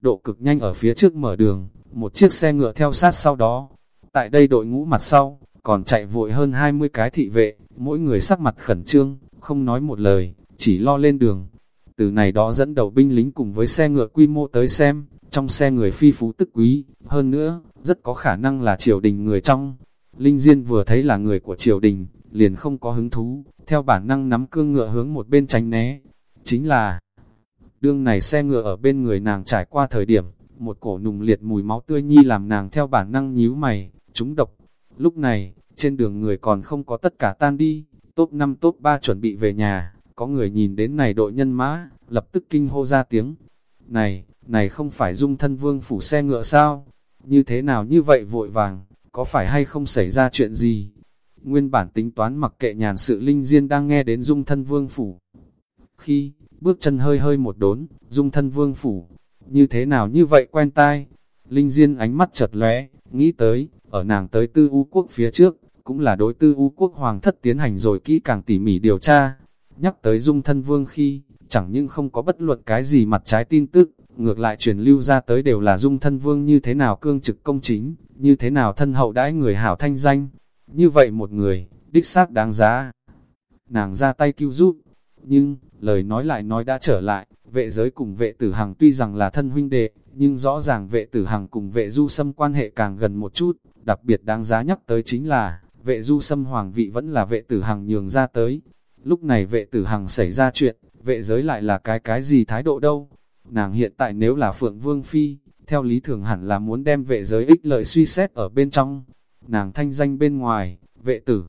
độ cực nhanh ở phía trước mở đường, một chiếc xe ngựa theo sát sau đó. Tại đây đội ngũ mặt sau, còn chạy vội hơn 20 cái thị vệ, mỗi người sắc mặt khẩn trương, không nói một lời, chỉ lo lên đường. Từ này đó dẫn đầu binh lính cùng với xe ngựa quy mô tới xem, trong xe người phi phú tức quý, hơn nữa, rất có khả năng là triều đình người trong. Linh Diên vừa thấy là người của triều đình, liền không có hứng thú, theo bản năng nắm cương ngựa hướng một bên tránh né. Chính là, đương này xe ngựa ở bên người nàng trải qua thời điểm, một cổ nùng liệt mùi máu tươi nhi làm nàng theo bản năng nhíu mày, trúng độc. Lúc này, trên đường người còn không có tất cả tan đi, top 5 top 3 chuẩn bị về nhà, có người nhìn đến này đội nhân mã, lập tức kinh hô ra tiếng. Này, này không phải dung thân vương phủ xe ngựa sao? Như thế nào như vậy vội vàng, có phải hay không xảy ra chuyện gì? Nguyên bản tính toán mặc kệ nhàn sự linh diên đang nghe đến dung thân vương phủ. Khi, bước chân hơi hơi một đốn, dung thân vương phủ, như thế nào như vậy quen tai? Linh diên ánh mắt chật lóe, nghĩ tới, ở nàng tới tư u quốc phía trước, cũng là đối tư u quốc hoàng thất tiến hành rồi kỹ càng tỉ mỉ điều tra. Nhắc tới dung thân vương khi, chẳng những không có bất luận cái gì mặt trái tin tức, ngược lại truyền lưu ra tới đều là dung thân vương như thế nào cương trực công chính, như thế nào thân hậu đãi người hảo thanh danh. Như vậy một người, đích xác đáng giá. Nàng ra tay cứu giúp, nhưng, lời nói lại nói đã trở lại, vệ giới cùng vệ tử hằng tuy rằng là thân huynh đệ, nhưng rõ ràng vệ tử hằng cùng vệ du sâm quan hệ càng gần một chút, đặc biệt đáng giá nhắc tới chính là, vệ du sâm hoàng vị vẫn là vệ tử hằng nhường ra tới. Lúc này vệ tử hằng xảy ra chuyện, vệ giới lại là cái cái gì thái độ đâu. Nàng hiện tại nếu là Phượng Vương Phi, theo lý thường hẳn là muốn đem vệ giới ích lợi suy xét ở bên trong. Nàng thanh danh bên ngoài, vệ tử.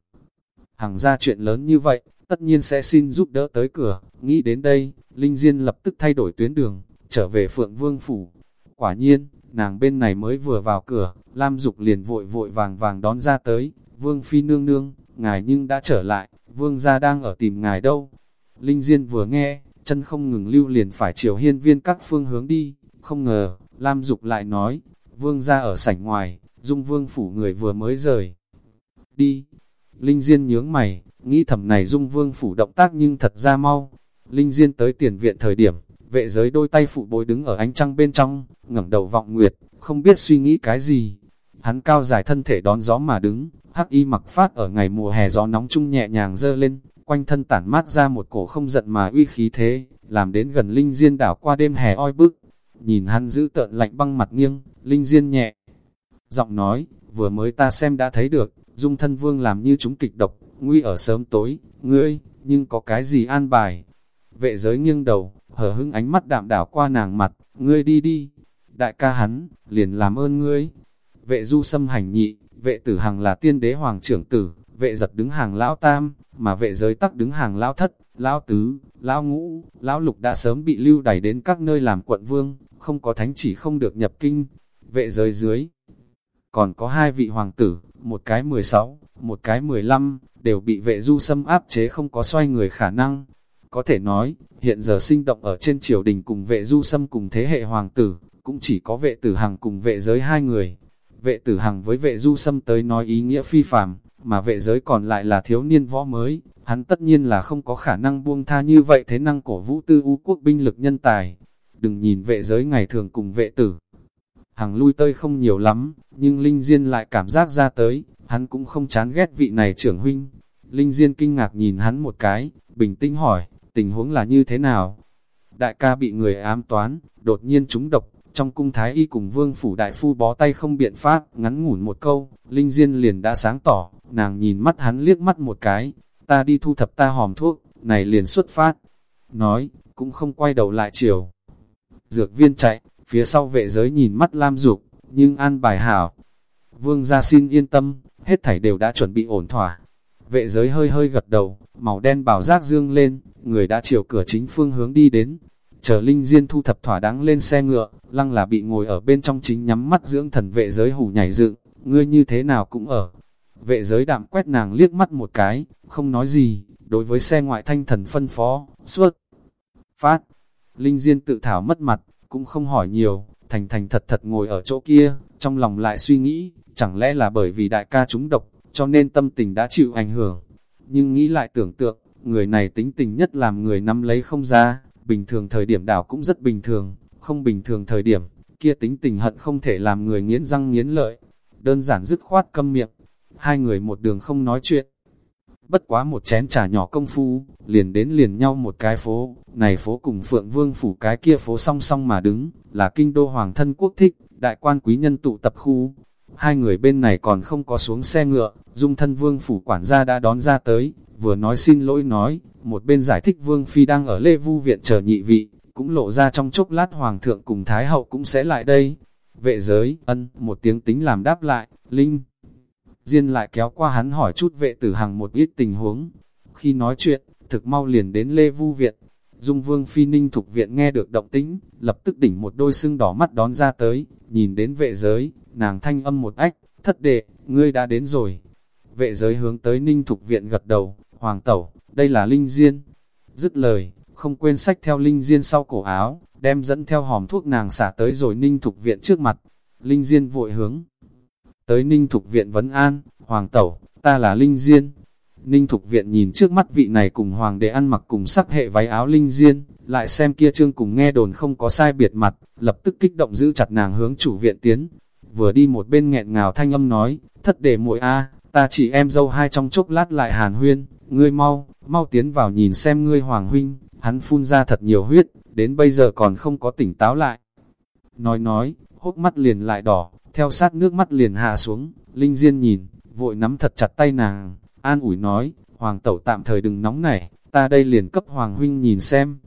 Hằng ra chuyện lớn như vậy, tất nhiên sẽ xin giúp đỡ tới cửa. Nghĩ đến đây, Linh Diên lập tức thay đổi tuyến đường, trở về Phượng Vương Phủ. Quả nhiên, nàng bên này mới vừa vào cửa, Lam Dục liền vội vội vàng vàng đón ra tới. Vương Phi nương nương, ngài nhưng đã trở lại, Vương gia đang ở tìm ngài đâu. Linh Diên vừa nghe, chân không ngừng lưu liền phải chiều hiên viên các phương hướng đi, không ngờ, Lam Dục lại nói, Vương gia ở sảnh ngoài, dung vương phủ người vừa mới rời. Đi, Linh Diên nhướng mày, nghĩ thầm này dung vương phủ động tác nhưng thật ra mau. Linh Diên tới tiền viện thời điểm, vệ giới đôi tay phụ bối đứng ở ánh trăng bên trong, ngẩng đầu vọng nguyệt, không biết suy nghĩ cái gì. Hắn cao dài thân thể đón gió mà đứng, hắc y mặc phát ở ngày mùa hè gió nóng chung nhẹ nhàng dơ lên, quanh thân tản mát ra một cổ không giận mà uy khí thế, làm đến gần Linh Diên đảo qua đêm hè oi bức. Nhìn hắn giữ tợn lạnh băng mặt nghiêng, Linh Diên nhẹ. Giọng nói, vừa mới ta xem đã thấy được, dung thân vương làm như chúng kịch độc, nguy ở sớm tối, ngươi, nhưng có cái gì an bài? Vệ giới nghiêng đầu, hở hững ánh mắt đạm đảo qua nàng mặt, ngươi đi đi. Đại ca hắn, liền làm ơn ngươi. Vệ du xâm hành nhị, vệ tử hằng là tiên đế hoàng trưởng tử, vệ giật đứng hàng lão tam, mà vệ giới tắc đứng hàng lão thất, lão tứ, lão ngũ, lão lục đã sớm bị lưu đẩy đến các nơi làm quận vương, không có thánh chỉ không được nhập kinh. Vệ giới dưới, còn có hai vị hoàng tử, một cái 16, một cái 15, đều bị vệ du xâm áp chế không có xoay người khả năng. Có thể nói, hiện giờ sinh động ở trên triều đình cùng vệ du xâm cùng thế hệ hoàng tử, cũng chỉ có vệ tử hằng cùng vệ giới hai người. Vệ tử hằng với vệ du xâm tới nói ý nghĩa phi phàm, mà vệ giới còn lại là thiếu niên võ mới, hắn tất nhiên là không có khả năng buông tha như vậy thế năng cổ vũ tư u quốc binh lực nhân tài. Đừng nhìn vệ giới ngày thường cùng vệ tử. Hằng lui tơi không nhiều lắm, nhưng Linh Diên lại cảm giác ra tới, hắn cũng không chán ghét vị này trưởng huynh. Linh Diên kinh ngạc nhìn hắn một cái, bình tĩnh hỏi, tình huống là như thế nào? Đại ca bị người ám toán, đột nhiên trúng độc, trong cung thái y cùng vương phủ đại phu bó tay không biện pháp, ngắn ngủn một câu, Linh Diên liền đã sáng tỏ, nàng nhìn mắt hắn liếc mắt một cái, ta đi thu thập ta hòm thuốc, này liền xuất phát. Nói, cũng không quay đầu lại chiều. Dược viên chạy, phía sau vệ giới nhìn mắt lam dục nhưng an bài hảo. Vương gia xin yên tâm, hết thảy đều đã chuẩn bị ổn thỏa. Vệ giới hơi hơi gật đầu, màu đen bảo giác dương lên, người đã chiều cửa chính phương hướng đi đến. Chờ Linh Diên thu thập thỏa đáng lên xe ngựa, lăng là bị ngồi ở bên trong chính nhắm mắt dưỡng thần vệ giới hủ nhảy dựng, ngươi như thế nào cũng ở. Vệ giới đạm quét nàng liếc mắt một cái, không nói gì, đối với xe ngoại thanh thần phân phó, suốt. Phát, Linh Diên tự thảo mất mặt, cũng không hỏi nhiều, thành thành thật thật ngồi ở chỗ kia, trong lòng lại suy nghĩ, chẳng lẽ là bởi vì đại ca trúng độc, cho nên tâm tình đã chịu ảnh hưởng. Nhưng nghĩ lại tưởng tượng, người này tính tình nhất làm người nắm lấy không ra, bình thường thời điểm đảo cũng rất bình thường, không bình thường thời điểm, kia tính tình hận không thể làm người nghiến răng nghiến lợi, đơn giản dứt khoát câm miệng, hai người một đường không nói chuyện. Bất quá một chén trà nhỏ công phu, liền đến liền nhau một cái phố, này phố cùng Phượng Vương phủ cái kia phố song song mà đứng, là kinh đô hoàng thân quốc thích, đại quan quý nhân tụ tập khu. Hai người bên này còn không có xuống xe ngựa, dung thân vương phủ quản gia đã đón ra tới, vừa nói xin lỗi nói, một bên giải thích vương phi đang ở lê vu viện chờ nhị vị, cũng lộ ra trong chốc lát hoàng thượng cùng thái hậu cũng sẽ lại đây. Vệ giới, ân, một tiếng tính làm đáp lại, Linh. Diên lại kéo qua hắn hỏi chút vệ tử hằng một ít tình huống. Khi nói chuyện, thực mau liền đến Lê Vu Viện. Dung Vương Phi Ninh thuộc viện nghe được động tĩnh, lập tức đỉnh một đôi sưng đỏ mắt đón ra tới, nhìn đến vệ giới, nàng thanh âm một ách, thất đệ, ngươi đã đến rồi. Vệ giới hướng tới Ninh thuộc viện gật đầu, hoàng tẩu, đây là Linh Diên. Dứt lời, không quên sách theo Linh Diên sau cổ áo, đem dẫn theo hòm thuốc nàng xả tới rồi Ninh Thục viện trước mặt. Linh Diên vội hướng tới Ninh Thục Viện vấn an, Hoàng Tẩu, ta là Linh Diên. Ninh Thục Viện nhìn trước mắt vị này cùng Hoàng đế ăn mặc cùng sắc hệ váy áo Linh Diên, lại xem kia trương cùng nghe đồn không có sai biệt mặt, lập tức kích động giữ chặt nàng hướng chủ viện tiến. Vừa đi một bên nghẹn ngào thanh âm nói, thất đề muội a ta chỉ em dâu hai trong chốc lát lại hàn huyên, ngươi mau, mau tiến vào nhìn xem ngươi Hoàng Huynh, hắn phun ra thật nhiều huyết, đến bây giờ còn không có tỉnh táo lại. Nói nói, hốc mắt liền lại đỏ, theo sát nước mắt liền hạ xuống, Linh Diên nhìn, vội nắm thật chặt tay nàng, an ủi nói, Hoàng tẩu tạm thời đừng nóng nảy, ta đây liền cấp Hoàng huynh nhìn xem.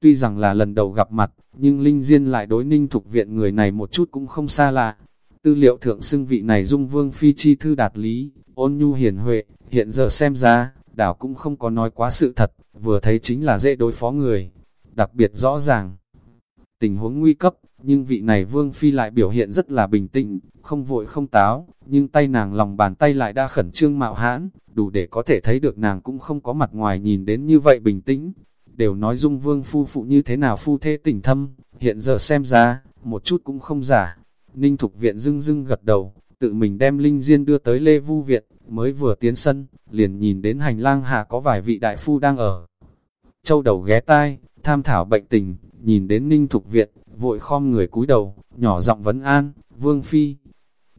Tuy rằng là lần đầu gặp mặt, nhưng Linh Diên lại đối ninh thục viện người này một chút cũng không xa lạ. Tư liệu thượng xưng vị này dung vương phi chi thư đạt lý, ôn nhu hiền huệ, hiện giờ xem ra, đảo cũng không có nói quá sự thật, vừa thấy chính là dễ đối phó người. Đặc biệt rõ ràng, tình huống nguy cấp, nhưng vị này vương phi lại biểu hiện rất là bình tĩnh, không vội không táo, nhưng tay nàng lòng bàn tay lại đa khẩn trương mạo hãn, đủ để có thể thấy được nàng cũng không có mặt ngoài nhìn đến như vậy bình tĩnh. Đều nói dung vương phu phụ như thế nào phu thế tình thâm, hiện giờ xem ra, một chút cũng không giả. Ninh Thục Viện dưng dưng gật đầu, tự mình đem Linh Diên đưa tới Lê Vu Viện, mới vừa tiến sân, liền nhìn đến hành lang hạ có vài vị đại phu đang ở. Châu đầu ghé tai, tham thảo bệnh tình, nhìn đến Ninh Thục Viện, vội khom người cúi đầu, nhỏ giọng vấn an, Vương Phi.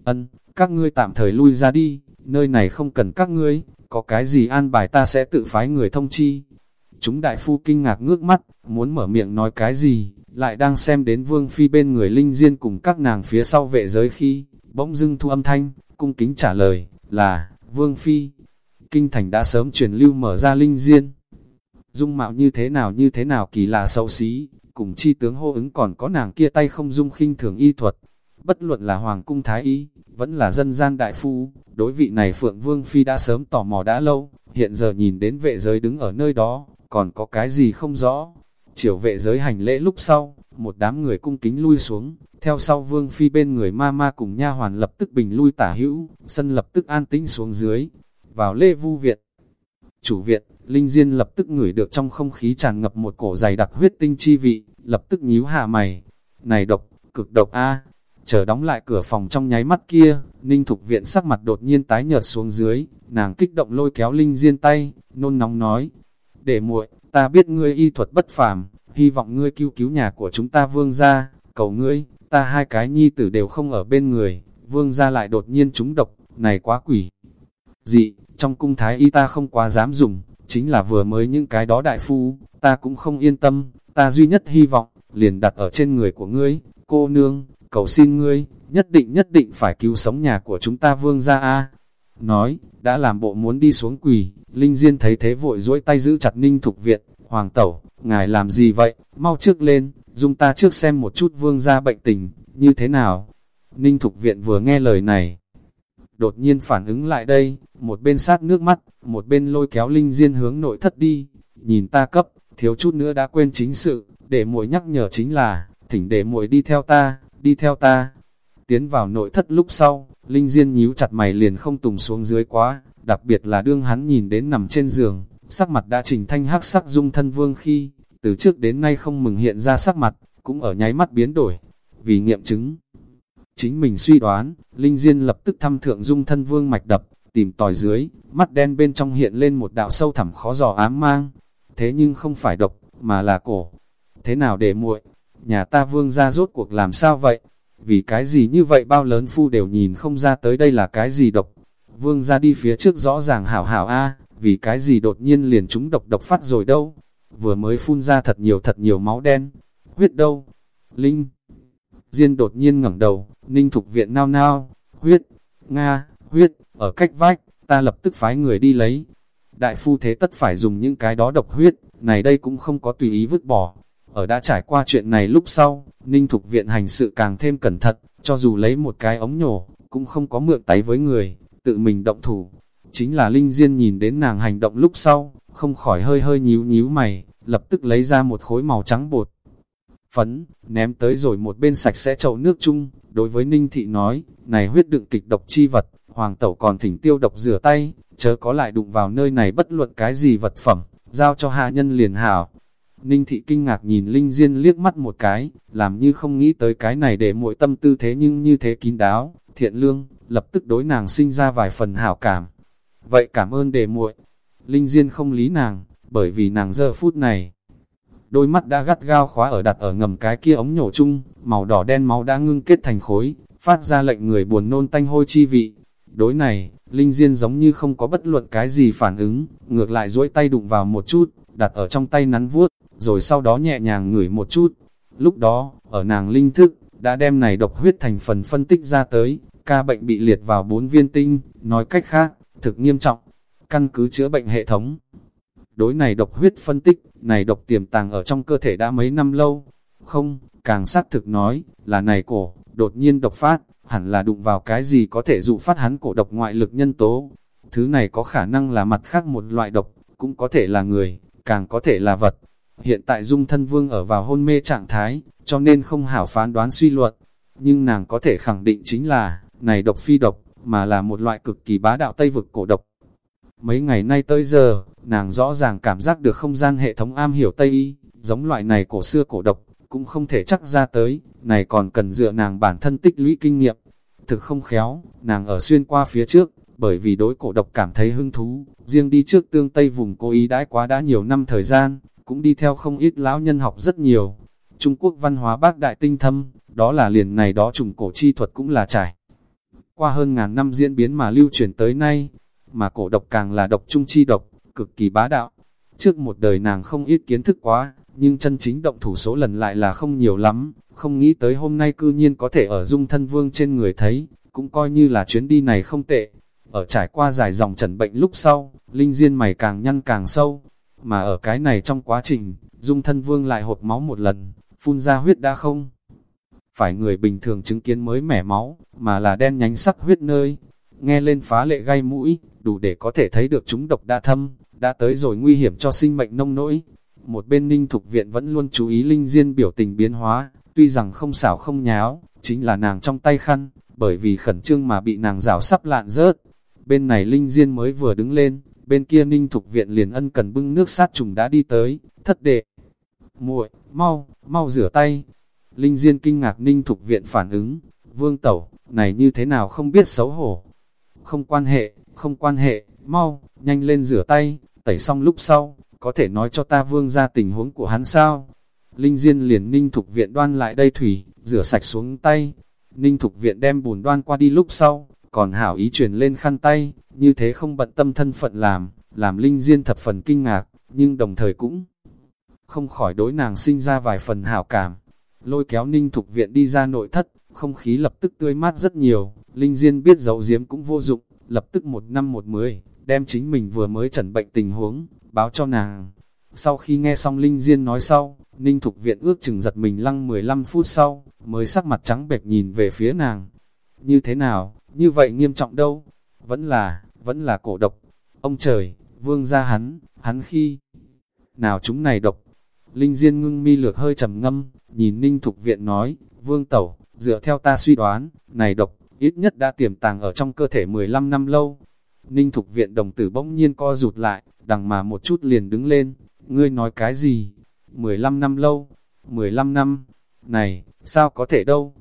Ân, các ngươi tạm thời lui ra đi, nơi này không cần các ngươi, có cái gì an bài ta sẽ tự phái người thông chi. Chúng đại phu kinh ngạc ngước mắt, muốn mở miệng nói cái gì, lại đang xem đến Vương Phi bên người Linh Diên cùng các nàng phía sau vệ giới khi, bỗng dưng thu âm thanh, cung kính trả lời, là, Vương Phi. Kinh thành đã sớm truyền lưu mở ra Linh Diên. Dung mạo như thế nào như thế nào kỳ lạ xấu xí, cùng chi tướng hô ứng còn có nàng kia tay không dung khinh thường y thuật. Bất luận là Hoàng cung Thái Y, vẫn là dân gian đại phu, đối vị này Phượng Vương Phi đã sớm tò mò đã lâu, hiện giờ nhìn đến vệ giới đứng ở nơi đó, còn có cái gì không rõ. Chiều vệ giới hành lễ lúc sau, một đám người cung kính lui xuống, theo sau Vương Phi bên người ma ma cùng nha hoàn lập tức bình lui tả hữu, sân lập tức an tĩnh xuống dưới, vào lê vu viện. Chủ viện, Linh Diên lập tức ngửi được trong không khí tràn ngập một cổ dày đặc huyết tinh chi vị, lập tức nhíu hạ mày. Này độc, cực độc a Chờ đóng lại cửa phòng trong nháy mắt kia, Ninh Thục Viện sắc mặt đột nhiên tái nhợt xuống dưới, nàng kích động lôi kéo Linh Diên tay, nôn nóng nói. Để muội, ta biết ngươi y thuật bất phàm, hy vọng ngươi cứu cứu nhà của chúng ta vương gia cầu ngươi, ta hai cái nhi tử đều không ở bên người, vương gia lại đột nhiên trúng độc, này quá quỷ. Dị, trong cung thái y ta không quá dám dùng, chính là vừa mới những cái đó đại phu, ta cũng không yên tâm, ta duy nhất hy vọng, liền đặt ở trên người của ngươi, cô nương, cầu xin ngươi, nhất định nhất định phải cứu sống nhà của chúng ta vương gia a Nói, đã làm bộ muốn đi xuống quỳ, Linh Diên thấy thế vội duỗi tay giữ chặt Ninh Thục Viện, Hoàng Tẩu, ngài làm gì vậy, mau trước lên, dung ta trước xem một chút vương ra bệnh tình, như thế nào. Ninh Thục Viện vừa nghe lời này, đột nhiên phản ứng lại đây, một bên sát nước mắt, một bên lôi kéo Linh Diên hướng nội thất đi, nhìn ta cấp, thiếu chút nữa đã quên chính sự, để muội nhắc nhở chính là, thỉnh để muội đi theo ta, đi theo ta. Tiến vào nội thất lúc sau, Linh Diên nhíu chặt mày liền không tùng xuống dưới quá, đặc biệt là đương hắn nhìn đến nằm trên giường, sắc mặt đã trình thanh hắc sắc dung thân vương khi, từ trước đến nay không mừng hiện ra sắc mặt, cũng ở nháy mắt biến đổi, vì nghiệm chứng. Chính mình suy đoán, Linh Diên lập tức thăm thượng dung thân vương mạch đập, tìm tòi dưới, mắt đen bên trong hiện lên một đạo sâu thẳm khó dò ám mang. Thế nhưng không phải độc, mà là cổ. Thế nào để muội? Nhà ta vương ra rốt cuộc làm sao vậy? Vì cái gì như vậy bao lớn phu đều nhìn không ra tới đây là cái gì độc. Vương ra đi phía trước rõ ràng hảo hảo a vì cái gì đột nhiên liền chúng độc độc phát rồi đâu. Vừa mới phun ra thật nhiều thật nhiều máu đen. Huyết đâu? Linh. Diên đột nhiên ngẩng đầu, ninh thục viện nao nao, huyết, Nga, huyết, ở cách vách, ta lập tức phái người đi lấy. Đại phu thế tất phải dùng những cái đó độc huyết, này đây cũng không có tùy ý vứt bỏ. Ở đã trải qua chuyện này lúc sau, ninh thục viện hành sự càng thêm cẩn thận, cho dù lấy một cái ống nhổ, cũng không có mượn tay với người, tự mình động thủ. Chính là Linh Diên nhìn đến nàng hành động lúc sau, không khỏi hơi hơi nhíu nhíu mày, lập tức lấy ra một khối màu trắng bột, phấn, ném tới rồi một bên sạch sẽ chậu nước chung, đối với Ninh Thị nói, này huyết đựng kịch độc chi vật, hoàng tẩu còn thỉnh tiêu độc rửa tay, chớ có lại đụng vào nơi này bất luận cái gì vật phẩm, giao cho hạ nhân liền hảo. Ninh Thị kinh ngạc nhìn Linh Diên liếc mắt một cái, làm như không nghĩ tới cái này để muội tâm tư thế nhưng như thế kín đáo, thiện lương, lập tức đối nàng sinh ra vài phần hảo cảm. Vậy cảm ơn đề muội. Linh Diên không lý nàng, bởi vì nàng giờ phút này, đôi mắt đã gắt gao khóa ở đặt ở ngầm cái kia ống nhổ chung, màu đỏ đen máu đã ngưng kết thành khối, phát ra lệnh người buồn nôn tanh hôi chi vị. Đối này, Linh Diên giống như không có bất luận cái gì phản ứng, ngược lại duỗi tay đụng vào một chút, đặt ở trong tay nắn vuốt, rồi sau đó nhẹ nhàng ngửi một chút. Lúc đó, ở nàng linh thức, đã đem này độc huyết thành phần phân tích ra tới, ca bệnh bị liệt vào bốn viên tinh, nói cách khác, thực nghiêm trọng. Căn cứ chữa bệnh hệ thống, Đối này độc huyết phân tích, này độc tiềm tàng ở trong cơ thể đã mấy năm lâu. Không, càng xác thực nói, là này cổ, đột nhiên độc phát, hẳn là đụng vào cái gì có thể dụ phát hắn cổ độc ngoại lực nhân tố. Thứ này có khả năng là mặt khác một loại độc, cũng có thể là người, càng có thể là vật. Hiện tại dung thân vương ở vào hôn mê trạng thái, cho nên không hảo phán đoán suy luận. Nhưng nàng có thể khẳng định chính là, này độc phi độc, mà là một loại cực kỳ bá đạo Tây vực cổ độc. Mấy ngày nay tới giờ, nàng rõ ràng cảm giác được không gian hệ thống am hiểu Tây Y, giống loại này cổ xưa cổ độc, cũng không thể chắc ra tới, này còn cần dựa nàng bản thân tích lũy kinh nghiệm. Thực không khéo, nàng ở xuyên qua phía trước, bởi vì đối cổ độc cảm thấy hứng thú, riêng đi trước tương Tây vùng cô ý đãi quá đã nhiều năm thời gian, cũng đi theo không ít lão nhân học rất nhiều. Trung Quốc văn hóa bác đại tinh thâm, đó là liền này đó trùng cổ chi thuật cũng là trải. Qua hơn ngàn năm diễn biến mà lưu truyền tới nay, mà cổ độc càng là độc trung chi độc, cực kỳ bá đạo. Trước một đời nàng không ít kiến thức quá, nhưng chân chính động thủ số lần lại là không nhiều lắm, không nghĩ tới hôm nay cư nhiên có thể ở dung thân vương trên người thấy, cũng coi như là chuyến đi này không tệ. Ở trải qua dài dòng trần bệnh lúc sau, linh diên mày càng nhăn càng sâu, mà ở cái này trong quá trình, dung thân vương lại hột máu một lần, phun ra huyết đã không. Phải người bình thường chứng kiến mới mẻ máu, mà là đen nhánh sắc huyết nơi, nghe lên phá lệ gai mũi, đủ để có thể thấy được chúng độc đã thâm, đã tới rồi nguy hiểm cho sinh mệnh nông nỗi. Một bên ninh thục viện vẫn luôn chú ý linh diên biểu tình biến hóa, tuy rằng không xảo không nháo, chính là nàng trong tay khăn, bởi vì khẩn trương mà bị nàng rào sắp lạn rớt. Bên này linh diên mới vừa đứng lên, bên kia ninh thục viện liền ân cần bưng nước sát trùng đã đi tới, thất đệ. muội mau, mau rửa tay. Linh diên kinh ngạc ninh thục viện phản ứng, vương tẩu, này như thế nào không biết xấu hổ. Không quan hệ, không quan hệ, mau, nhanh lên rửa tay, tẩy xong lúc sau, có thể nói cho ta vương ra tình huống của hắn sao. Linh Diên liền ninh thục viện đoan lại đây thủy, rửa sạch xuống tay. Ninh thục viện đem bùn đoan qua đi lúc sau, còn hảo ý truyền lên khăn tay, như thế không bận tâm thân phận làm, làm Linh Diên thập phần kinh ngạc, nhưng đồng thời cũng không khỏi đối nàng sinh ra vài phần hảo cảm. Lôi kéo Ninh thục viện đi ra nội thất, không khí lập tức tươi mát rất nhiều, Linh Diên biết dấu diếm cũng vô dụng, lập tức một năm một mười, đem chính mình vừa mới chẩn bệnh tình huống, báo cho nàng. Sau khi nghe xong Linh Diên nói sau, Ninh Thục Viện ước chừng giật mình lăng 15 phút sau, mới sắc mặt trắng bệch nhìn về phía nàng. Như thế nào, như vậy nghiêm trọng đâu? Vẫn là, vẫn là cổ độc. Ông trời, vương gia hắn, hắn khi nào chúng này độc? Linh Diên ngưng mi lược hơi trầm ngâm, nhìn Ninh Thục Viện nói, vương tẩu, dựa theo ta suy đoán, này độc, ít nhất đã tiềm tàng ở trong cơ thể 15 năm lâu. Ninh Thục Viện đồng tử bỗng nhiên co rụt lại, đằng mà một chút liền đứng lên, ngươi nói cái gì? 15 năm lâu, 15 năm, này, sao có thể đâu?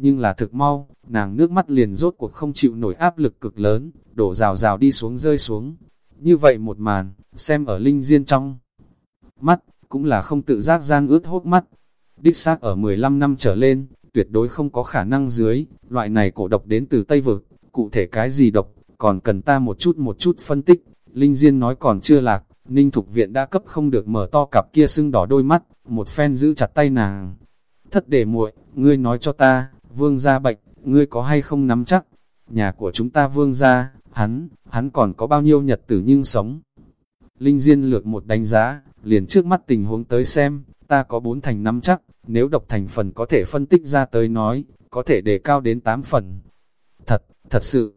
nhưng là thực mau, nàng nước mắt liền rốt cuộc không chịu nổi áp lực cực lớn, đổ rào rào đi xuống rơi xuống. Như vậy một màn, xem ở linh diên trong mắt, cũng là không tự giác gian ướt hốt mắt. Đích xác ở 15 năm trở lên, tuyệt đối không có khả năng dưới, loại này cổ độc đến từ Tây Vực, cụ thể cái gì độc, còn cần ta một chút một chút phân tích. Linh Diên nói còn chưa lạc, Ninh Thục Viện đã cấp không được mở to cặp kia sưng đỏ đôi mắt, một phen giữ chặt tay nàng. Thất để muội, ngươi nói cho ta, vương gia bệnh, ngươi có hay không nắm chắc? Nhà của chúng ta vương gia, hắn, hắn còn có bao nhiêu nhật tử nhưng sống? Linh Diên lược một đánh giá, liền trước mắt tình huống tới xem, ta có bốn thành năm chắc, nếu độc thành phần có thể phân tích ra tới nói, có thể đề cao đến 8 phần. Thật, thật sự,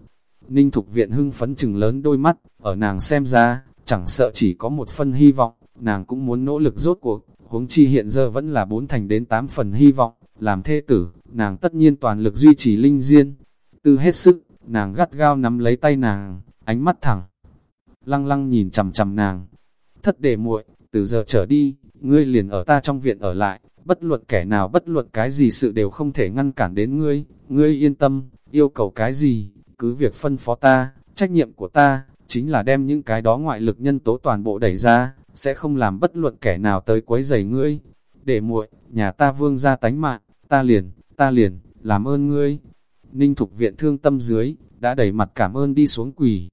Ninh Thục Viện hưng phấn chừng lớn đôi mắt, ở nàng xem ra, chẳng sợ chỉ có một phần hy vọng, nàng cũng muốn nỗ lực rốt cuộc, huống chi hiện giờ vẫn là bốn thành đến 8 phần hy vọng, làm thê tử, nàng tất nhiên toàn lực duy trì linh diên. Từ hết sức, nàng gắt gao nắm lấy tay nàng, ánh mắt thẳng, lăng lăng nhìn chằm chằm nàng. Thất để muội, từ giờ trở đi, ngươi liền ở ta trong viện ở lại, bất luận kẻ nào bất luận cái gì sự đều không thể ngăn cản đến ngươi, ngươi yên tâm, yêu cầu cái gì, cứ việc phân phó ta, trách nhiệm của ta, chính là đem những cái đó ngoại lực nhân tố toàn bộ đẩy ra, sẽ không làm bất luận kẻ nào tới quấy rầy ngươi. Để muội, nhà ta vương ra tánh mạng, ta liền, ta liền, làm ơn ngươi. Ninh thục viện thương tâm dưới, đã đẩy mặt cảm ơn đi xuống quỷ.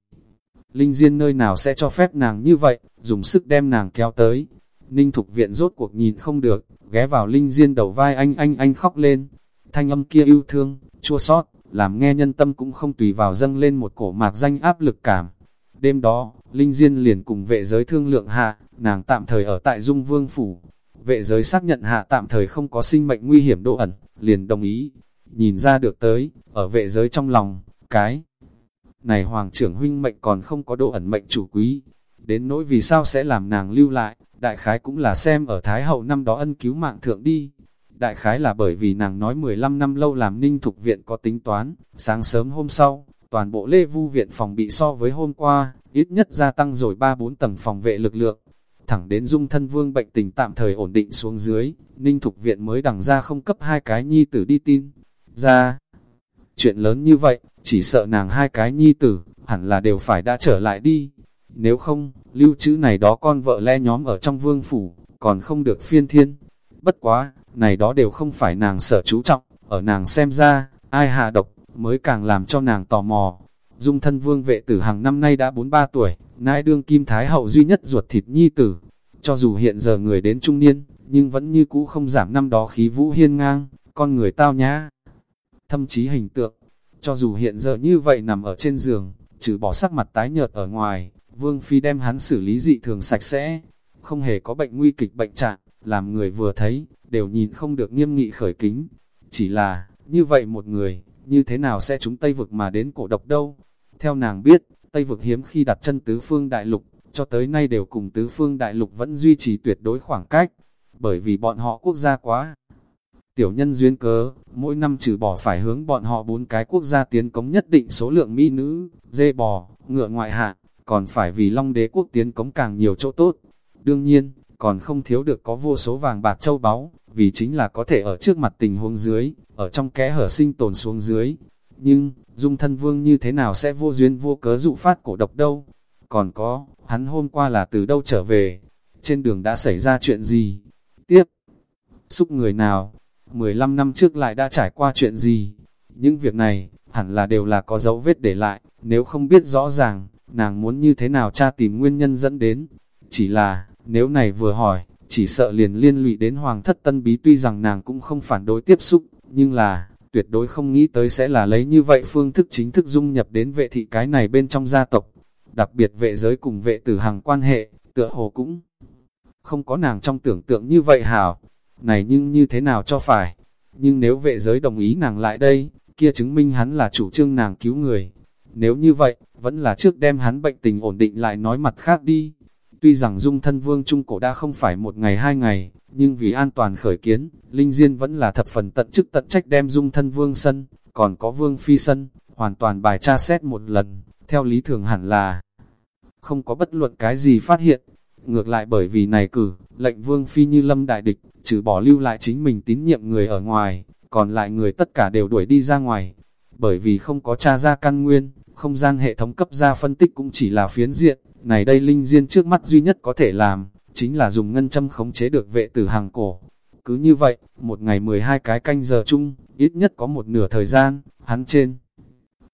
Linh Diên nơi nào sẽ cho phép nàng như vậy, dùng sức đem nàng kéo tới. Ninh thục viện rốt cuộc nhìn không được, ghé vào Linh Diên đầu vai anh anh anh khóc lên. Thanh âm kia yêu thương, chua xót làm nghe nhân tâm cũng không tùy vào dâng lên một cổ mạc danh áp lực cảm. Đêm đó, Linh Diên liền cùng vệ giới thương lượng hạ, nàng tạm thời ở tại Dung Vương Phủ. Vệ giới xác nhận hạ tạm thời không có sinh mệnh nguy hiểm độ ẩn, liền đồng ý. Nhìn ra được tới, ở vệ giới trong lòng, cái này hoàng trưởng huynh mệnh còn không có độ ẩn mệnh chủ quý. Đến nỗi vì sao sẽ làm nàng lưu lại, đại khái cũng là xem ở Thái Hậu năm đó ân cứu mạng thượng đi. Đại khái là bởi vì nàng nói 15 năm lâu làm ninh thục viện có tính toán, sáng sớm hôm sau, toàn bộ lê vu viện phòng bị so với hôm qua, ít nhất gia tăng rồi 3-4 tầng phòng vệ lực lượng. Thẳng đến dung thân vương bệnh tình tạm thời ổn định xuống dưới, ninh thục viện mới đằng ra không cấp hai cái nhi tử đi tin. Ra, chuyện lớn như vậy, chỉ sợ nàng hai cái nhi tử, hẳn là đều phải đã trở lại đi. Nếu không, lưu trữ này đó con vợ lẽ nhóm ở trong vương phủ, còn không được phiên thiên. Bất quá, này đó đều không phải nàng sợ chú trọng, ở nàng xem ra, ai hạ độc, mới càng làm cho nàng tò mò. Dung thân vương vệ tử hàng năm nay đã 43 tuổi, nãi đương kim thái hậu duy nhất ruột thịt nhi tử. Cho dù hiện giờ người đến trung niên, nhưng vẫn như cũ không giảm năm đó khí vũ hiên ngang, con người tao nhã. Thậm chí hình tượng, cho dù hiện giờ như vậy nằm ở trên giường, trừ bỏ sắc mặt tái nhợt ở ngoài, Vương Phi đem hắn xử lý dị thường sạch sẽ, không hề có bệnh nguy kịch bệnh trạng, làm người vừa thấy, đều nhìn không được nghiêm nghị khởi kính. Chỉ là, như vậy một người, như thế nào sẽ chúng Tây Vực mà đến cổ độc đâu? Theo nàng biết, Tây Vực hiếm khi đặt chân tứ phương đại lục, cho tới nay đều cùng tứ phương đại lục vẫn duy trì tuyệt đối khoảng cách, bởi vì bọn họ quốc gia quá Tiểu nhân duyên cớ, mỗi năm trừ bỏ phải hướng bọn họ bốn cái quốc gia tiến cống nhất định số lượng mỹ nữ, dê bò, ngựa ngoại hạ, còn phải vì long đế quốc tiến cống càng nhiều chỗ tốt. Đương nhiên, còn không thiếu được có vô số vàng bạc châu báu, vì chính là có thể ở trước mặt tình huống dưới, ở trong kẽ hở sinh tồn xuống dưới. Nhưng, dung thân vương như thế nào sẽ vô duyên vô cớ dụ phát cổ độc đâu? Còn có, hắn hôm qua là từ đâu trở về? Trên đường đã xảy ra chuyện gì? Tiếp, xúc người nào? 15 năm trước lại đã trải qua chuyện gì. Những việc này, hẳn là đều là có dấu vết để lại, nếu không biết rõ ràng, nàng muốn như thế nào tra tìm nguyên nhân dẫn đến. Chỉ là, nếu này vừa hỏi, chỉ sợ liền liên lụy đến hoàng thất tân bí tuy rằng nàng cũng không phản đối tiếp xúc, nhưng là, tuyệt đối không nghĩ tới sẽ là lấy như vậy phương thức chính thức dung nhập đến vệ thị cái này bên trong gia tộc. Đặc biệt vệ giới cùng vệ tử hàng quan hệ, tựa hồ cũng không có nàng trong tưởng tượng như vậy hảo này nhưng như thế nào cho phải. Nhưng nếu vệ giới đồng ý nàng lại đây, kia chứng minh hắn là chủ trương nàng cứu người. Nếu như vậy, vẫn là trước đem hắn bệnh tình ổn định lại nói mặt khác đi. Tuy rằng dung thân vương trung cổ đã không phải một ngày hai ngày, nhưng vì an toàn khởi kiến, Linh Diên vẫn là thập phần tận chức tận trách đem dung thân vương sân, còn có vương phi sân, hoàn toàn bài tra xét một lần, theo lý thường hẳn là không có bất luận cái gì phát hiện. Ngược lại bởi vì này cử, lệnh vương phi như lâm đại địch, trừ bỏ lưu lại chính mình tín nhiệm người ở ngoài, còn lại người tất cả đều đuổi đi ra ngoài. Bởi vì không có tra ra căn nguyên, không gian hệ thống cấp ra phân tích cũng chỉ là phiến diện, này đây linh diên trước mắt duy nhất có thể làm, chính là dùng ngân châm khống chế được vệ tử hàng cổ. Cứ như vậy, một ngày 12 cái canh giờ chung, ít nhất có một nửa thời gian, hắn trên.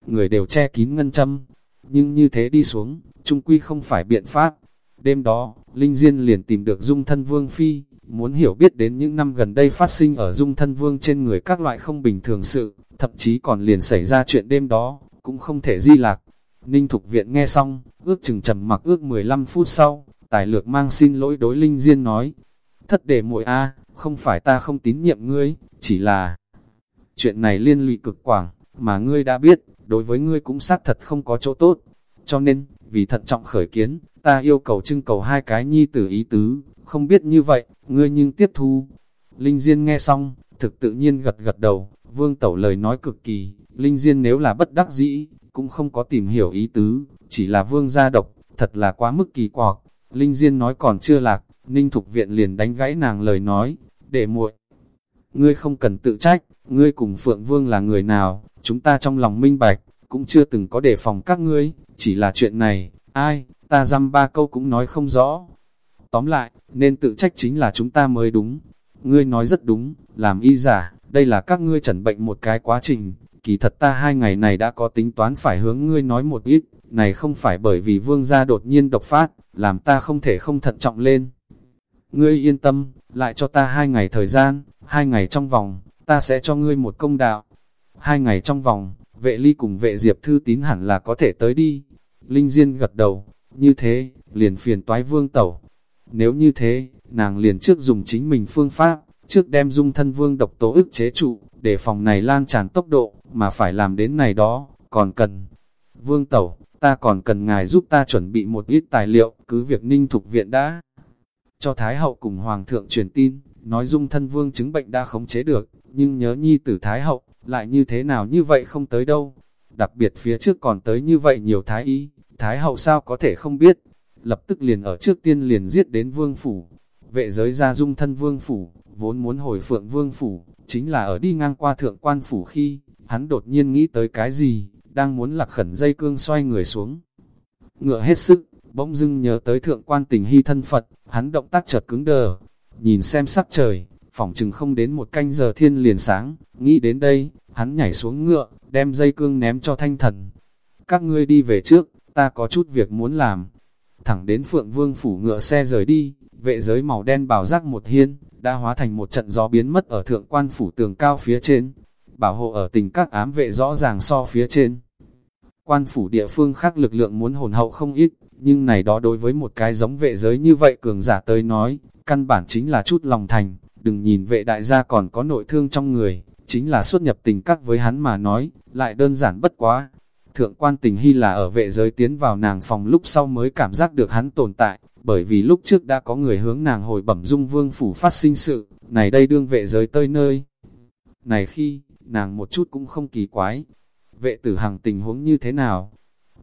Người đều che kín ngân châm, nhưng như thế đi xuống, trung quy không phải biện pháp. Đêm đó, Linh Diên liền tìm được dung thân vương phi, muốn hiểu biết đến những năm gần đây phát sinh ở dung thân vương trên người các loại không bình thường sự, thậm chí còn liền xảy ra chuyện đêm đó, cũng không thể di lạc. Ninh Thục Viện nghe xong, ước chừng trầm mặc ước 15 phút sau, tài lược mang xin lỗi đối Linh Diên nói, thất đề muội a không phải ta không tín nhiệm ngươi, chỉ là chuyện này liên lụy cực quảng, mà ngươi đã biết, đối với ngươi cũng xác thật không có chỗ tốt. Cho nên, vì thận trọng khởi kiến, ta yêu cầu trưng cầu hai cái nhi tử ý tứ, không biết như vậy, ngươi nhưng tiếp thu. Linh Diên nghe xong, thực tự nhiên gật gật đầu, vương tẩu lời nói cực kỳ, Linh Diên nếu là bất đắc dĩ, cũng không có tìm hiểu ý tứ, chỉ là vương gia độc, thật là quá mức kỳ quặc. Linh Diên nói còn chưa lạc, Ninh Thục Viện liền đánh gãy nàng lời nói, để muội. Ngươi không cần tự trách, ngươi cùng Phượng Vương là người nào, chúng ta trong lòng minh bạch, cũng chưa từng có đề phòng các ngươi, chỉ là chuyện này, ai, ta dăm ba câu cũng nói không rõ. Tóm lại, nên tự trách chính là chúng ta mới đúng. Ngươi nói rất đúng, làm y giả, đây là các ngươi chẩn bệnh một cái quá trình, kỳ thật ta hai ngày này đã có tính toán phải hướng ngươi nói một ít, này không phải bởi vì vương gia đột nhiên độc phát, làm ta không thể không thận trọng lên. Ngươi yên tâm, lại cho ta hai ngày thời gian, hai ngày trong vòng, ta sẽ cho ngươi một công đạo. Hai ngày trong vòng, vệ ly cùng vệ diệp thư tín hẳn là có thể tới đi. Linh Diên gật đầu, như thế, liền phiền toái vương tẩu. Nếu như thế, nàng liền trước dùng chính mình phương pháp, trước đem dung thân vương độc tố ức chế trụ, để phòng này lan tràn tốc độ, mà phải làm đến này đó, còn cần. Vương tẩu, ta còn cần ngài giúp ta chuẩn bị một ít tài liệu, cứ việc ninh thục viện đã. Cho Thái hậu cùng Hoàng thượng truyền tin, nói dung thân vương chứng bệnh đã khống chế được, nhưng nhớ nhi tử Thái hậu, lại như thế nào như vậy không tới đâu. Đặc biệt phía trước còn tới như vậy nhiều Thái y, Thái hậu sao có thể không biết. Lập tức liền ở trước tiên liền giết đến vương phủ. Vệ giới ra dung thân vương phủ, vốn muốn hồi phượng vương phủ, chính là ở đi ngang qua thượng quan phủ khi, hắn đột nhiên nghĩ tới cái gì, đang muốn lạc khẩn dây cương xoay người xuống. Ngựa hết sức, bỗng dưng nhớ tới thượng quan tình hy thân Phật, hắn động tác chợt cứng đờ, nhìn xem sắc trời, phỏng chừng không đến một canh giờ thiên liền sáng, nghĩ đến đây, hắn nhảy xuống ngựa, đem dây cương ném cho thanh thần. Các ngươi đi về trước, ta có chút việc muốn làm. Thẳng đến Phượng Vương phủ ngựa xe rời đi, vệ giới màu đen bảo giác một hiên, đã hóa thành một trận gió biến mất ở thượng quan phủ tường cao phía trên. Bảo hộ ở tình các ám vệ rõ ràng so phía trên. Quan phủ địa phương khác lực lượng muốn hồn hậu không ít, nhưng này đó đối với một cái giống vệ giới như vậy cường giả tới nói, căn bản chính là chút lòng thành, đừng nhìn vệ đại gia còn có nội thương trong người, chính là xuất nhập tình các với hắn mà nói, lại đơn giản bất quá. Thượng quan tình hy là ở vệ giới tiến vào nàng phòng lúc sau mới cảm giác được hắn tồn tại, bởi vì lúc trước đã có người hướng nàng hồi bẩm dung vương phủ phát sinh sự, này đây đương vệ giới tơi nơi. Này khi, nàng một chút cũng không kỳ quái, vệ tử hằng tình huống như thế nào?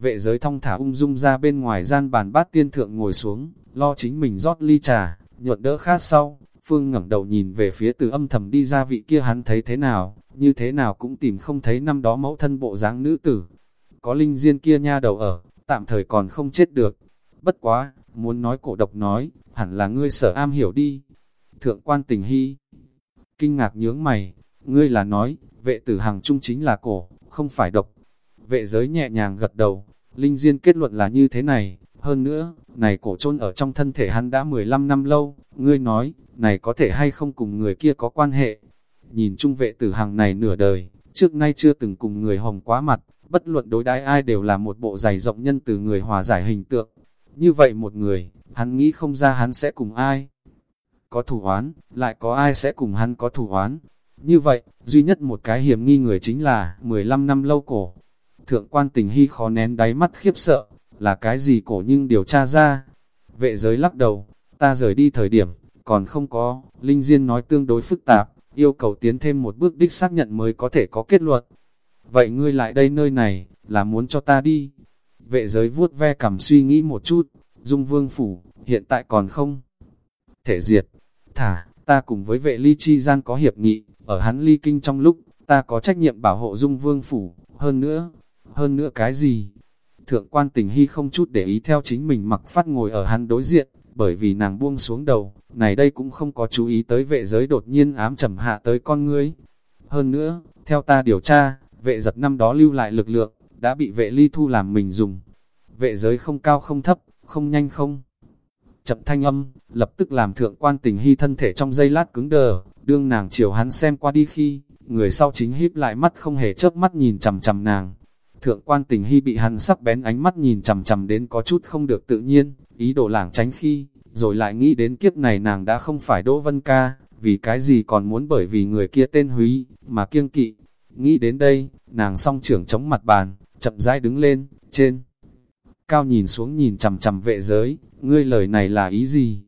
Vệ giới thong thả ung dung ra bên ngoài gian bàn bát tiên thượng ngồi xuống, lo chính mình rót ly trà, nhuận đỡ khát sau, Phương ngẩng đầu nhìn về phía từ âm thầm đi ra vị kia hắn thấy thế nào, như thế nào cũng tìm không thấy năm đó mẫu thân bộ dáng nữ tử. Có linh diên kia nha đầu ở, tạm thời còn không chết được. Bất quá, muốn nói cổ độc nói, hẳn là ngươi sở am hiểu đi. Thượng quan tình hy, kinh ngạc nhướng mày, ngươi là nói, vệ tử hàng trung chính là cổ, không phải độc. Vệ giới nhẹ nhàng gật đầu, linh diên kết luận là như thế này, hơn nữa, này cổ chôn ở trong thân thể hắn đã 15 năm lâu, ngươi nói, này có thể hay không cùng người kia có quan hệ. Nhìn trung vệ tử hàng này nửa đời, trước nay chưa từng cùng người hồng quá mặt, bất luận đối đãi ai đều là một bộ giày rộng nhân từ người hòa giải hình tượng. Như vậy một người, hắn nghĩ không ra hắn sẽ cùng ai. Có thủ oán, lại có ai sẽ cùng hắn có thủ oán. Như vậy, duy nhất một cái hiểm nghi người chính là 15 năm lâu cổ. Thượng quan tình hy khó nén đáy mắt khiếp sợ, là cái gì cổ nhưng điều tra ra. Vệ giới lắc đầu, ta rời đi thời điểm, còn không có, Linh Diên nói tương đối phức tạp, yêu cầu tiến thêm một bước đích xác nhận mới có thể có kết luận. Vậy ngươi lại đây nơi này, là muốn cho ta đi. Vệ giới vuốt ve cảm suy nghĩ một chút, dung vương phủ, hiện tại còn không. Thể diệt, thả, ta cùng với vệ ly chi gian có hiệp nghị, ở hắn ly kinh trong lúc, ta có trách nhiệm bảo hộ dung vương phủ, hơn nữa, hơn nữa cái gì? Thượng quan tình hy không chút để ý theo chính mình mặc phát ngồi ở hắn đối diện, bởi vì nàng buông xuống đầu, này đây cũng không có chú ý tới vệ giới đột nhiên ám trầm hạ tới con ngươi. Hơn nữa, theo ta điều tra, vệ giật năm đó lưu lại lực lượng, đã bị vệ ly thu làm mình dùng. Vệ giới không cao không thấp, không nhanh không. Chậm thanh âm, lập tức làm thượng quan tình hy thân thể trong giây lát cứng đờ, đương nàng chiều hắn xem qua đi khi, người sau chính híp lại mắt không hề chớp mắt nhìn chằm chằm nàng. Thượng quan tình hy bị hắn sắc bén ánh mắt nhìn chằm chằm đến có chút không được tự nhiên, ý đồ lảng tránh khi, rồi lại nghĩ đến kiếp này nàng đã không phải Đỗ Vân Ca, vì cái gì còn muốn bởi vì người kia tên Húy, mà kiêng kỵ. Nghĩ đến đây, nàng song trưởng chống mặt bàn, chậm rãi đứng lên, trên. Cao nhìn xuống nhìn chằm chằm vệ giới, ngươi lời này là ý gì?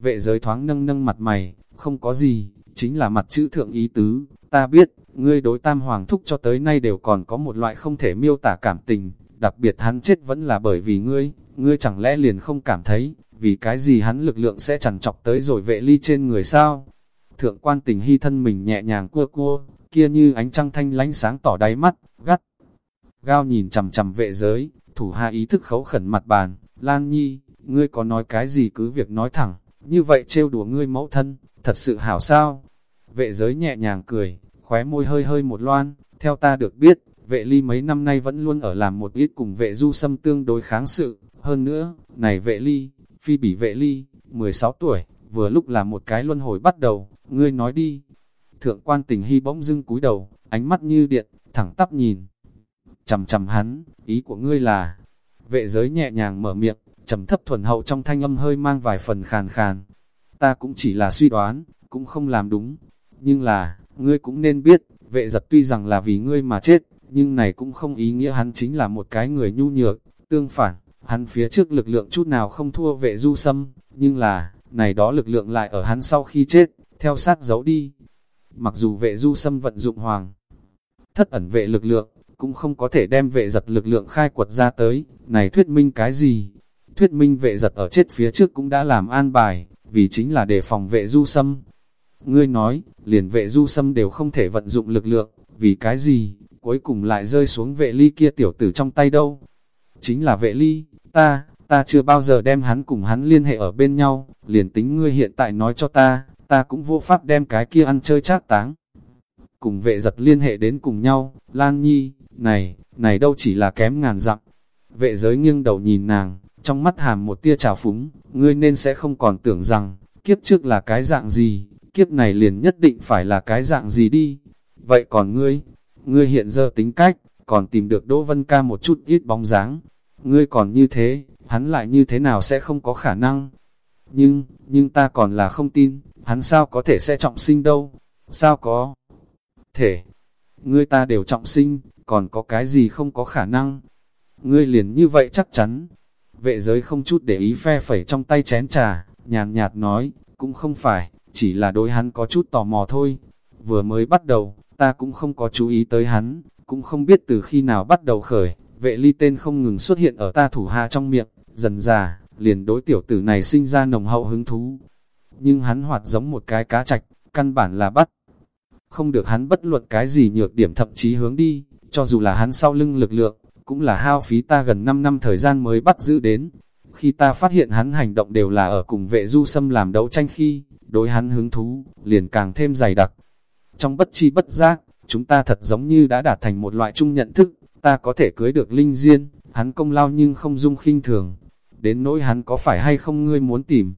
Vệ giới thoáng nâng nâng mặt mày, không có gì, chính là mặt chữ thượng ý tứ, ta biết, ngươi đối tam hoàng thúc cho tới nay đều còn có một loại không thể miêu tả cảm tình, đặc biệt hắn chết vẫn là bởi vì ngươi, ngươi chẳng lẽ liền không cảm thấy, vì cái gì hắn lực lượng sẽ chẳng chọc tới rồi vệ ly trên người sao? Thượng quan tình hy thân mình nhẹ nhàng cua cua, kia như ánh trăng thanh lánh sáng tỏ đáy mắt, gắt. Gao nhìn chầm chầm vệ giới, thủ hạ ý thức khấu khẩn mặt bàn, Lan Nhi, ngươi có nói cái gì cứ việc nói thẳng, như vậy trêu đùa ngươi mẫu thân, thật sự hảo sao? Vệ giới nhẹ nhàng cười, khóe môi hơi hơi một loan, theo ta được biết, vệ ly mấy năm nay vẫn luôn ở làm một ít cùng vệ du xâm tương đối kháng sự, hơn nữa, này vệ ly, phi bỉ vệ ly, 16 tuổi, vừa lúc là một cái luân hồi bắt đầu, ngươi nói đi. Thượng quan tình hy bỗng dưng cúi đầu, ánh mắt như điện, thẳng tắp nhìn. Chầm chầm hắn, ý của ngươi là, vệ giới nhẹ nhàng mở miệng, trầm thấp thuần hậu trong thanh âm hơi mang vài phần khàn khàn. Ta cũng chỉ là suy đoán, cũng không làm đúng, nhưng là, ngươi cũng nên biết, vệ giật tuy rằng là vì ngươi mà chết, nhưng này cũng không ý nghĩa hắn chính là một cái người nhu nhược, tương phản, hắn phía trước lực lượng chút nào không thua vệ du sâm, nhưng là, này đó lực lượng lại ở hắn sau khi chết, theo sát giấu đi. Mặc dù vệ du sâm vận dụng hoàng, thất ẩn vệ lực lượng, cũng không có thể đem vệ giật lực lượng khai quật ra tới, này thuyết minh cái gì? Thuyết minh vệ giật ở chết phía trước cũng đã làm an bài, vì chính là để phòng vệ du sâm. Ngươi nói, liền vệ du sâm đều không thể vận dụng lực lượng, vì cái gì, cuối cùng lại rơi xuống vệ ly kia tiểu tử trong tay đâu. Chính là vệ ly, ta, ta chưa bao giờ đem hắn cùng hắn liên hệ ở bên nhau, liền tính ngươi hiện tại nói cho ta, ta cũng vô pháp đem cái kia ăn chơi chát táng. Cùng vệ giật liên hệ đến cùng nhau, Lan Nhi, này, này đâu chỉ là kém ngàn dặm. Vệ giới nghiêng đầu nhìn nàng, trong mắt hàm một tia trào phúng, ngươi nên sẽ không còn tưởng rằng, kiếp trước là cái dạng gì, kiếp này liền nhất định phải là cái dạng gì đi. Vậy còn ngươi, ngươi hiện giờ tính cách, còn tìm được Đỗ Vân Ca một chút ít bóng dáng, ngươi còn như thế, hắn lại như thế nào sẽ không có khả năng. Nhưng, nhưng ta còn là không tin, hắn sao có thể sẽ trọng sinh đâu, sao có thể, ngươi ta đều trọng sinh, còn có cái gì không có khả năng. Ngươi liền như vậy chắc chắn. Vệ giới không chút để ý phe phẩy trong tay chén trà, nhàn nhạt nói, cũng không phải, chỉ là đối hắn có chút tò mò thôi. Vừa mới bắt đầu, ta cũng không có chú ý tới hắn, cũng không biết từ khi nào bắt đầu khởi, vệ ly tên không ngừng xuất hiện ở ta thủ hạ trong miệng, dần già, liền đối tiểu tử này sinh ra nồng hậu hứng thú. Nhưng hắn hoạt giống một cái cá trạch, căn bản là bắt. Không được hắn bất luận cái gì nhược điểm thậm chí hướng đi, cho dù là hắn sau lưng lực lượng, cũng là hao phí ta gần 5 năm thời gian mới bắt giữ đến. Khi ta phát hiện hắn hành động đều là ở cùng vệ du xâm làm đấu tranh khi, đối hắn hứng thú, liền càng thêm dày đặc. Trong bất chi bất giác, chúng ta thật giống như đã đạt thành một loại chung nhận thức, ta có thể cưới được linh diên, hắn công lao nhưng không dung khinh thường. Đến nỗi hắn có phải hay không ngươi muốn tìm.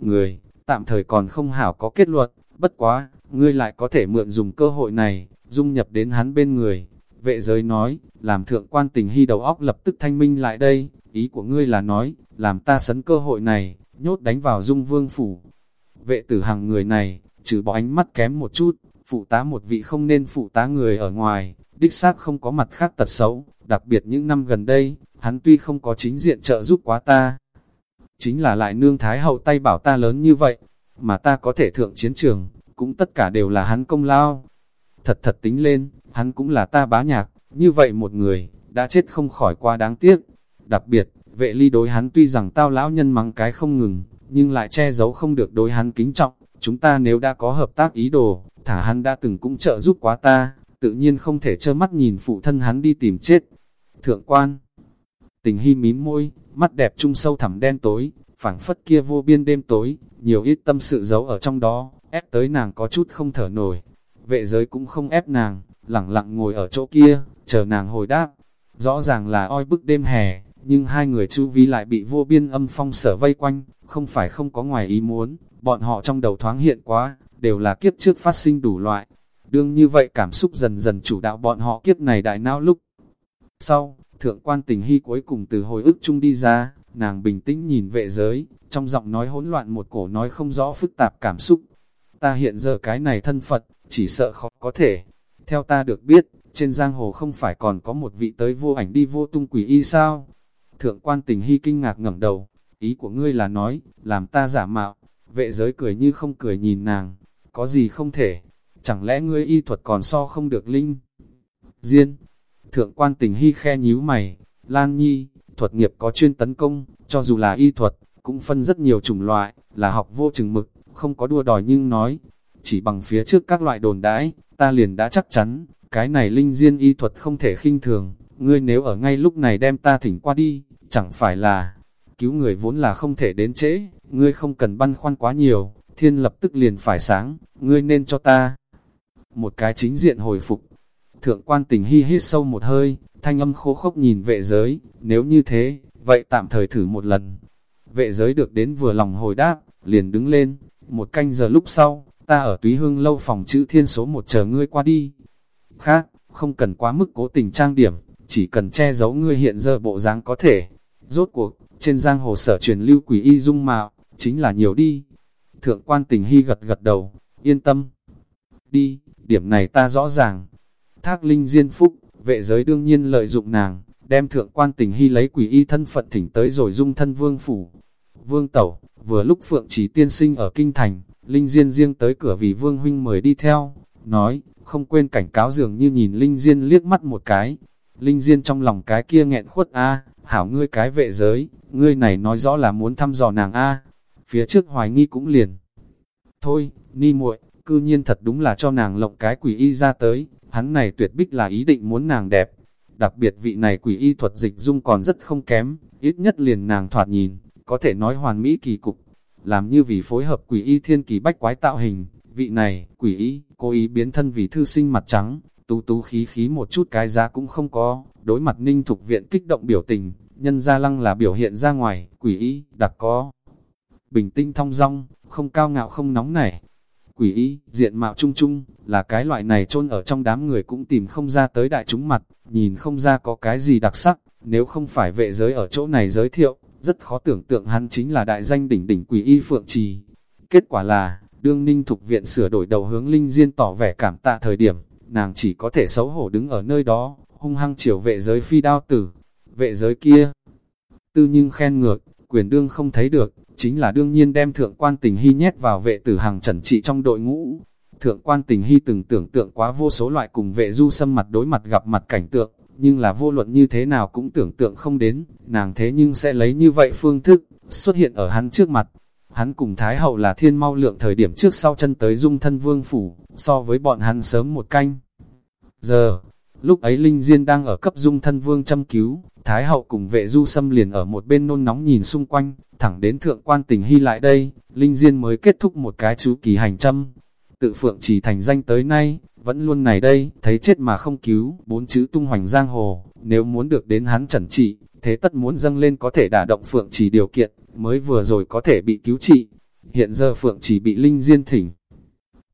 Người, tạm thời còn không hảo có kết luận, bất quá, ngươi lại có thể mượn dùng cơ hội này, dung nhập đến hắn bên người. Vệ giới nói, làm thượng quan tình hy đầu óc lập tức thanh minh lại đây, ý của ngươi là nói, làm ta sấn cơ hội này, nhốt đánh vào dung vương phủ. Vệ tử hàng người này, trừ bỏ ánh mắt kém một chút, phụ tá một vị không nên phụ tá người ở ngoài, đích xác không có mặt khác tật xấu, đặc biệt những năm gần đây, hắn tuy không có chính diện trợ giúp quá ta. Chính là lại nương thái hậu tay bảo ta lớn như vậy, mà ta có thể thượng chiến trường, cũng tất cả đều là hắn công lao. Thật thật tính lên, hắn cũng là ta bá nhạc, như vậy một người, đã chết không khỏi qua đáng tiếc. Đặc biệt, vệ ly đối hắn tuy rằng tao lão nhân mắng cái không ngừng, nhưng lại che giấu không được đối hắn kính trọng, chúng ta nếu đã có hợp tác ý đồ, thả hắn đã từng cũng trợ giúp quá ta, tự nhiên không thể trơ mắt nhìn phụ thân hắn đi tìm chết. Thượng quan, tình hy mím môi, mắt đẹp trung sâu thẳm đen tối, phảng phất kia vô biên đêm tối, nhiều ít tâm sự giấu ở trong đó, ép tới nàng có chút không thở nổi. Vệ giới cũng không ép nàng, lặng lặng ngồi ở chỗ kia, chờ nàng hồi đáp. Rõ ràng là oi bức đêm hè, nhưng hai người chu vi lại bị vô biên âm phong sở vây quanh, không phải không có ngoài ý muốn, bọn họ trong đầu thoáng hiện quá, đều là kiếp trước phát sinh đủ loại. Đương như vậy cảm xúc dần dần chủ đạo bọn họ kiếp này đại não lúc. Sau, thượng quan tình hy cuối cùng từ hồi ức chung đi ra, nàng bình tĩnh nhìn vệ giới, trong giọng nói hỗn loạn một cổ nói không rõ phức tạp cảm xúc. Ta hiện giờ cái này thân Phật, chỉ sợ khó có thể. Theo ta được biết, trên giang hồ không phải còn có một vị tới vô ảnh đi vô tung quỷ y sao? Thượng quan tình hy kinh ngạc ngẩng đầu, ý của ngươi là nói, làm ta giả mạo. Vệ giới cười như không cười nhìn nàng, có gì không thể, chẳng lẽ ngươi y thuật còn so không được linh? Diên, thượng quan tình hy khe nhíu mày, Lan Nhi, thuật nghiệp có chuyên tấn công, cho dù là y thuật, cũng phân rất nhiều chủng loại, là học vô chừng mực, không có đua đòi nhưng nói, chỉ bằng phía trước các loại đồn đãi, ta liền đã chắc chắn, cái này linh diên y thuật không thể khinh thường, ngươi nếu ở ngay lúc này đem ta thỉnh qua đi, chẳng phải là, cứu người vốn là không thể đến trễ, ngươi không cần băn khoăn quá nhiều, thiên lập tức liền phải sáng, ngươi nên cho ta một cái chính diện hồi phục. Thượng quan tình hy hít sâu một hơi, thanh âm khô khốc nhìn vệ giới, nếu như thế, vậy tạm thời thử một lần. Vệ giới được đến vừa lòng hồi đáp, liền đứng lên, một canh giờ lúc sau, ta ở túy hương lâu phòng chữ thiên số một chờ ngươi qua đi. Khác, không cần quá mức cố tình trang điểm, chỉ cần che giấu ngươi hiện giờ bộ dáng có thể. Rốt cuộc, trên giang hồ sở truyền lưu quỷ y dung mạo, chính là nhiều đi. Thượng quan tình hy gật gật đầu, yên tâm. Đi, điểm này ta rõ ràng. Thác linh diên phúc, vệ giới đương nhiên lợi dụng nàng, đem thượng quan tình hy lấy quỷ y thân phận thỉnh tới rồi dung thân vương phủ. Vương tẩu, vừa lúc phượng trí tiên sinh ở kinh thành, linh diên riêng tới cửa vì vương huynh mời đi theo, nói, không quên cảnh cáo dường như nhìn linh diên liếc mắt một cái. Linh diên trong lòng cái kia nghẹn khuất a hảo ngươi cái vệ giới, ngươi này nói rõ là muốn thăm dò nàng a phía trước hoài nghi cũng liền. Thôi, ni muội, cư nhiên thật đúng là cho nàng lộng cái quỷ y ra tới, hắn này tuyệt bích là ý định muốn nàng đẹp. Đặc biệt vị này quỷ y thuật dịch dung còn rất không kém, ít nhất liền nàng thoạt nhìn, có thể nói hoàn mỹ kỳ cục. Làm như vì phối hợp quỷ y thiên kỳ bách quái tạo hình, vị này, quỷ y, cố ý biến thân vì thư sinh mặt trắng, tú tú khí khí một chút cái giá cũng không có, đối mặt ninh thục viện kích động biểu tình, nhân gia lăng là biểu hiện ra ngoài, quỷ y, đặc có. Bình tĩnh thong dong, không cao ngạo không nóng nảy, quỷ y, diện mạo trung trung, là cái loại này chôn ở trong đám người cũng tìm không ra tới đại chúng mặt, nhìn không ra có cái gì đặc sắc, nếu không phải vệ giới ở chỗ này giới thiệu, rất khó tưởng tượng hắn chính là đại danh đỉnh đỉnh quỷ y Phượng Trì. Kết quả là, đương ninh thục viện sửa đổi đầu hướng linh diên tỏ vẻ cảm tạ thời điểm, nàng chỉ có thể xấu hổ đứng ở nơi đó, hung hăng chiều vệ giới phi đao tử, vệ giới kia. Tư nhưng khen ngược, quyền đương không thấy được, chính là đương nhiên đem thượng quan tình hy nhét vào vệ tử hàng trần trị trong đội ngũ. Thượng quan tình hy từng tưởng tượng quá vô số loại cùng vệ du xâm mặt đối mặt gặp mặt cảnh tượng, nhưng là vô luận như thế nào cũng tưởng tượng không đến, nàng thế nhưng sẽ lấy như vậy phương thức, xuất hiện ở hắn trước mặt. Hắn cùng Thái Hậu là thiên mau lượng thời điểm trước sau chân tới dung thân vương phủ, so với bọn hắn sớm một canh. Giờ, lúc ấy Linh Diên đang ở cấp dung thân vương chăm cứu, Thái hậu cùng vệ du xâm liền ở một bên nôn nóng nhìn xung quanh, thẳng đến thượng quan tình hy lại đây, Linh Diên mới kết thúc một cái chú kỳ hành châm. Tự phượng chỉ thành danh tới nay, vẫn luôn này đây, thấy chết mà không cứu, bốn chữ tung hoành giang hồ, nếu muốn được đến hắn trần trị, thế tất muốn dâng lên có thể đả động phượng chỉ điều kiện, mới vừa rồi có thể bị cứu trị. Hiện giờ phượng chỉ bị Linh Diên thỉnh.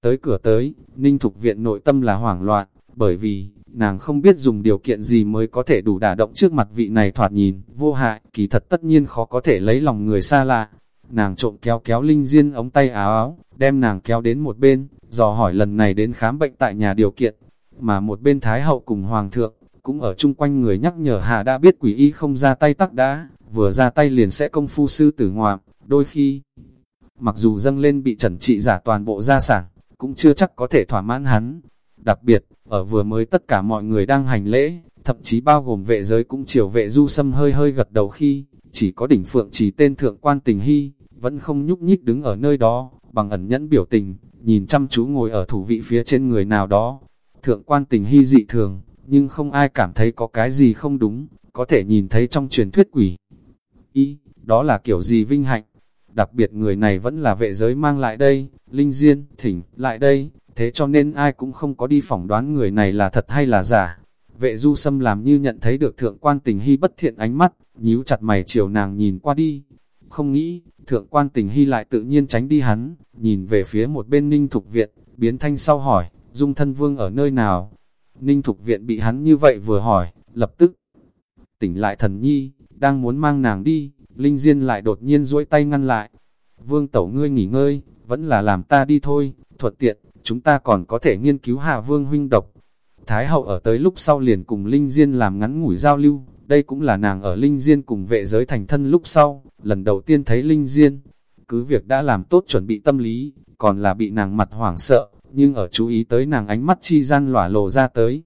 Tới cửa tới, Ninh Thục Viện nội tâm là hoảng loạn, bởi vì, nàng không biết dùng điều kiện gì mới có thể đủ đả động trước mặt vị này thoạt nhìn, vô hại, kỳ thật tất nhiên khó có thể lấy lòng người xa lạ. Nàng trộm kéo kéo Linh Diên ống tay áo áo, đem nàng kéo đến một bên, dò hỏi lần này đến khám bệnh tại nhà điều kiện, mà một bên Thái Hậu cùng Hoàng thượng, cũng ở chung quanh người nhắc nhở Hà đã biết quỷ y không ra tay tắc đã, vừa ra tay liền sẽ công phu sư tử ngoạm, đôi khi, mặc dù dâng lên bị trần trị giả toàn bộ gia sản, cũng chưa chắc có thể thỏa mãn hắn. Đặc biệt, ở vừa mới tất cả mọi người đang hành lễ, thậm chí bao gồm vệ giới cũng chiều vệ du sâm hơi hơi gật đầu khi, chỉ có đỉnh phượng chỉ tên thượng quan tình hy, vẫn không nhúc nhích đứng ở nơi đó, bằng ẩn nhẫn biểu tình, nhìn chăm chú ngồi ở thủ vị phía trên người nào đó. Thượng quan tình hy dị thường, nhưng không ai cảm thấy có cái gì không đúng, có thể nhìn thấy trong truyền thuyết quỷ. Ý, đó là kiểu gì vinh hạnh, đặc biệt người này vẫn là vệ giới mang lại đây, linh diên, thỉnh, lại đây, thế cho nên ai cũng không có đi phỏng đoán người này là thật hay là giả. Vệ du sâm làm như nhận thấy được thượng quan tình hy bất thiện ánh mắt, nhíu chặt mày chiều nàng nhìn qua đi. Không nghĩ, thượng quan tình hy lại tự nhiên tránh đi hắn, nhìn về phía một bên ninh thục viện, biến thanh sau hỏi, dung thân vương ở nơi nào? Ninh thục viện bị hắn như vậy vừa hỏi, lập tức tỉnh lại thần nhi, đang muốn mang nàng đi, Linh Diên lại đột nhiên duỗi tay ngăn lại. Vương tẩu ngươi nghỉ ngơi, vẫn là làm ta đi thôi, thuận tiện, chúng ta còn có thể nghiên cứu hà vương huynh độc. Thái hậu ở tới lúc sau liền cùng Linh Diên làm ngắn ngủi giao lưu, đây cũng là nàng ở Linh Diên cùng vệ giới thành thân lúc sau, lần đầu tiên thấy Linh Diên. Cứ việc đã làm tốt chuẩn bị tâm lý, còn là bị nàng mặt hoảng sợ, nhưng ở chú ý tới nàng ánh mắt chi gian lỏa lộ ra tới.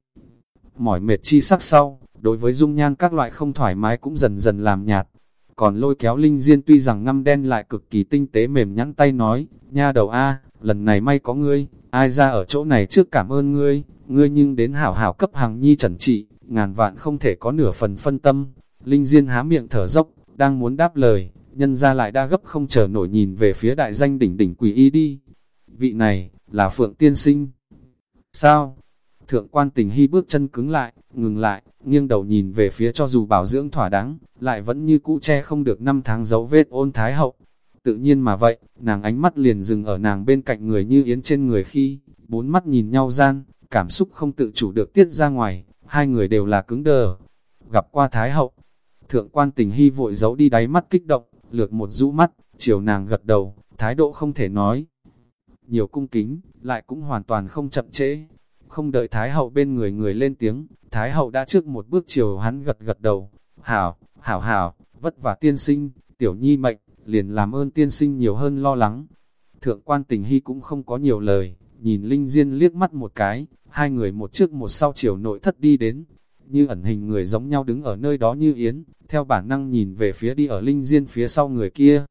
Mỏi mệt chi sắc sau, đối với dung nhan các loại không thoải mái cũng dần dần làm nhạt, còn lôi kéo Linh Diên tuy rằng ngăm đen lại cực kỳ tinh tế mềm nhẵn tay nói, nha đầu A, lần này may có ngươi, ai ra ở chỗ này trước cảm ơn ngươi, ngươi nhưng đến hảo hảo cấp hàng nhi trần trị, ngàn vạn không thể có nửa phần phân tâm. Linh Diên há miệng thở dốc, đang muốn đáp lời, nhân ra lại đa gấp không chờ nổi nhìn về phía đại danh đỉnh đỉnh quỷ y đi. Vị này, là Phượng Tiên Sinh. Sao? Thượng quan tình hy bước chân cứng lại, ngừng lại, nghiêng đầu nhìn về phía cho dù bảo dưỡng thỏa đáng, lại vẫn như cũ che không được năm tháng dấu vết ôn thái hậu. Tự nhiên mà vậy, nàng ánh mắt liền dừng ở nàng bên cạnh người như yến trên người khi, bốn mắt nhìn nhau gian, cảm xúc không tự chủ được tiết ra ngoài, hai người đều là cứng đờ. Gặp qua thái hậu, thượng quan tình hy vội giấu đi đáy mắt kích động, lược một rũ mắt, chiều nàng gật đầu, thái độ không thể nói. Nhiều cung kính, lại cũng hoàn toàn không chậm trễ, không đợi Thái Hậu bên người người lên tiếng, Thái Hậu đã trước một bước chiều hắn gật gật đầu. Hảo, hảo hảo, vất vả tiên sinh, tiểu nhi mệnh, liền làm ơn tiên sinh nhiều hơn lo lắng. Thượng quan tình hy cũng không có nhiều lời, nhìn Linh Diên liếc mắt một cái, hai người một trước một sau chiều nội thất đi đến. Như ẩn hình người giống nhau đứng ở nơi đó như yến, theo bản năng nhìn về phía đi ở Linh Diên phía sau người kia.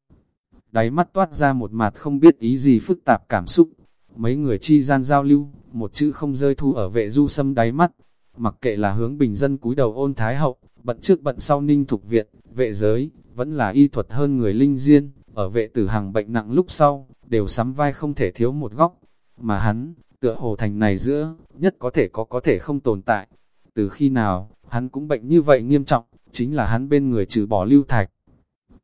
Đáy mắt toát ra một mặt không biết ý gì phức tạp cảm xúc. Mấy người chi gian giao lưu, một chữ không rơi thu ở vệ du sâm đáy mắt. Mặc kệ là hướng bình dân cúi đầu ôn thái hậu, bận trước bận sau ninh thục viện, vệ giới, vẫn là y thuật hơn người linh diên, ở vệ tử hàng bệnh nặng lúc sau, đều sắm vai không thể thiếu một góc. Mà hắn, tựa hồ thành này giữa, nhất có thể có có thể không tồn tại. Từ khi nào, hắn cũng bệnh như vậy nghiêm trọng, chính là hắn bên người trừ bỏ lưu thạch.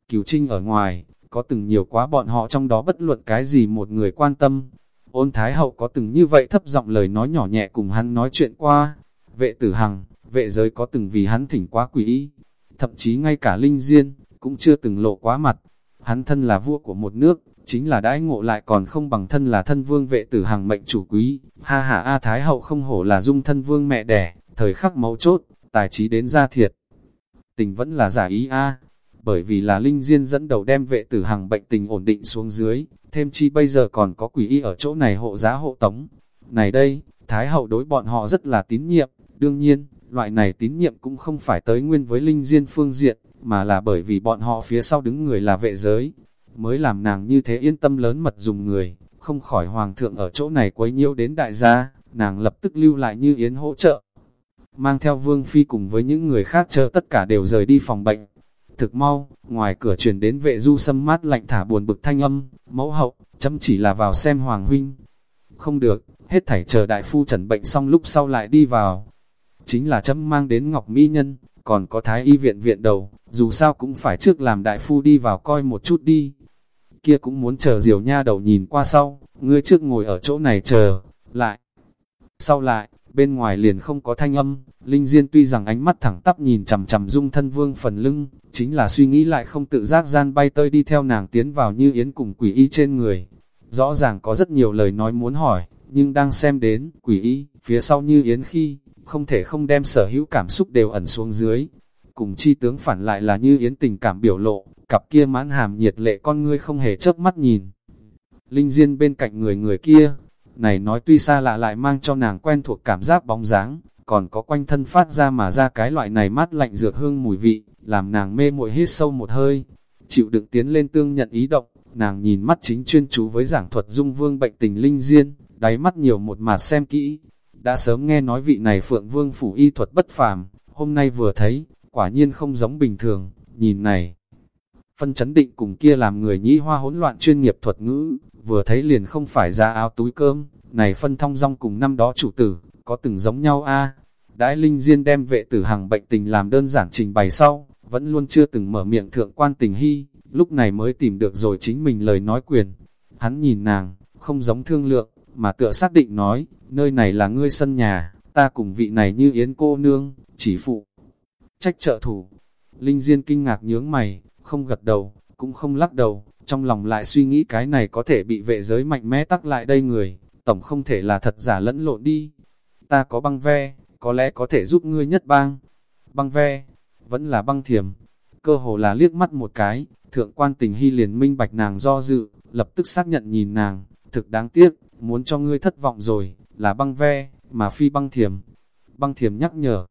Cửu trinh ở ngoài, có từng nhiều quá bọn họ trong đó bất luận cái gì một người quan tâm, Ôn Thái Hậu có từng như vậy thấp giọng lời nói nhỏ nhẹ cùng hắn nói chuyện qua. Vệ tử hằng, vệ giới có từng vì hắn thỉnh quá quỷ ý. Thậm chí ngay cả Linh Diên, cũng chưa từng lộ quá mặt. Hắn thân là vua của một nước, chính là đãi ngộ lại còn không bằng thân là thân vương vệ tử hằng mệnh chủ quý. Ha ha A Thái Hậu không hổ là dung thân vương mẹ đẻ, thời khắc mấu chốt, tài trí đến ra thiệt. Tình vẫn là giả ý A, bởi vì là Linh Diên dẫn đầu đem vệ tử hằng bệnh tình ổn định xuống dưới, thêm chi bây giờ còn có quỷ y ở chỗ này hộ giá hộ tống. Này đây, Thái hậu đối bọn họ rất là tín nhiệm, đương nhiên, loại này tín nhiệm cũng không phải tới nguyên với Linh Diên phương diện, mà là bởi vì bọn họ phía sau đứng người là vệ giới, mới làm nàng như thế yên tâm lớn mật dùng người, không khỏi hoàng thượng ở chỗ này quấy nhiễu đến đại gia, nàng lập tức lưu lại như yến hỗ trợ. Mang theo vương phi cùng với những người khác chờ tất cả đều rời đi phòng bệnh, Thực mau, ngoài cửa truyền đến vệ du sâm mát lạnh thả buồn bực thanh âm, mẫu hậu, chấm chỉ là vào xem hoàng huynh. Không được, hết thảy chờ đại phu trần bệnh xong lúc sau lại đi vào. Chính là chấm mang đến ngọc mỹ nhân, còn có thái y viện viện đầu, dù sao cũng phải trước làm đại phu đi vào coi một chút đi. Kia cũng muốn chờ diều nha đầu nhìn qua sau, ngươi trước ngồi ở chỗ này chờ, lại. Sau lại, bên ngoài liền không có thanh âm, Linh Diên tuy rằng ánh mắt thẳng tắp nhìn chằm chằm dung thân vương phần lưng, chính là suy nghĩ lại không tự giác gian bay tơi đi theo nàng tiến vào như yến cùng quỷ y trên người. Rõ ràng có rất nhiều lời nói muốn hỏi, nhưng đang xem đến quỷ y, phía sau như yến khi, không thể không đem sở hữu cảm xúc đều ẩn xuống dưới. Cùng chi tướng phản lại là như yến tình cảm biểu lộ, cặp kia mãn hàm nhiệt lệ con ngươi không hề chớp mắt nhìn. Linh Diên bên cạnh người người kia, này nói tuy xa lạ lại mang cho nàng quen thuộc cảm giác bóng dáng, còn có quanh thân phát ra mà ra cái loại này mát lạnh dược hương mùi vị, làm nàng mê muội hít sâu một hơi, chịu đựng tiến lên tương nhận ý động, nàng nhìn mắt chính chuyên chú với giảng thuật dung vương bệnh tình linh diên, đáy mắt nhiều một mà xem kỹ. Đã sớm nghe nói vị này phượng vương phủ y thuật bất phàm, hôm nay vừa thấy, quả nhiên không giống bình thường, nhìn này. Phân chấn định cùng kia làm người nhĩ hoa hỗn loạn chuyên nghiệp thuật ngữ, vừa thấy liền không phải ra áo túi cơm, này phân thông rong cùng năm đó chủ tử, có từng giống nhau a Đãi Linh Diên đem vệ tử hàng bệnh tình làm đơn giản trình bày sau, vẫn luôn chưa từng mở miệng thượng quan tình hy, lúc này mới tìm được rồi chính mình lời nói quyền. Hắn nhìn nàng, không giống thương lượng, mà tựa xác định nói, nơi này là ngươi sân nhà, ta cùng vị này như yến cô nương, chỉ phụ. Trách trợ thủ, Linh Diên kinh ngạc nhướng mày, không gật đầu, cũng không lắc đầu, trong lòng lại suy nghĩ cái này có thể bị vệ giới mạnh mẽ tắc lại đây người, tổng không thể là thật giả lẫn lộn đi. Ta có băng ve, có lẽ có thể giúp ngươi nhất bang. Băng ve, vẫn là băng thiềm. Cơ hồ là liếc mắt một cái, thượng quan tình hy liền minh bạch nàng do dự, lập tức xác nhận nhìn nàng, thực đáng tiếc, muốn cho ngươi thất vọng rồi, là băng ve, mà phi băng thiềm. Băng thiềm nhắc nhở,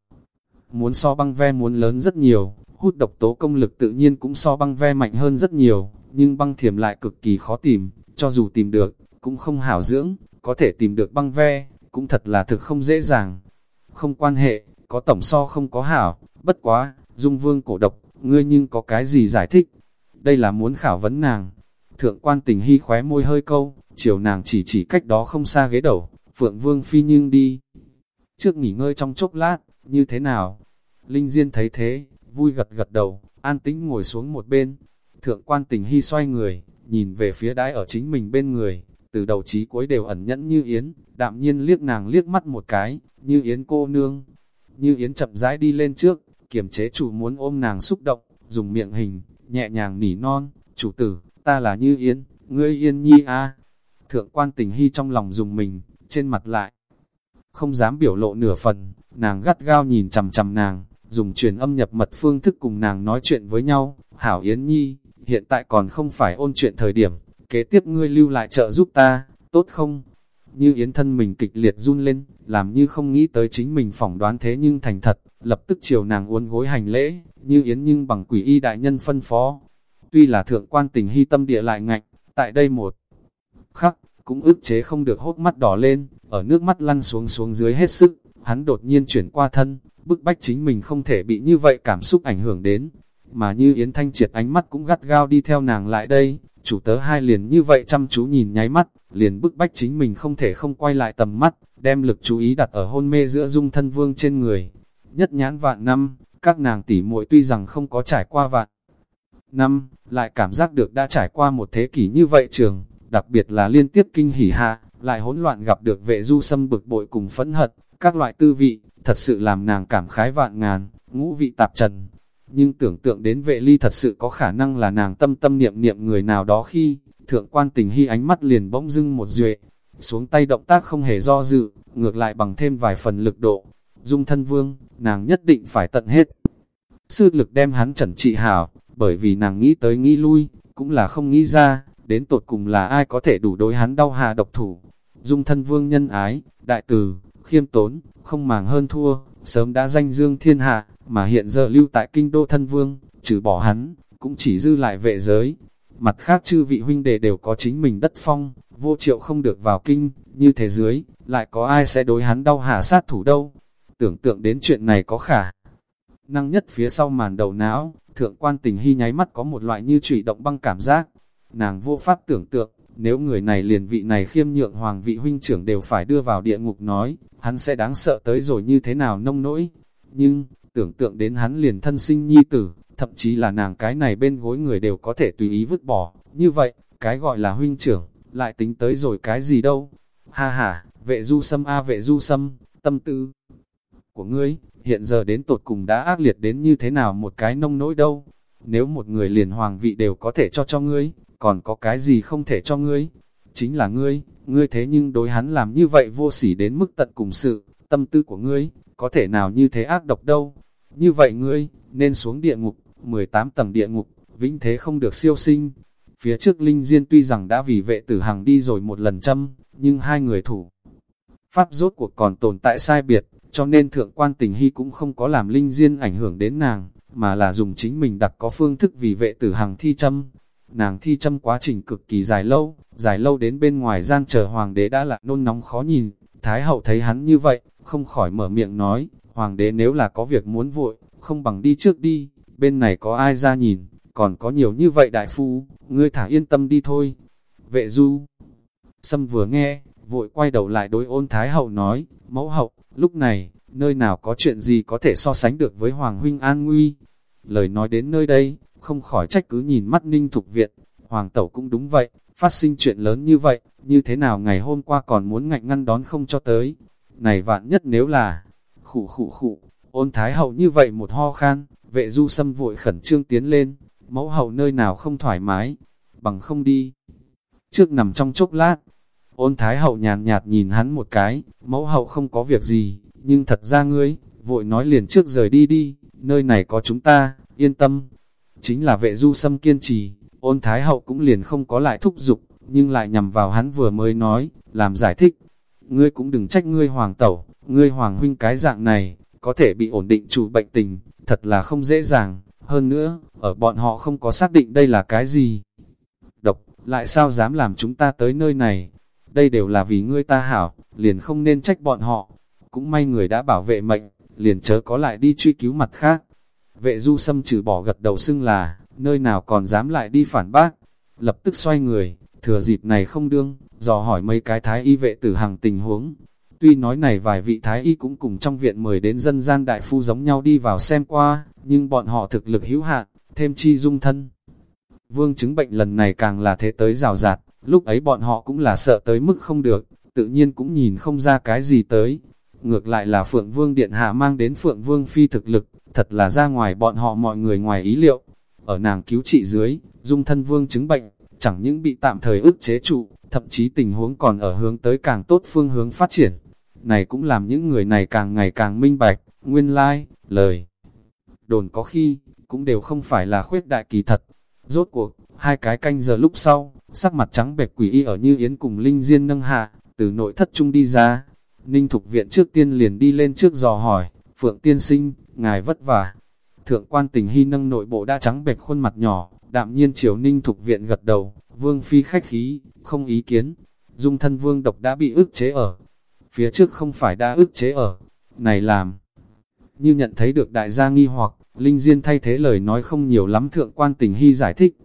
muốn so băng ve muốn lớn rất nhiều, hút độc tố công lực tự nhiên cũng so băng ve mạnh hơn rất nhiều, nhưng băng thiềm lại cực kỳ khó tìm, cho dù tìm được, cũng không hảo dưỡng, có thể tìm được băng ve, cũng thật là thực không dễ dàng. Không quan hệ, có tổng so không có hảo, bất quá, dung vương cổ độc, ngươi nhưng có cái gì giải thích? Đây là muốn khảo vấn nàng. Thượng quan tình hy khóe môi hơi câu, chiều nàng chỉ chỉ cách đó không xa ghế đầu, phượng vương phi nhưng đi. Trước nghỉ ngơi trong chốc lát, như thế nào? Linh Diên thấy thế, vui gật gật đầu, an tĩnh ngồi xuống một bên. Thượng quan tình hy xoay người, nhìn về phía đái ở chính mình bên người, từ đầu chí cuối đều ẩn nhẫn như yến, đạm nhiên liếc nàng liếc mắt một cái, như yến cô nương. Như yến chậm rãi đi lên trước, kiềm chế chủ muốn ôm nàng xúc động, dùng miệng hình, nhẹ nhàng nỉ non, chủ tử, ta là như yến, ngươi yên nhi a Thượng quan tình hy trong lòng dùng mình, trên mặt lại, không dám biểu lộ nửa phần, nàng gắt gao nhìn chầm chầm nàng, dùng truyền âm nhập mật phương thức cùng nàng nói chuyện với nhau, hảo Yến Nhi, hiện tại còn không phải ôn chuyện thời điểm, kế tiếp ngươi lưu lại trợ giúp ta, tốt không? Như Yến thân mình kịch liệt run lên, làm như không nghĩ tới chính mình phỏng đoán thế nhưng thành thật, lập tức chiều nàng uốn gối hành lễ, như Yến nhưng bằng quỷ y đại nhân phân phó. Tuy là thượng quan tình hy tâm địa lại ngạnh, tại đây một khắc, cũng ức chế không được hốt mắt đỏ lên, ở nước mắt lăn xuống xuống dưới hết sức, hắn đột nhiên chuyển qua thân, bức bách chính mình không thể bị như vậy cảm xúc ảnh hưởng đến. Mà như Yến Thanh triệt ánh mắt cũng gắt gao đi theo nàng lại đây, chủ tớ hai liền như vậy chăm chú nhìn nháy mắt, liền bức bách chính mình không thể không quay lại tầm mắt, đem lực chú ý đặt ở hôn mê giữa dung thân vương trên người. Nhất nhãn vạn năm, các nàng tỷ muội tuy rằng không có trải qua vạn năm, lại cảm giác được đã trải qua một thế kỷ như vậy trường, đặc biệt là liên tiếp kinh hỉ hạ, lại hỗn loạn gặp được vệ du xâm bực bội cùng phẫn hận, các loại tư vị, thật sự làm nàng cảm khái vạn ngàn, ngũ vị tạp trần. Nhưng tưởng tượng đến vệ ly thật sự có khả năng là nàng tâm tâm niệm niệm người nào đó khi, thượng quan tình hy ánh mắt liền bỗng dưng một duệ, xuống tay động tác không hề do dự, ngược lại bằng thêm vài phần lực độ. Dung thân vương, nàng nhất định phải tận hết. Sư lực đem hắn trần trị hảo, bởi vì nàng nghĩ tới nghĩ lui, cũng là không nghĩ ra, đến tột cùng là ai có thể đủ đối hắn đau hà độc thủ. Dung thân vương nhân ái, đại từ, khiêm tốn, không màng hơn thua, sớm đã danh dương thiên hạ, mà hiện giờ lưu tại kinh đô thân vương, trừ bỏ hắn, cũng chỉ dư lại vệ giới. Mặt khác chư vị huynh đệ đều có chính mình đất phong, vô triệu không được vào kinh, như thế dưới, lại có ai sẽ đối hắn đau hạ sát thủ đâu. Tưởng tượng đến chuyện này có khả. Năng nhất phía sau màn đầu não, thượng quan tình hy nháy mắt có một loại như trụy động băng cảm giác. Nàng vô pháp tưởng tượng, nếu người này liền vị này khiêm nhượng hoàng vị huynh trưởng đều phải đưa vào địa ngục nói, hắn sẽ đáng sợ tới rồi như thế nào nông nỗi. Nhưng, tưởng tượng đến hắn liền thân sinh nhi tử, thậm chí là nàng cái này bên gối người đều có thể tùy ý vứt bỏ. Như vậy, cái gọi là huynh trưởng, lại tính tới rồi cái gì đâu. Ha ha, vệ du sâm a vệ du sâm, tâm tư của ngươi, hiện giờ đến tột cùng đã ác liệt đến như thế nào một cái nông nỗi đâu. Nếu một người liền hoàng vị đều có thể cho cho ngươi, còn có cái gì không thể cho ngươi? Chính là ngươi, ngươi thế nhưng đối hắn làm như vậy vô sỉ đến mức tận cùng sự, tâm tư của ngươi, có thể nào như thế ác độc đâu? Như vậy ngươi, nên xuống địa ngục, 18 tầng địa ngục, vĩnh thế không được siêu sinh. Phía trước Linh Diên tuy rằng đã vì vệ tử hằng đi rồi một lần châm, nhưng hai người thủ. Pháp rốt cuộc còn tồn tại sai biệt, cho nên thượng quan tình hy cũng không có làm Linh Diên ảnh hưởng đến nàng, mà là dùng chính mình đặc có phương thức vì vệ tử hằng thi châm. Nàng thi châm quá trình cực kỳ dài lâu, dài lâu đến bên ngoài gian chờ hoàng đế đã là nôn nóng khó nhìn. Thái hậu thấy hắn như vậy, không khỏi mở miệng nói, hoàng đế nếu là có việc muốn vội, không bằng đi trước đi, bên này có ai ra nhìn, còn có nhiều như vậy đại phu, ngươi thả yên tâm đi thôi. Vệ du, sâm vừa nghe, vội quay đầu lại đối ôn Thái hậu nói, mẫu hậu, lúc này, nơi nào có chuyện gì có thể so sánh được với Hoàng huynh an nguy. Lời nói đến nơi đây, không khỏi trách cứ nhìn mắt ninh thục viện, Hoàng tẩu cũng đúng vậy, phát sinh chuyện lớn như vậy, như thế nào ngày hôm qua còn muốn ngạnh ngăn đón không cho tới. Này vạn nhất nếu là, khụ khụ khụ, ôn thái hậu như vậy một ho khan, vệ du sâm vội khẩn trương tiến lên, mẫu hậu nơi nào không thoải mái, bằng không đi. Trước nằm trong chốc lát, ôn thái hậu nhàn nhạt nhìn hắn một cái, mẫu hậu không có việc gì, nhưng thật ra ngươi, vội nói liền trước rời đi đi, nơi này có chúng ta, yên tâm. Chính là vệ du sâm kiên trì, ôn thái hậu cũng liền không có lại thúc giục, nhưng lại nhằm vào hắn vừa mới nói, làm giải thích. Ngươi cũng đừng trách ngươi hoàng tẩu, ngươi hoàng huynh cái dạng này, có thể bị ổn định chủ bệnh tình, thật là không dễ dàng. Hơn nữa, ở bọn họ không có xác định đây là cái gì. Độc, lại sao dám làm chúng ta tới nơi này? Đây đều là vì ngươi ta hảo, liền không nên trách bọn họ. Cũng may người đã bảo vệ mệnh, liền chớ có lại đi truy cứu mặt khác. Vệ du sâm trừ bỏ gật đầu xưng là, nơi nào còn dám lại đi phản bác. Lập tức xoay người, thừa dịp này không đương, dò hỏi mấy cái thái y vệ tử hàng tình huống. Tuy nói này vài vị thái y cũng cùng trong viện mời đến dân gian đại phu giống nhau đi vào xem qua, nhưng bọn họ thực lực hữu hạn, thêm chi dung thân. Vương chứng bệnh lần này càng là thế tới rào rạt, lúc ấy bọn họ cũng là sợ tới mức không được, tự nhiên cũng nhìn không ra cái gì tới. Ngược lại là Phượng Vương Điện Hạ mang đến Phượng Vương Phi thực lực, thật là ra ngoài bọn họ mọi người ngoài ý liệu. Ở nàng cứu trị dưới, dung thân Vương chứng bệnh, chẳng những bị tạm thời ức chế trụ, thậm chí tình huống còn ở hướng tới càng tốt phương hướng phát triển. Này cũng làm những người này càng ngày càng minh bạch, nguyên lai, like, lời. Đồn có khi, cũng đều không phải là khuyết đại kỳ thật. Rốt cuộc, hai cái canh giờ lúc sau, sắc mặt trắng bệch quỷ y ở như yến cùng Linh Diên nâng hạ, từ nội thất trung đi ra. Ninh Thục Viện trước tiên liền đi lên trước dò hỏi, Phượng Tiên Sinh, ngài vất vả. Thượng quan tình hy nâng nội bộ đã trắng bệch khuôn mặt nhỏ, đạm nhiên triều Ninh Thục Viện gật đầu, Vương Phi khách khí, không ý kiến. Dung thân Vương độc đã bị ức chế ở. Phía trước không phải đã ức chế ở. Này làm. Như nhận thấy được đại gia nghi hoặc, Linh Diên thay thế lời nói không nhiều lắm thượng quan tình hy giải thích.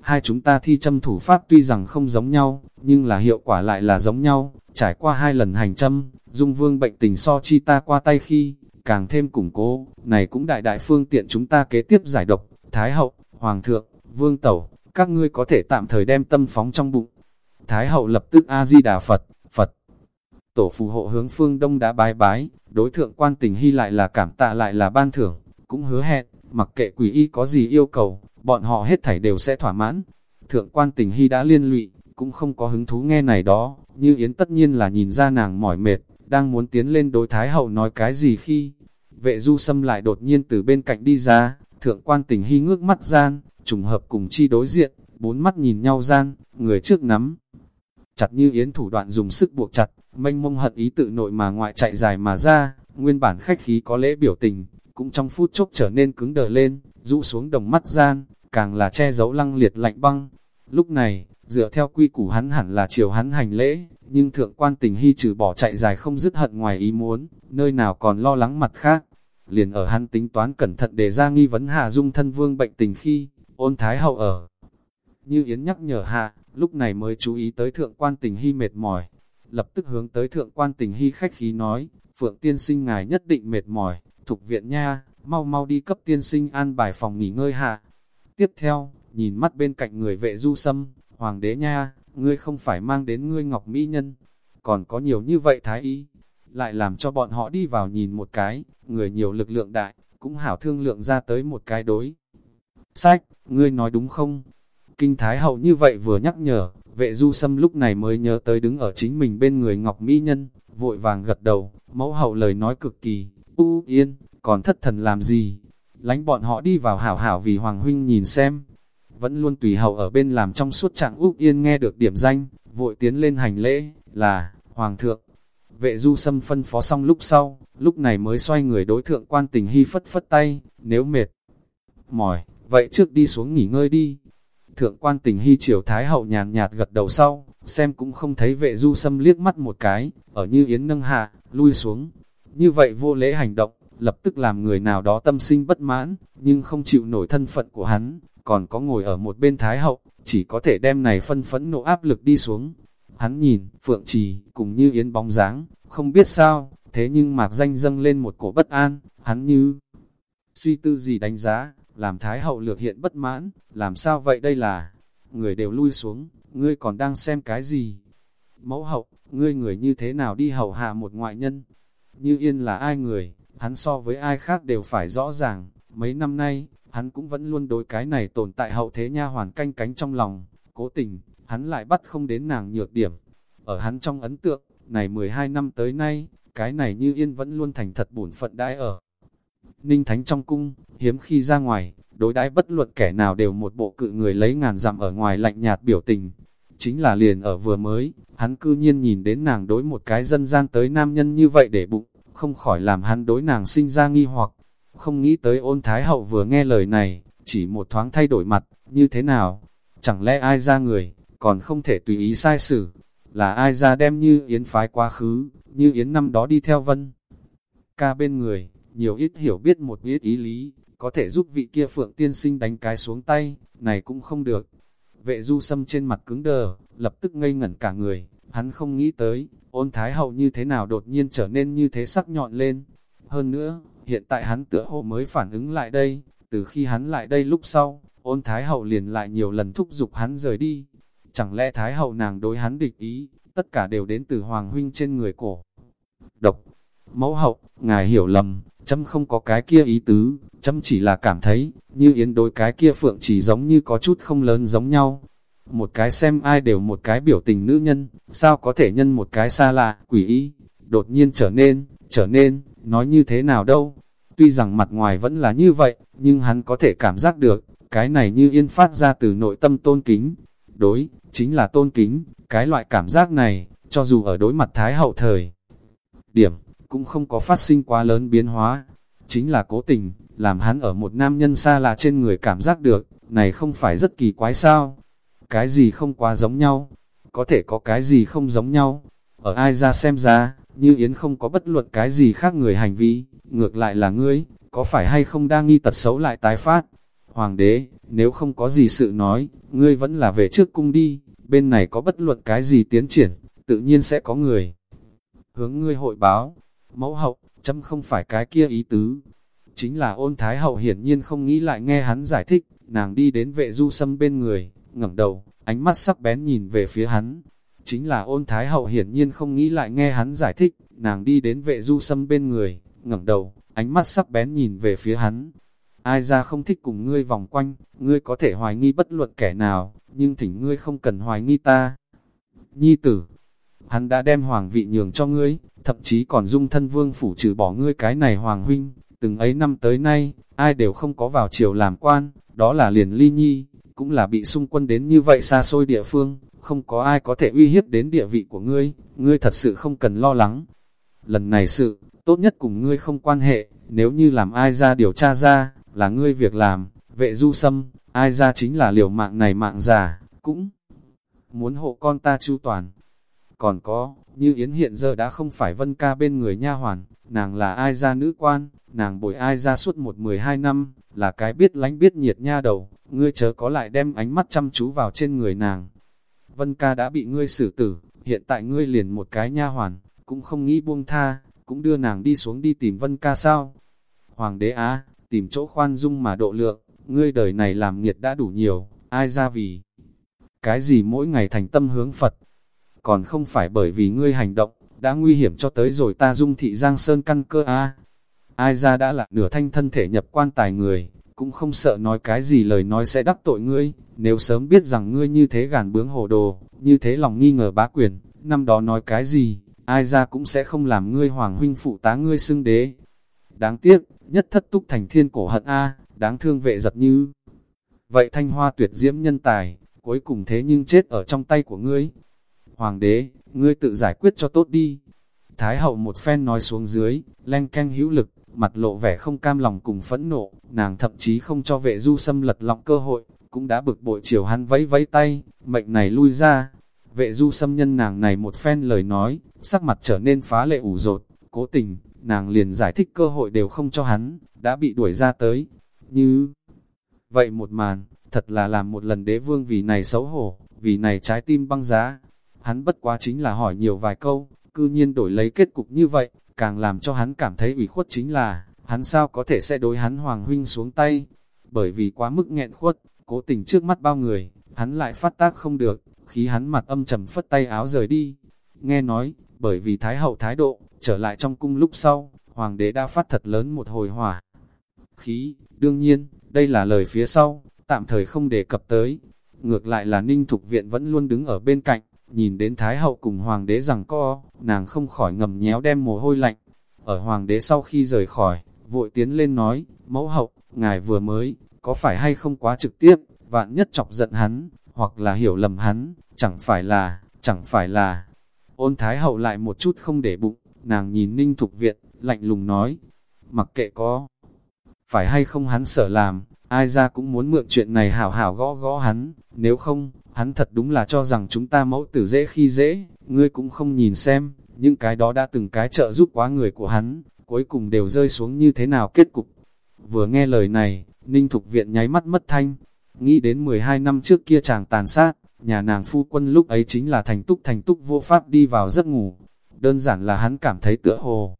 Hai chúng ta thi châm thủ pháp tuy rằng không giống nhau, nhưng là hiệu quả lại là giống nhau. Trải qua hai lần hành châm, dung vương bệnh tình so chi ta qua tay khi, càng thêm củng cố, này cũng đại đại phương tiện chúng ta kế tiếp giải độc, Thái hậu, Hoàng thượng, Vương tẩu, các ngươi có thể tạm thời đem tâm phóng trong bụng. Thái hậu lập tức A-di-đà Phật, Phật. Tổ phù hộ hướng phương Đông đã bái bái, đối thượng quan tình hy lại là cảm tạ lại là ban thưởng, cũng hứa hẹn, mặc kệ quỷ y có gì yêu cầu, bọn họ hết thảy đều sẽ thỏa mãn. Thượng quan tình hy đã liên lụy, cũng không có hứng thú nghe này đó, như Yến tất nhiên là nhìn ra nàng mỏi mệt, đang muốn tiến lên đối Thái Hậu nói cái gì khi, vệ du xâm lại đột nhiên từ bên cạnh đi ra, thượng quan tình hy ngước mắt gian, trùng hợp cùng chi đối diện, bốn mắt nhìn nhau gian, người trước nắm. Chặt như Yến thủ đoạn dùng sức buộc chặt, mênh mông hận ý tự nội mà ngoại chạy dài mà ra, nguyên bản khách khí có lễ biểu tình, cũng trong phút chốc trở nên cứng đờ lên, rũ xuống đồng mắt gian, càng là che giấu lăng liệt lạnh băng. Lúc này, dựa theo quy củ hắn hẳn là chiều hắn hành lễ, nhưng thượng quan tình hy trừ bỏ chạy dài không dứt hận ngoài ý muốn, nơi nào còn lo lắng mặt khác. Liền ở hắn tính toán cẩn thận để ra nghi vấn Hà Dung thân vương bệnh tình khi, ôn thái hậu ở. Như Yến nhắc nhở hạ, lúc này mới chú ý tới thượng quan tình hy mệt mỏi. Lập tức hướng tới thượng quan tình hy khách khí nói, Phượng tiên sinh ngài nhất định mệt mỏi, thục viện nha, mau mau đi cấp tiên sinh an bài phòng nghỉ ngơi hạ. Tiếp theo, nhìn mắt bên cạnh người vệ du sâm, hoàng đế nha, ngươi không phải mang đến ngươi ngọc mỹ nhân, còn có nhiều như vậy thái y, lại làm cho bọn họ đi vào nhìn một cái, người nhiều lực lượng đại, cũng hảo thương lượng ra tới một cái đối. Sách, ngươi nói đúng không? Kinh Thái Hậu như vậy vừa nhắc nhở, vệ du sâm lúc này mới nhớ tới đứng ở chính mình bên người Ngọc Mỹ Nhân, vội vàng gật đầu, mẫu hậu lời nói cực kỳ, u yên, còn thất thần làm gì? Lánh bọn họ đi vào hảo hảo vì Hoàng Huynh nhìn xem. Vẫn luôn tùy hậu ở bên làm trong suốt trạng Úc Yên nghe được điểm danh, vội tiến lên hành lễ, là, Hoàng thượng. Vệ du sâm phân phó xong lúc sau, lúc này mới xoay người đối thượng quan tình hy phất phất tay, nếu mệt, mỏi, vậy trước đi xuống nghỉ ngơi đi. Thượng quan tình hy triều Thái hậu nhàn nhạt gật đầu sau, xem cũng không thấy vệ du Sâm liếc mắt một cái, ở như yến nâng hạ, lui xuống. Như vậy vô lễ hành động, lập tức làm người nào đó tâm sinh bất mãn, nhưng không chịu nổi thân phận của hắn, còn có ngồi ở một bên Thái hậu, chỉ có thể đem này phân phẫn nộ áp lực đi xuống. Hắn nhìn, Phượng Trì, cùng như yến bóng dáng, không biết sao, thế nhưng mạc danh dâng lên một cổ bất an, hắn như suy tư gì đánh giá, làm Thái hậu lược hiện bất mãn, làm sao vậy đây là, người đều lui xuống, ngươi còn đang xem cái gì? Mẫu hậu, ngươi người như thế nào đi hậu hạ một ngoại nhân? Như yên là ai người, hắn so với ai khác đều phải rõ ràng, mấy năm nay, hắn cũng vẫn luôn đối cái này tồn tại hậu thế nha hoàn canh cánh trong lòng, cố tình, hắn lại bắt không đến nàng nhược điểm. Ở hắn trong ấn tượng, này 12 năm tới nay, cái này như yên vẫn luôn thành thật bổn phận đãi ở. Ninh Thánh trong cung, hiếm khi ra ngoài, đối đãi bất luận kẻ nào đều một bộ cự người lấy ngàn dặm ở ngoài lạnh nhạt biểu tình. Chính là liền ở vừa mới, hắn cư nhiên nhìn đến nàng đối một cái dân gian tới nam nhân như vậy để bụng, không khỏi làm hắn đối nàng sinh ra nghi hoặc. Không nghĩ tới ôn thái hậu vừa nghe lời này, chỉ một thoáng thay đổi mặt, như thế nào? Chẳng lẽ ai ra người, còn không thể tùy ý sai xử? Là ai ra đem như yến phái quá khứ, như yến năm đó đi theo vân? Ca bên người, nhiều ít hiểu biết một ít ý lý, có thể giúp vị kia phượng tiên sinh đánh cái xuống tay, này cũng không được. Vệ du sâm trên mặt cứng đờ, lập tức ngây ngẩn cả người, hắn không nghĩ tới, ôn thái hậu như thế nào đột nhiên trở nên như thế sắc nhọn lên. Hơn nữa, hiện tại hắn tựa hồ mới phản ứng lại đây, từ khi hắn lại đây lúc sau, ôn thái hậu liền lại nhiều lần thúc giục hắn rời đi. Chẳng lẽ thái hậu nàng đối hắn địch ý, tất cả đều đến từ hoàng huynh trên người cổ. Độc, mẫu hậu, ngài hiểu lầm, chấm không có cái kia ý tứ, chấm chỉ là cảm thấy, như yến đối cái kia phượng chỉ giống như có chút không lớn giống nhau. Một cái xem ai đều một cái biểu tình nữ nhân, sao có thể nhân một cái xa lạ, quỷ ý, đột nhiên trở nên, trở nên, nói như thế nào đâu. Tuy rằng mặt ngoài vẫn là như vậy, nhưng hắn có thể cảm giác được, cái này như yên phát ra từ nội tâm tôn kính. Đối, chính là tôn kính, cái loại cảm giác này, cho dù ở đối mặt thái hậu thời. Điểm, cũng không có phát sinh quá lớn biến hóa. Chính là cố tình, làm hắn ở một nam nhân xa lạ trên người cảm giác được, này không phải rất kỳ quái sao? Cái gì không quá giống nhau? Có thể có cái gì không giống nhau? Ở ai ra xem ra, như Yến không có bất luận cái gì khác người hành vi, ngược lại là ngươi, có phải hay không đang nghi tật xấu lại tái phát? Hoàng đế, nếu không có gì sự nói, ngươi vẫn là về trước cung đi, bên này có bất luận cái gì tiến triển, tự nhiên sẽ có người. Hướng ngươi hội báo, Mẫu hậu, chấm không phải cái kia ý tứ. Chính là ôn thái hậu hiển nhiên không nghĩ lại nghe hắn giải thích, nàng đi đến vệ du sâm bên người, ngẩng đầu, ánh mắt sắc bén nhìn về phía hắn. Chính là ôn thái hậu hiển nhiên không nghĩ lại nghe hắn giải thích, nàng đi đến vệ du sâm bên người, ngẩng đầu, ánh mắt sắc bén nhìn về phía hắn. Ai ra không thích cùng ngươi vòng quanh, ngươi có thể hoài nghi bất luận kẻ nào, nhưng thỉnh ngươi không cần hoài nghi ta. Nhi tử, hắn đã đem hoàng vị nhường cho ngươi, thậm chí còn dung thân vương phủ trừ bỏ ngươi cái này hoàng huynh, từng ấy năm tới nay, ai đều không có vào triều làm quan, đó là liền ly nhi, cũng là bị xung quân đến như vậy xa xôi địa phương, không có ai có thể uy hiếp đến địa vị của ngươi, ngươi thật sự không cần lo lắng. Lần này sự, tốt nhất cùng ngươi không quan hệ, nếu như làm ai ra điều tra ra, là ngươi việc làm, vệ du sâm, ai ra chính là liều mạng này mạng già, cũng muốn hộ con ta chu toàn. Còn có, như Yến hiện giờ đã không phải vân ca bên người nha hoàn, nàng là ai ra nữ quan, nàng bồi ai ra suốt một mười hai năm, là cái biết lánh biết nhiệt nha đầu, ngươi chớ có lại đem ánh mắt chăm chú vào trên người nàng. Vân ca đã bị ngươi xử tử, hiện tại ngươi liền một cái nha hoàn, cũng không nghĩ buông tha, cũng đưa nàng đi xuống đi tìm vân ca sao. Hoàng đế á, tìm chỗ khoan dung mà độ lượng, ngươi đời này làm nghiệt đã đủ nhiều, ai ra vì. Cái gì mỗi ngày thành tâm hướng Phật, còn không phải bởi vì ngươi hành động, đã nguy hiểm cho tới rồi ta dung thị giang sơn căn cơ a Ai ra đã là nửa thanh thân thể nhập quan tài người, cũng không sợ nói cái gì lời nói sẽ đắc tội ngươi, nếu sớm biết rằng ngươi như thế gàn bướng hồ đồ, như thế lòng nghi ngờ bá quyền, năm đó nói cái gì, ai ra cũng sẽ không làm ngươi hoàng huynh phụ tá ngươi xưng đế. Đáng tiếc, nhất thất túc thành thiên cổ hận A, đáng thương vệ giật như. Vậy thanh hoa tuyệt diễm nhân tài, cuối cùng thế nhưng chết ở trong tay của ngươi, Hoàng đế, ngươi tự giải quyết cho tốt đi. Thái hậu một phen nói xuống dưới, len canh hữu lực, mặt lộ vẻ không cam lòng cùng phẫn nộ, nàng thậm chí không cho vệ du xâm lật lọng cơ hội, cũng đã bực bội chiều hắn vẫy vẫy tay, mệnh này lui ra. Vệ du xâm nhân nàng này một phen lời nói, sắc mặt trở nên phá lệ ủ rột, cố tình, nàng liền giải thích cơ hội đều không cho hắn, đã bị đuổi ra tới. Như vậy một màn, thật là làm một lần đế vương vì này xấu hổ, vì này trái tim băng giá. Hắn bất quá chính là hỏi nhiều vài câu, cư nhiên đổi lấy kết cục như vậy, càng làm cho hắn cảm thấy ủy khuất chính là, hắn sao có thể sẽ đối hắn Hoàng Huynh xuống tay, bởi vì quá mức nghẹn khuất, cố tình trước mắt bao người, hắn lại phát tác không được, khí hắn mặt âm trầm phất tay áo rời đi. Nghe nói, bởi vì Thái Hậu thái độ, trở lại trong cung lúc sau, Hoàng đế đã phát thật lớn một hồi hỏa. Khí, đương nhiên, đây là lời phía sau, tạm thời không đề cập tới. Ngược lại là Ninh Thục Viện vẫn luôn đứng ở bên cạnh, nhìn đến Thái Hậu cùng Hoàng đế rằng co, nàng không khỏi ngầm nhéo đem mồ hôi lạnh. Ở Hoàng đế sau khi rời khỏi, vội tiến lên nói, mẫu hậu, ngài vừa mới, có phải hay không quá trực tiếp, vạn nhất chọc giận hắn, hoặc là hiểu lầm hắn, chẳng phải là, chẳng phải là. Ôn Thái Hậu lại một chút không để bụng, nàng nhìn Ninh Thục Viện, lạnh lùng nói, mặc kệ có, phải hay không hắn sợ làm, ai ra cũng muốn mượn chuyện này hảo hảo gõ gõ hắn, nếu không, hắn thật đúng là cho rằng chúng ta mẫu tử dễ khi dễ, ngươi cũng không nhìn xem, những cái đó đã từng cái trợ giúp quá người của hắn, cuối cùng đều rơi xuống như thế nào kết cục. Vừa nghe lời này, Ninh Thục Viện nháy mắt mất thanh, nghĩ đến 12 năm trước kia chàng tàn sát, nhà nàng phu quân lúc ấy chính là thành túc thành túc vô pháp đi vào giấc ngủ. Đơn giản là hắn cảm thấy tựa hồ,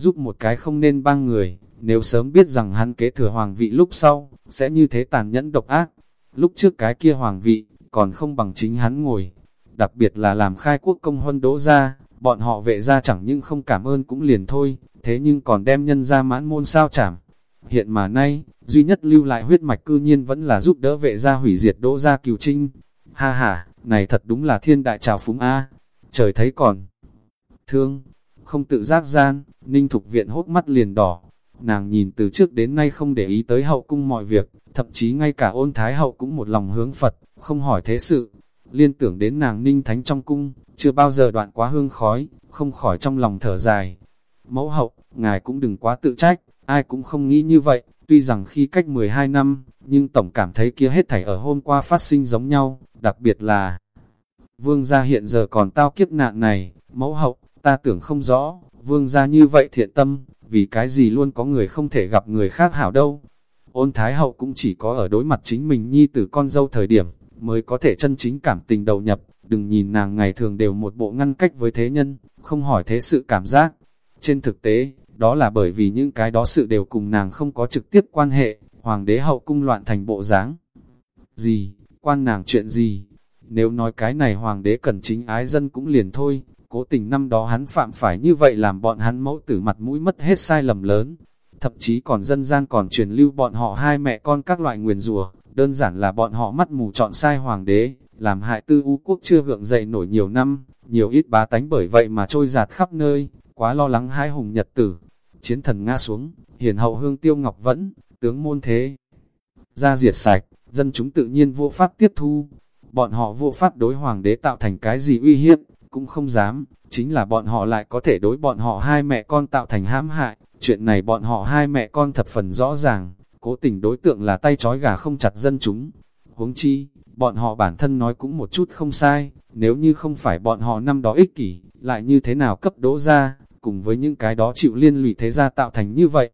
giúp một cái không nên băng người, nếu sớm biết rằng hắn kế thừa hoàng vị lúc sau, sẽ như thế tàn nhẫn độc ác. Lúc trước cái kia hoàng vị, còn không bằng chính hắn ngồi. Đặc biệt là làm khai quốc công huân đỗ ra, bọn họ vệ ra chẳng nhưng không cảm ơn cũng liền thôi, thế nhưng còn đem nhân ra mãn môn sao chảm. Hiện mà nay, duy nhất lưu lại huyết mạch cư nhiên vẫn là giúp đỡ vệ gia hủy diệt đỗ gia cửu trinh. Ha ha, này thật đúng là thiên đại trào phúng A. Trời thấy còn. Thương, không tự giác gian, ninh thục viện hốt mắt liền đỏ. Nàng nhìn từ trước đến nay không để ý tới hậu cung mọi việc, thậm chí ngay cả ôn thái hậu cũng một lòng hướng Phật, không hỏi thế sự. Liên tưởng đến nàng ninh thánh trong cung, chưa bao giờ đoạn quá hương khói, không khỏi trong lòng thở dài. Mẫu hậu, ngài cũng đừng quá tự trách, ai cũng không nghĩ như vậy, tuy rằng khi cách 12 năm, nhưng tổng cảm thấy kia hết thảy ở hôm qua phát sinh giống nhau, đặc biệt là Vương gia hiện giờ còn tao kiếp nạn này, mẫu hậu, ta tưởng không rõ, vương gia như vậy thiện tâm, vì cái gì luôn có người không thể gặp người khác hảo đâu. Ôn Thái Hậu cũng chỉ có ở đối mặt chính mình nhi tử con dâu thời điểm, mới có thể chân chính cảm tình đầu nhập, đừng nhìn nàng ngày thường đều một bộ ngăn cách với thế nhân, không hỏi thế sự cảm giác. Trên thực tế, đó là bởi vì những cái đó sự đều cùng nàng không có trực tiếp quan hệ, hoàng đế hậu cung loạn thành bộ dáng. Gì, quan nàng chuyện gì? Nếu nói cái này hoàng đế cần chính ái dân cũng liền thôi, cố tình năm đó hắn phạm phải như vậy làm bọn hắn mẫu tử mặt mũi mất hết sai lầm lớn. Thậm chí còn dân gian còn truyền lưu bọn họ hai mẹ con các loại nguyền rùa, đơn giản là bọn họ mắt mù chọn sai hoàng đế, làm hại tư u quốc chưa gượng dậy nổi nhiều năm, nhiều ít bá tánh bởi vậy mà trôi giạt khắp nơi, quá lo lắng hai hùng nhật tử. Chiến thần Nga xuống, hiền hậu hương tiêu ngọc vẫn, tướng môn thế. Ra diệt sạch, dân chúng tự nhiên vô pháp tiếp thu. Bọn họ vô pháp đối hoàng đế tạo thành cái gì uy hiếp, cũng không dám, chính là bọn họ lại có thể đối bọn họ hai mẹ con tạo thành hãm hại, chuyện này bọn họ hai mẹ con thập phần rõ ràng, cố tình đối tượng là tay trói gà không chặt dân chúng. Huống chi, bọn họ bản thân nói cũng một chút không sai, nếu như không phải bọn họ năm đó ích kỷ, lại như thế nào cấp đỗ ra, cùng với những cái đó chịu liên lụy thế gia tạo thành như vậy.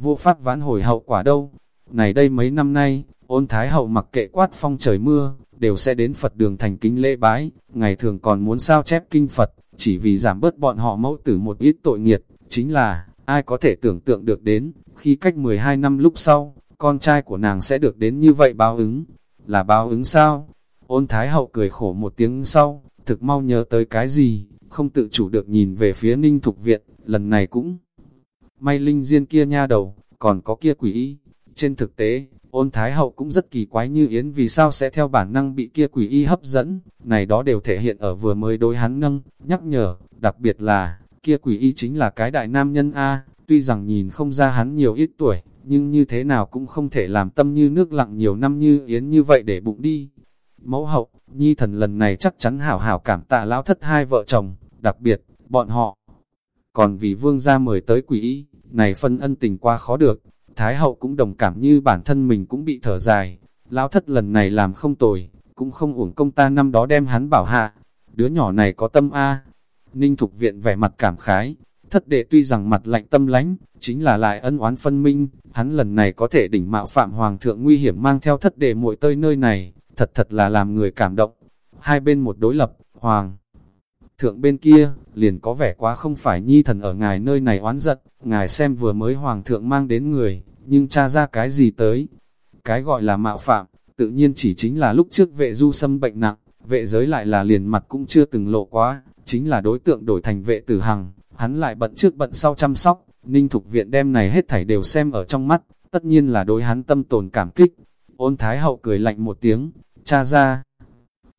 Vô pháp vãn hồi hậu quả đâu. Này đây mấy năm nay, ôn thái hậu mặc kệ quát phong trời mưa, đều sẽ đến Phật đường thành kính lễ bái, ngày thường còn muốn sao chép kinh Phật, chỉ vì giảm bớt bọn họ mẫu tử một ít tội nghiệt, chính là, ai có thể tưởng tượng được đến, khi cách 12 năm lúc sau, con trai của nàng sẽ được đến như vậy báo ứng, là báo ứng sao? Ôn Thái Hậu cười khổ một tiếng sau, thực mau nhớ tới cái gì, không tự chủ được nhìn về phía ninh thục viện, lần này cũng may linh diên kia nha đầu, còn có kia quỷ y. Trên thực tế, ôn thái hậu cũng rất kỳ quái như Yến vì sao sẽ theo bản năng bị kia quỷ y hấp dẫn, này đó đều thể hiện ở vừa mới đối hắn nâng, nhắc nhở, đặc biệt là, kia quỷ y chính là cái đại nam nhân A, tuy rằng nhìn không ra hắn nhiều ít tuổi, nhưng như thế nào cũng không thể làm tâm như nước lặng nhiều năm như Yến như vậy để bụng đi. Mẫu hậu, nhi thần lần này chắc chắn hảo hảo cảm tạ lão thất hai vợ chồng, đặc biệt, bọn họ còn vì vương gia mời tới quỷ y, này phân ân tình qua khó được. Thái hậu cũng đồng cảm như bản thân mình cũng bị thở dài, lão thất lần này làm không tồi, cũng không uổng công ta năm đó đem hắn bảo hạ. Đứa nhỏ này có tâm A. Ninh Thục Viện vẻ mặt cảm khái, thất đệ tuy rằng mặt lạnh tâm lánh, chính là lại ân oán phân minh, hắn lần này có thể đỉnh mạo phạm hoàng thượng nguy hiểm mang theo thất đệ muội tơi nơi này, thật thật là làm người cảm động. Hai bên một đối lập, hoàng thượng bên kia, liền có vẻ quá không phải nhi thần ở ngài nơi này oán giận, ngài xem vừa mới hoàng thượng mang đến người, nhưng tra ra cái gì tới. Cái gọi là mạo phạm, tự nhiên chỉ chính là lúc trước vệ du xâm bệnh nặng, vệ giới lại là liền mặt cũng chưa từng lộ quá, chính là đối tượng đổi thành vệ tử hằng, hắn lại bận trước bận sau chăm sóc, ninh thục viện đem này hết thảy đều xem ở trong mắt, tất nhiên là đối hắn tâm tồn cảm kích. Ôn Thái Hậu cười lạnh một tiếng, cha ra.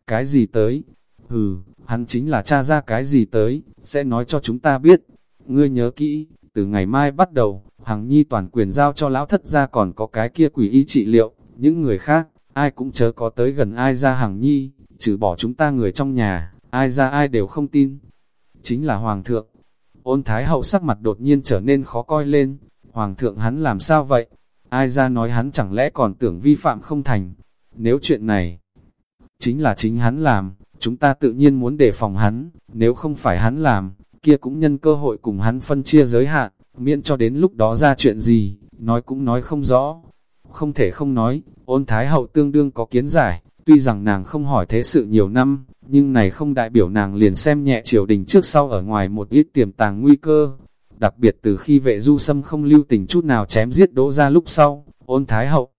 Cái gì tới? Hừ, hắn chính là cha ra cái gì tới, sẽ nói cho chúng ta biết. Ngươi nhớ kỹ, từ ngày mai bắt đầu, Hằng Nhi toàn quyền giao cho lão thất gia còn có cái kia quỷ y trị liệu, những người khác, ai cũng chớ có tới gần ai ra Hằng Nhi, trừ bỏ chúng ta người trong nhà, ai ra ai đều không tin. Chính là Hoàng thượng. Ôn Thái Hậu sắc mặt đột nhiên trở nên khó coi lên, Hoàng thượng hắn làm sao vậy? Ai ra nói hắn chẳng lẽ còn tưởng vi phạm không thành? Nếu chuyện này, chính là chính hắn làm, chúng ta tự nhiên muốn đề phòng hắn, nếu không phải hắn làm, kia cũng nhân cơ hội cùng hắn phân chia giới hạn, miễn cho đến lúc đó ra chuyện gì, nói cũng nói không rõ. Không thể không nói, ôn thái hậu tương đương có kiến giải, tuy rằng nàng không hỏi thế sự nhiều năm, nhưng này không đại biểu nàng liền xem nhẹ triều đình trước sau ở ngoài một ít tiềm tàng nguy cơ. Đặc biệt từ khi vệ du sâm không lưu tình chút nào chém giết đỗ ra lúc sau, ôn thái hậu.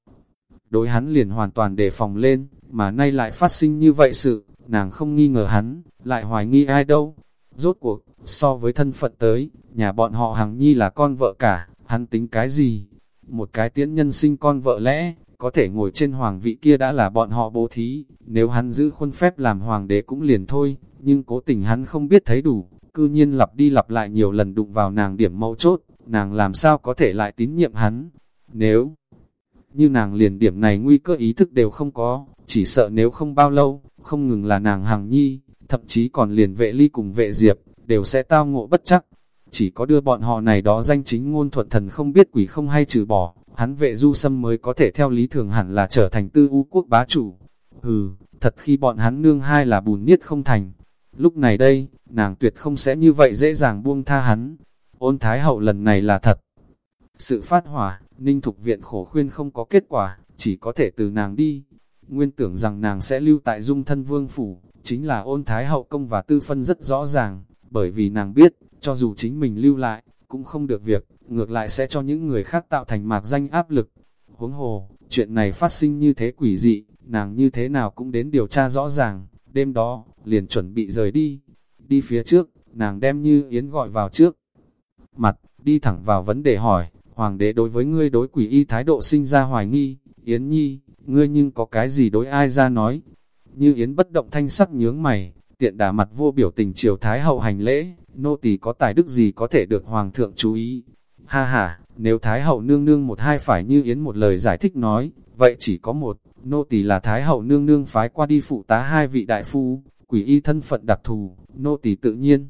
Đối hắn liền hoàn toàn đề phòng lên, mà nay lại phát sinh như vậy sự, nàng không nghi ngờ hắn, lại hoài nghi ai đâu. Rốt cuộc, so với thân phận tới, nhà bọn họ hàng nhi là con vợ cả, hắn tính cái gì? Một cái tiễn nhân sinh con vợ lẽ, có thể ngồi trên hoàng vị kia đã là bọn họ bố thí, nếu hắn giữ khuôn phép làm hoàng đế cũng liền thôi, nhưng cố tình hắn không biết thấy đủ, cư nhiên lặp đi lặp lại nhiều lần đụng vào nàng điểm mâu chốt, nàng làm sao có thể lại tín nhiệm hắn? Nếu như nàng liền điểm này nguy cơ ý thức đều không có, chỉ sợ nếu không bao lâu, không ngừng là nàng hàng nhi, thậm chí còn liền vệ ly cùng vệ diệp, đều sẽ tao ngộ bất chắc. Chỉ có đưa bọn họ này đó danh chính ngôn thuận thần không biết quỷ không hay trừ bỏ, hắn vệ du sâm mới có thể theo lý thường hẳn là trở thành tư u quốc bá chủ. Hừ, thật khi bọn hắn nương hai là bùn niết không thành. Lúc này đây, nàng tuyệt không sẽ như vậy dễ dàng buông tha hắn. Ôn thái hậu lần này là thật. Sự phát hỏa, ninh thục viện khổ khuyên không có kết quả, chỉ có thể từ nàng đi. Nguyên tưởng rằng nàng sẽ lưu tại dung thân vương phủ, chính là ôn thái hậu công và tư phân rất rõ ràng, bởi vì nàng biết, cho dù chính mình lưu lại, cũng không được việc, ngược lại sẽ cho những người khác tạo thành mạc danh áp lực. Huống hồ, chuyện này phát sinh như thế quỷ dị, nàng như thế nào cũng đến điều tra rõ ràng, đêm đó, liền chuẩn bị rời đi. Đi phía trước, nàng đem như Yến gọi vào trước. Mặt, đi thẳng vào vấn đề hỏi, Hoàng đế đối với ngươi đối quỷ y thái độ sinh ra hoài nghi, Yến nhi, ngươi nhưng có cái gì đối ai ra nói. Như Yến bất động thanh sắc nhướng mày, tiện đà mặt vô biểu tình triều thái hậu hành lễ, nô tỳ có tài đức gì có thể được hoàng thượng chú ý. Ha ha, nếu thái hậu nương nương một hai phải như Yến một lời giải thích nói, vậy chỉ có một, nô tỳ là thái hậu nương nương phái qua đi phụ tá hai vị đại phu, quỷ y thân phận đặc thù, nô tỳ tự nhiên.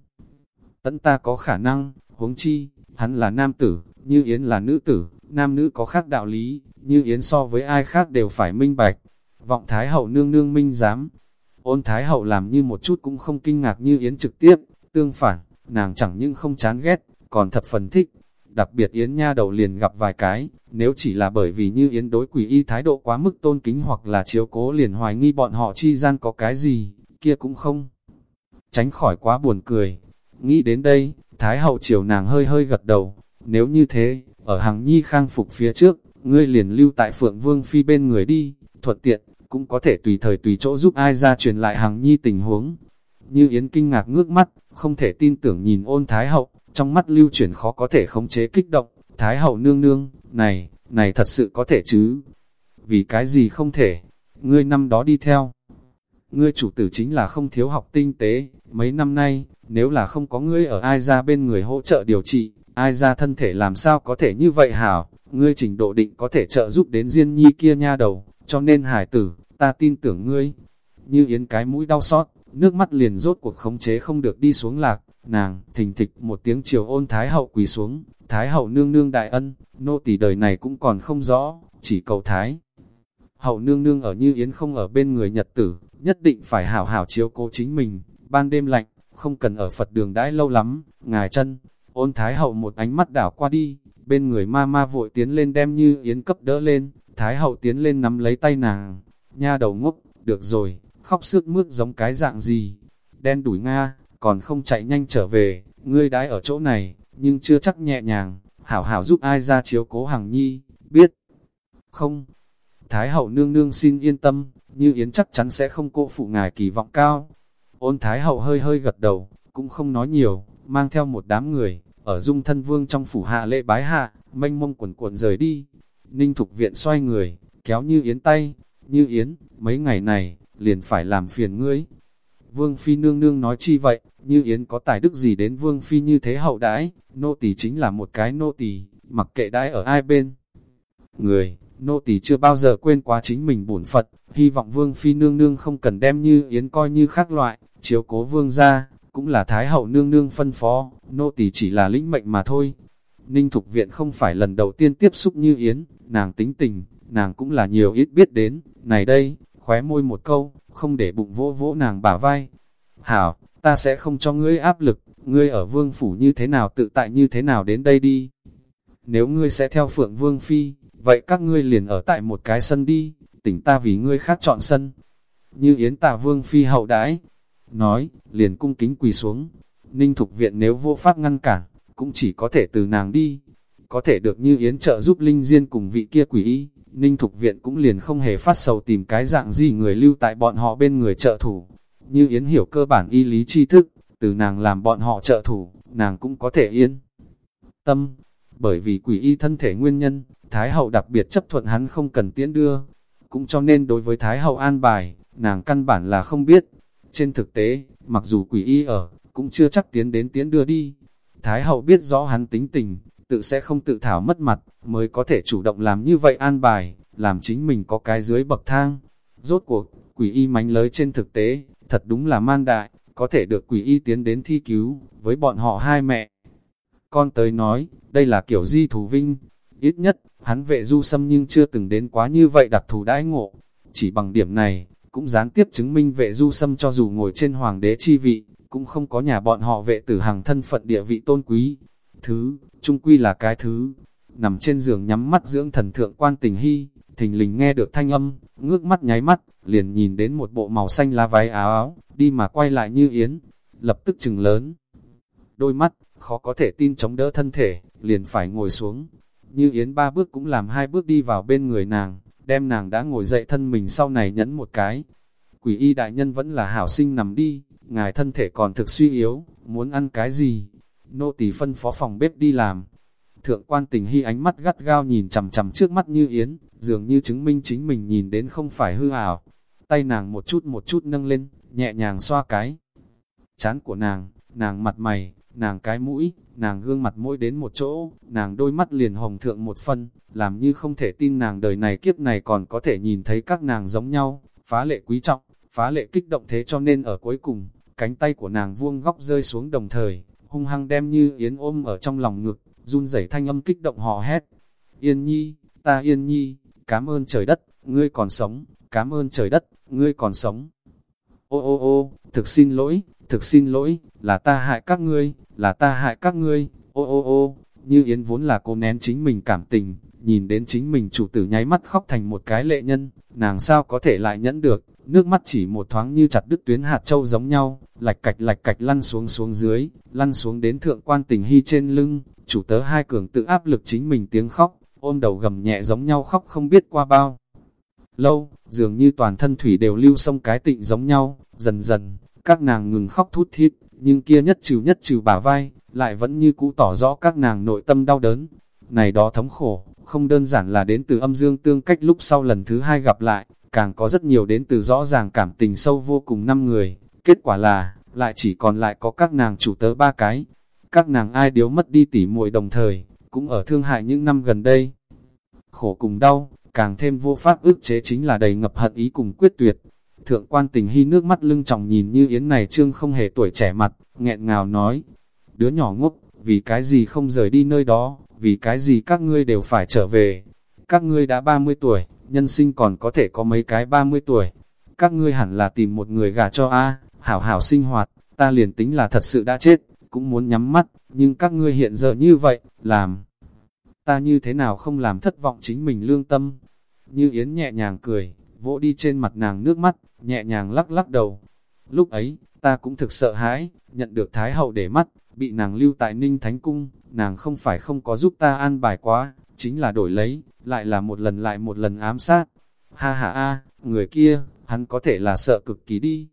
Tấn ta có khả năng, huống chi, hắn là nam tử, như Yến là nữ tử, nam nữ có khác đạo lý, như Yến so với ai khác đều phải minh bạch. Vọng Thái Hậu nương nương minh dám. Ôn Thái Hậu làm như một chút cũng không kinh ngạc như Yến trực tiếp, tương phản, nàng chẳng những không chán ghét, còn thật phần thích. Đặc biệt Yến nha đầu liền gặp vài cái, nếu chỉ là bởi vì như Yến đối quỷ y thái độ quá mức tôn kính hoặc là chiếu cố liền hoài nghi bọn họ chi gian có cái gì, kia cũng không. Tránh khỏi quá buồn cười. Nghĩ đến đây, Thái hậu chiều nàng hơi hơi gật đầu, nếu như thế, ở hàng nhi khang phục phía trước, ngươi liền lưu tại Phượng Vương Phi bên người đi, thuận tiện, cũng có thể tùy thời tùy chỗ giúp ai ra truyền lại hàng nhi tình huống. Như Yến kinh ngạc ngước mắt, không thể tin tưởng nhìn ôn Thái Hậu, trong mắt lưu chuyển khó có thể khống chế kích động, Thái Hậu nương nương, này, này thật sự có thể chứ? Vì cái gì không thể? Ngươi năm đó đi theo. Ngươi chủ tử chính là không thiếu học tinh tế, mấy năm nay, nếu là không có ngươi ở ai ra bên người hỗ trợ điều trị, ai ra thân thể làm sao có thể như vậy hảo, ngươi trình độ định có thể trợ giúp đến Diên Nhi kia nha đầu, cho nên hải tử, ta tin tưởng ngươi. Như Yến cái mũi đau xót, nước mắt liền rốt cuộc khống chế không được đi xuống lạc, nàng, thình thịch một tiếng chiều ôn Thái Hậu quỳ xuống, Thái Hậu nương nương đại ân, nô tỳ đời này cũng còn không rõ, chỉ cầu Thái. Hậu nương nương ở như yến không ở bên người nhật tử, nhất định phải hảo hảo chiếu cố chính mình, ban đêm lạnh, không cần ở Phật đường đãi lâu lắm, ngài chân, ôn Thái Hậu một ánh mắt đảo qua đi, bên người ma ma vội tiến lên đem như yến cấp đỡ lên, Thái Hậu tiến lên nắm lấy tay nàng, nha đầu ngốc, được rồi, khóc sức mướt giống cái dạng gì, đen đuổi Nga, còn không chạy nhanh trở về, ngươi đãi ở chỗ này, nhưng chưa chắc nhẹ nhàng, hảo hảo giúp ai ra chiếu cố hàng nhi, biết không? Thái hậu nương nương xin yên tâm, như Yến chắc chắn sẽ không cô phụ ngài kỳ vọng cao. Ôn Thái hậu hơi hơi gật đầu, cũng không nói nhiều, mang theo một đám người, ở dung thân vương trong phủ hạ lễ bái hạ, mênh mông quần cuộn rời đi. Ninh Thục Viện xoay người, kéo Như Yến tay, Như Yến, mấy ngày này, liền phải làm phiền ngươi. Vương Phi nương nương nói chi vậy, Như Yến có tài đức gì đến Vương Phi như thế hậu đãi, nô tỳ chính là một cái nô tỳ, mặc kệ đãi ở ai bên. Người, nô tỳ chưa bao giờ quên quá chính mình bổn Phật, hy vọng Vương Phi nương nương không cần đem Như Yến coi như khác loại, chiếu cố Vương ra, cũng là Thái hậu nương nương phân phó, nô tỳ chỉ là lĩnh mệnh mà thôi. Ninh Thục Viện không phải lần đầu tiên tiếp xúc Như Yến, nàng tính tình, nàng cũng là nhiều ít biết đến, này đây, khóe môi một câu, không để bụng vỗ vỗ nàng bả vai. Hảo, ta sẽ không cho ngươi áp lực, ngươi ở vương phủ như thế nào tự tại như thế nào đến đây đi. Nếu ngươi sẽ theo phượng vương phi, vậy các ngươi liền ở tại một cái sân đi, tỉnh ta vì ngươi khác chọn sân. Như yến tả vương phi hậu đãi, nói, liền cung kính quỳ xuống. Ninh thục viện nếu vô pháp ngăn cản, cũng chỉ có thể từ nàng đi. Có thể được như yến trợ giúp linh diên cùng vị kia quỷ y, Ninh Thục Viện cũng liền không hề phát sầu tìm cái dạng gì người lưu tại bọn họ bên người trợ thủ. Như Yến hiểu cơ bản y lý tri thức, từ nàng làm bọn họ trợ thủ, nàng cũng có thể yên. Tâm, bởi vì quỷ y thân thể nguyên nhân, Thái Hậu đặc biệt chấp thuận hắn không cần tiễn đưa. Cũng cho nên đối với Thái Hậu an bài, nàng căn bản là không biết. Trên thực tế, mặc dù quỷ y ở, cũng chưa chắc tiến đến tiến đưa đi. Thái Hậu biết rõ hắn tính tình, tự sẽ không tự thảo mất mặt, mới có thể chủ động làm như vậy an bài, làm chính mình có cái dưới bậc thang. Rốt cuộc, quỷ y mánh lới trên thực tế, thật đúng là man đại, có thể được quỷ y tiến đến thi cứu, với bọn họ hai mẹ. Con tới nói, đây là kiểu di thú vinh, ít nhất, hắn vệ du xâm nhưng chưa từng đến quá như vậy đặc thù đãi ngộ. Chỉ bằng điểm này, cũng gián tiếp chứng minh vệ du xâm cho dù ngồi trên hoàng đế chi vị, cũng không có nhà bọn họ vệ tử hàng thân phận địa vị tôn quý. Thứ, trung quy là cái thứ, nằm trên giường nhắm mắt dưỡng thần thượng quan tình hy, thình lình nghe được thanh âm, ngước mắt nháy mắt, liền nhìn đến một bộ màu xanh lá váy áo áo, đi mà quay lại như yến, lập tức chừng lớn. Đôi mắt, khó có thể tin chống đỡ thân thể, liền phải ngồi xuống. Như yến ba bước cũng làm hai bước đi vào bên người nàng, đem nàng đã ngồi dậy thân mình sau này nhẫn một cái. Quỷ y đại nhân vẫn là hảo sinh nằm đi, ngài thân thể còn thực suy yếu, muốn ăn cái gì, nô tỳ phân phó phòng bếp đi làm. Thượng quan tình hy ánh mắt gắt gao nhìn chằm chằm trước mắt như yến, dường như chứng minh chính mình nhìn đến không phải hư ảo. Tay nàng một chút một chút nâng lên, nhẹ nhàng xoa cái. Chán của nàng, nàng mặt mày, nàng cái mũi, nàng gương mặt mũi đến một chỗ, nàng đôi mắt liền hồng thượng một phân, làm như không thể tin nàng đời này kiếp này còn có thể nhìn thấy các nàng giống nhau, phá lệ quý trọng, phá lệ kích động thế cho nên ở cuối cùng, cánh tay của nàng vuông góc rơi xuống đồng thời, hung hăng đem như Yến ôm ở trong lòng ngực, run rẩy thanh âm kích động hò hét. Yên nhi, ta yên nhi, cảm ơn trời đất, ngươi còn sống, cảm ơn trời đất, ngươi còn sống. Ô ô ô, thực xin lỗi, thực xin lỗi, là ta hại các ngươi, là ta hại các ngươi, ô ô ô, như Yến vốn là cô nén chính mình cảm tình, nhìn đến chính mình chủ tử nháy mắt khóc thành một cái lệ nhân, nàng sao có thể lại nhẫn được, nước mắt chỉ một thoáng như chặt đứt tuyến hạt châu giống nhau, lạch cạch lạch cạch lăn xuống xuống dưới, lăn xuống đến thượng quan tình hy trên lưng, chủ tớ hai cường tự áp lực chính mình tiếng khóc, ôm đầu gầm nhẹ giống nhau khóc không biết qua bao. Lâu, dường như toàn thân thủy đều lưu sông cái tịnh giống nhau, dần dần, các nàng ngừng khóc thút thít, nhưng kia nhất trừ nhất trừ bả vai, lại vẫn như cũ tỏ rõ các nàng nội tâm đau đớn. Này đó thống khổ, không đơn giản là đến từ âm dương tương cách lúc sau lần thứ hai gặp lại, càng có rất nhiều đến từ rõ ràng cảm tình sâu vô cùng năm người. Kết quả là, lại chỉ còn lại có các nàng chủ tớ ba cái. Các nàng ai điếu mất đi tỉ muội đồng thời, cũng ở thương hại những năm gần đây. Khổ cùng đau, càng thêm vô pháp ức chế chính là đầy ngập hận ý cùng quyết tuyệt. Thượng quan tình hy nước mắt lưng tròng nhìn như yến này trương không hề tuổi trẻ mặt, nghẹn ngào nói, đứa nhỏ ngốc, vì cái gì không rời đi nơi đó, vì cái gì các ngươi đều phải trở về. Các ngươi đã 30 tuổi, nhân sinh còn có thể có mấy cái 30 tuổi. Các ngươi hẳn là tìm một người gà cho A, hảo hảo sinh hoạt, ta liền tính là thật sự đã chết, cũng muốn nhắm mắt, nhưng các ngươi hiện giờ như vậy, làm. Ta như thế nào không làm thất vọng chính mình lương tâm. Như Yến nhẹ nhàng cười, vỗ đi trên mặt nàng nước mắt, nhẹ nhàng lắc lắc đầu. Lúc ấy, ta cũng thực sợ hãi, nhận được Thái Hậu để mắt, bị nàng lưu tại Ninh Thánh Cung, nàng không phải không có giúp ta an bài quá, chính là đổi lấy, lại là một lần lại một lần ám sát. Ha ha a, người kia, hắn có thể là sợ cực kỳ đi,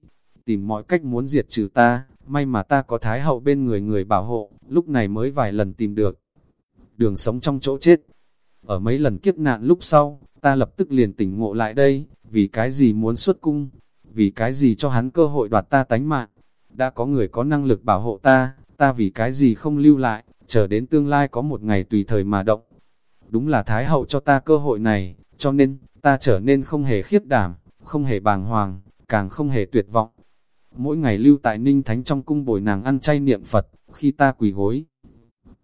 tìm mọi cách muốn diệt trừ ta, may mà ta có Thái Hậu bên người người bảo hộ, lúc này mới vài lần tìm được. Đường sống trong chỗ chết. Ở mấy lần kiếp nạn lúc sau, ta lập tức liền tỉnh ngộ lại đây, vì cái gì muốn xuất cung, vì cái gì cho hắn cơ hội đoạt ta tánh mạng. Đã có người có năng lực bảo hộ ta, ta vì cái gì không lưu lại, chờ đến tương lai có một ngày tùy thời mà động. Đúng là Thái Hậu cho ta cơ hội này, cho nên, ta trở nên không hề khiếp đảm, không hề bàng hoàng, càng không hề tuyệt vọng. Mỗi ngày lưu tại Ninh Thánh trong cung bồi nàng ăn chay niệm Phật, khi ta quỳ gối.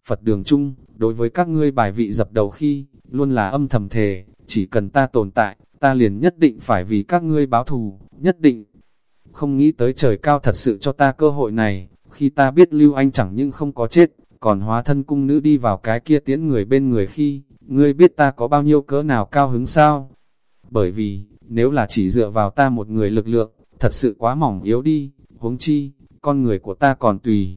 Phật đường chung, đối với các ngươi bài vị dập đầu khi, luôn là âm thầm thề, chỉ cần ta tồn tại, ta liền nhất định phải vì các ngươi báo thù, nhất định. Không nghĩ tới trời cao thật sự cho ta cơ hội này, khi ta biết Lưu Anh chẳng những không có chết, còn hóa thân cung nữ đi vào cái kia tiễn người bên người khi, ngươi biết ta có bao nhiêu cỡ nào cao hứng sao? Bởi vì, nếu là chỉ dựa vào ta một người lực lượng, thật sự quá mỏng yếu đi, huống chi, con người của ta còn tùy.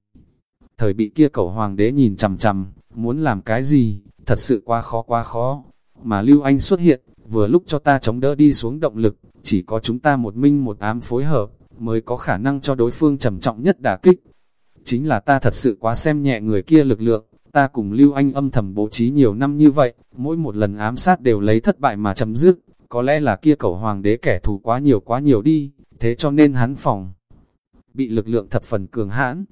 Thời bị kia cẩu hoàng đế nhìn chằm chằm, muốn làm cái gì, thật sự quá khó quá khó. Mà Lưu Anh xuất hiện, vừa lúc cho ta chống đỡ đi xuống động lực, chỉ có chúng ta một minh một ám phối hợp, mới có khả năng cho đối phương trầm trọng nhất đả kích. Chính là ta thật sự quá xem nhẹ người kia lực lượng, ta cùng Lưu Anh âm thầm bố trí nhiều năm như vậy, mỗi một lần ám sát đều lấy thất bại mà chấm dứt, có lẽ là kia cẩu hoàng đế kẻ thù quá nhiều quá nhiều đi, thế cho nên hắn phòng bị lực lượng thập phần cường hãn.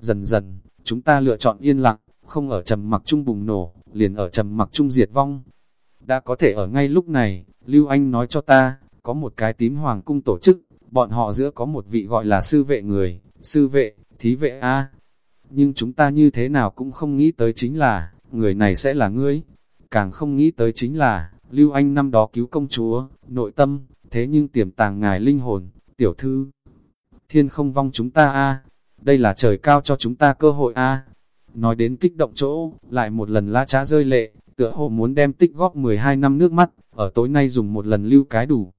Dần dần, chúng ta lựa chọn yên lặng, không ở trầm mặc chung bùng nổ, liền ở trầm mặc chung diệt vong. Đã có thể ở ngay lúc này, Lưu Anh nói cho ta, có một cái tím hoàng cung tổ chức, bọn họ giữa có một vị gọi là sư vệ người, sư vệ, thí vệ A. Nhưng chúng ta như thế nào cũng không nghĩ tới chính là, người này sẽ là ngươi. Càng không nghĩ tới chính là, Lưu Anh năm đó cứu công chúa, nội tâm, thế nhưng tiềm tàng ngài linh hồn, tiểu thư. Thiên không vong chúng ta a đây là trời cao cho chúng ta cơ hội a Nói đến kích động chỗ, lại một lần la trá rơi lệ, tựa hồ muốn đem tích góp 12 năm nước mắt, ở tối nay dùng một lần lưu cái đủ.